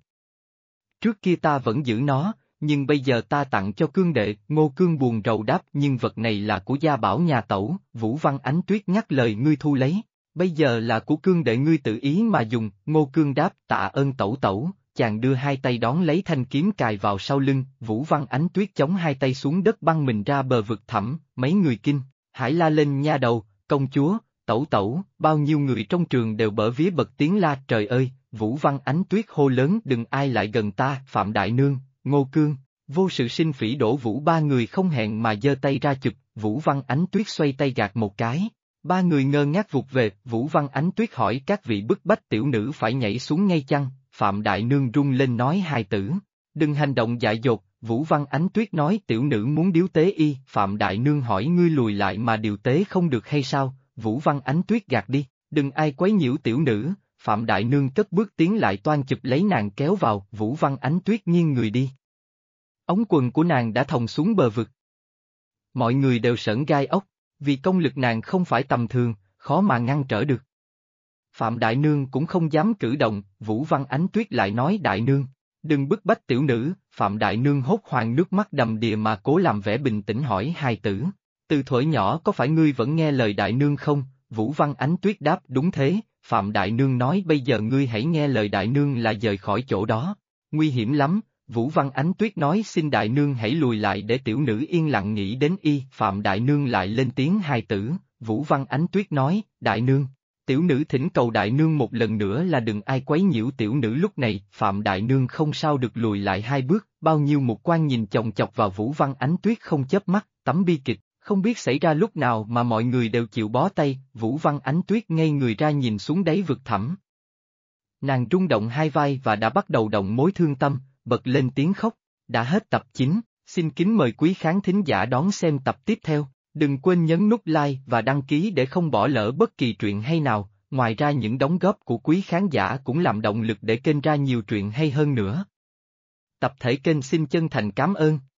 Trước kia ta vẫn giữ nó, nhưng bây giờ ta tặng cho cương đệ, ngô cương buồn rầu đáp nhưng vật này là của gia bảo nhà tẩu, Vũ Văn Ánh Tuyết nhắc lời ngươi thu lấy, bây giờ là của cương đệ ngươi tự ý mà dùng, ngô cương đáp tạ ơn tẩu tẩu, chàng đưa hai tay đón lấy thanh kiếm cài vào sau lưng, Vũ Văn Ánh Tuyết chống hai tay xuống đất băng mình ra bờ vực thẳm, mấy người kinh, hải la lên nha đầu, công chúa, tẩu tẩu, bao nhiêu người trong trường đều bở vía bật tiếng la trời ơi, Vũ Văn Ánh Tuyết hô lớn đừng ai lại gần ta, Phạm Đại Nương, Ngô Cương, vô sự sinh phỉ đổ vũ ba người không hẹn mà giơ tay ra chụp, Vũ Văn Ánh Tuyết xoay tay gạt một cái. Ba người ngơ ngác vụt về, Vũ Văn Ánh Tuyết hỏi các vị bức bách tiểu nữ phải nhảy xuống ngay chăng, Phạm Đại Nương rung lên nói hai tử. Đừng hành động dại dột, Vũ Văn Ánh Tuyết nói tiểu nữ muốn điếu tế y, Phạm Đại Nương hỏi ngươi lùi lại mà điều tế không được hay sao, Vũ Văn Ánh Tuyết gạt đi, đừng ai quấy nhiễu tiểu nữ, Phạm Đại Nương cất bước tiến lại toan chụp lấy nàng kéo vào, Vũ Văn Ánh Tuyết nghiêng người đi. Ống quần của nàng đã thòng xuống bờ vực. Mọi người đều sởn gai ốc, vì công lực nàng không phải tầm thường, khó mà ngăn trở được. Phạm Đại Nương cũng không dám cử động, Vũ Văn Ánh Tuyết lại nói Đại Nương, đừng bức bách tiểu nữ, Phạm Đại Nương hốt hoàng nước mắt đầm đìa mà cố làm vẻ bình tĩnh hỏi hai tử. Từ thuở nhỏ có phải ngươi vẫn nghe lời Đại Nương không? Vũ Văn Ánh Tuyết đáp đúng thế, Phạm Đại Nương nói bây giờ ngươi hãy nghe lời Đại Nương là rời khỏi chỗ đó. Nguy hiểm lắm, Vũ Văn Ánh Tuyết nói xin Đại Nương hãy lùi lại để tiểu nữ yên lặng nghĩ đến y. Phạm Đại Nương lại lên tiếng hai tử, Vũ Văn Ánh Tuyết nói, Đại Nương. Tiểu nữ thỉnh cầu Đại Nương một lần nữa là đừng ai quấy nhiễu tiểu nữ lúc này, Phạm Đại Nương không sao được lùi lại hai bước, bao nhiêu một quan nhìn chồng chọc vào Vũ Văn Ánh Tuyết không chớp mắt, tấm bi kịch, không biết xảy ra lúc nào mà mọi người đều chịu bó tay, Vũ Văn Ánh Tuyết ngây người ra nhìn xuống đáy vực thẳm. Nàng rung động hai vai và đã bắt đầu động mối thương tâm, bật lên tiếng khóc, đã hết tập 9, xin kính mời quý khán thính giả đón xem tập tiếp theo, đừng quên nhấn nút like và đăng ký để không bỏ lỡ bất kỳ truyện hay nào, ngoài ra những đóng góp của quý khán giả cũng làm động lực để kênh ra nhiều truyện hay hơn nữa. Tập thể kênh xin chân thành cảm ơn.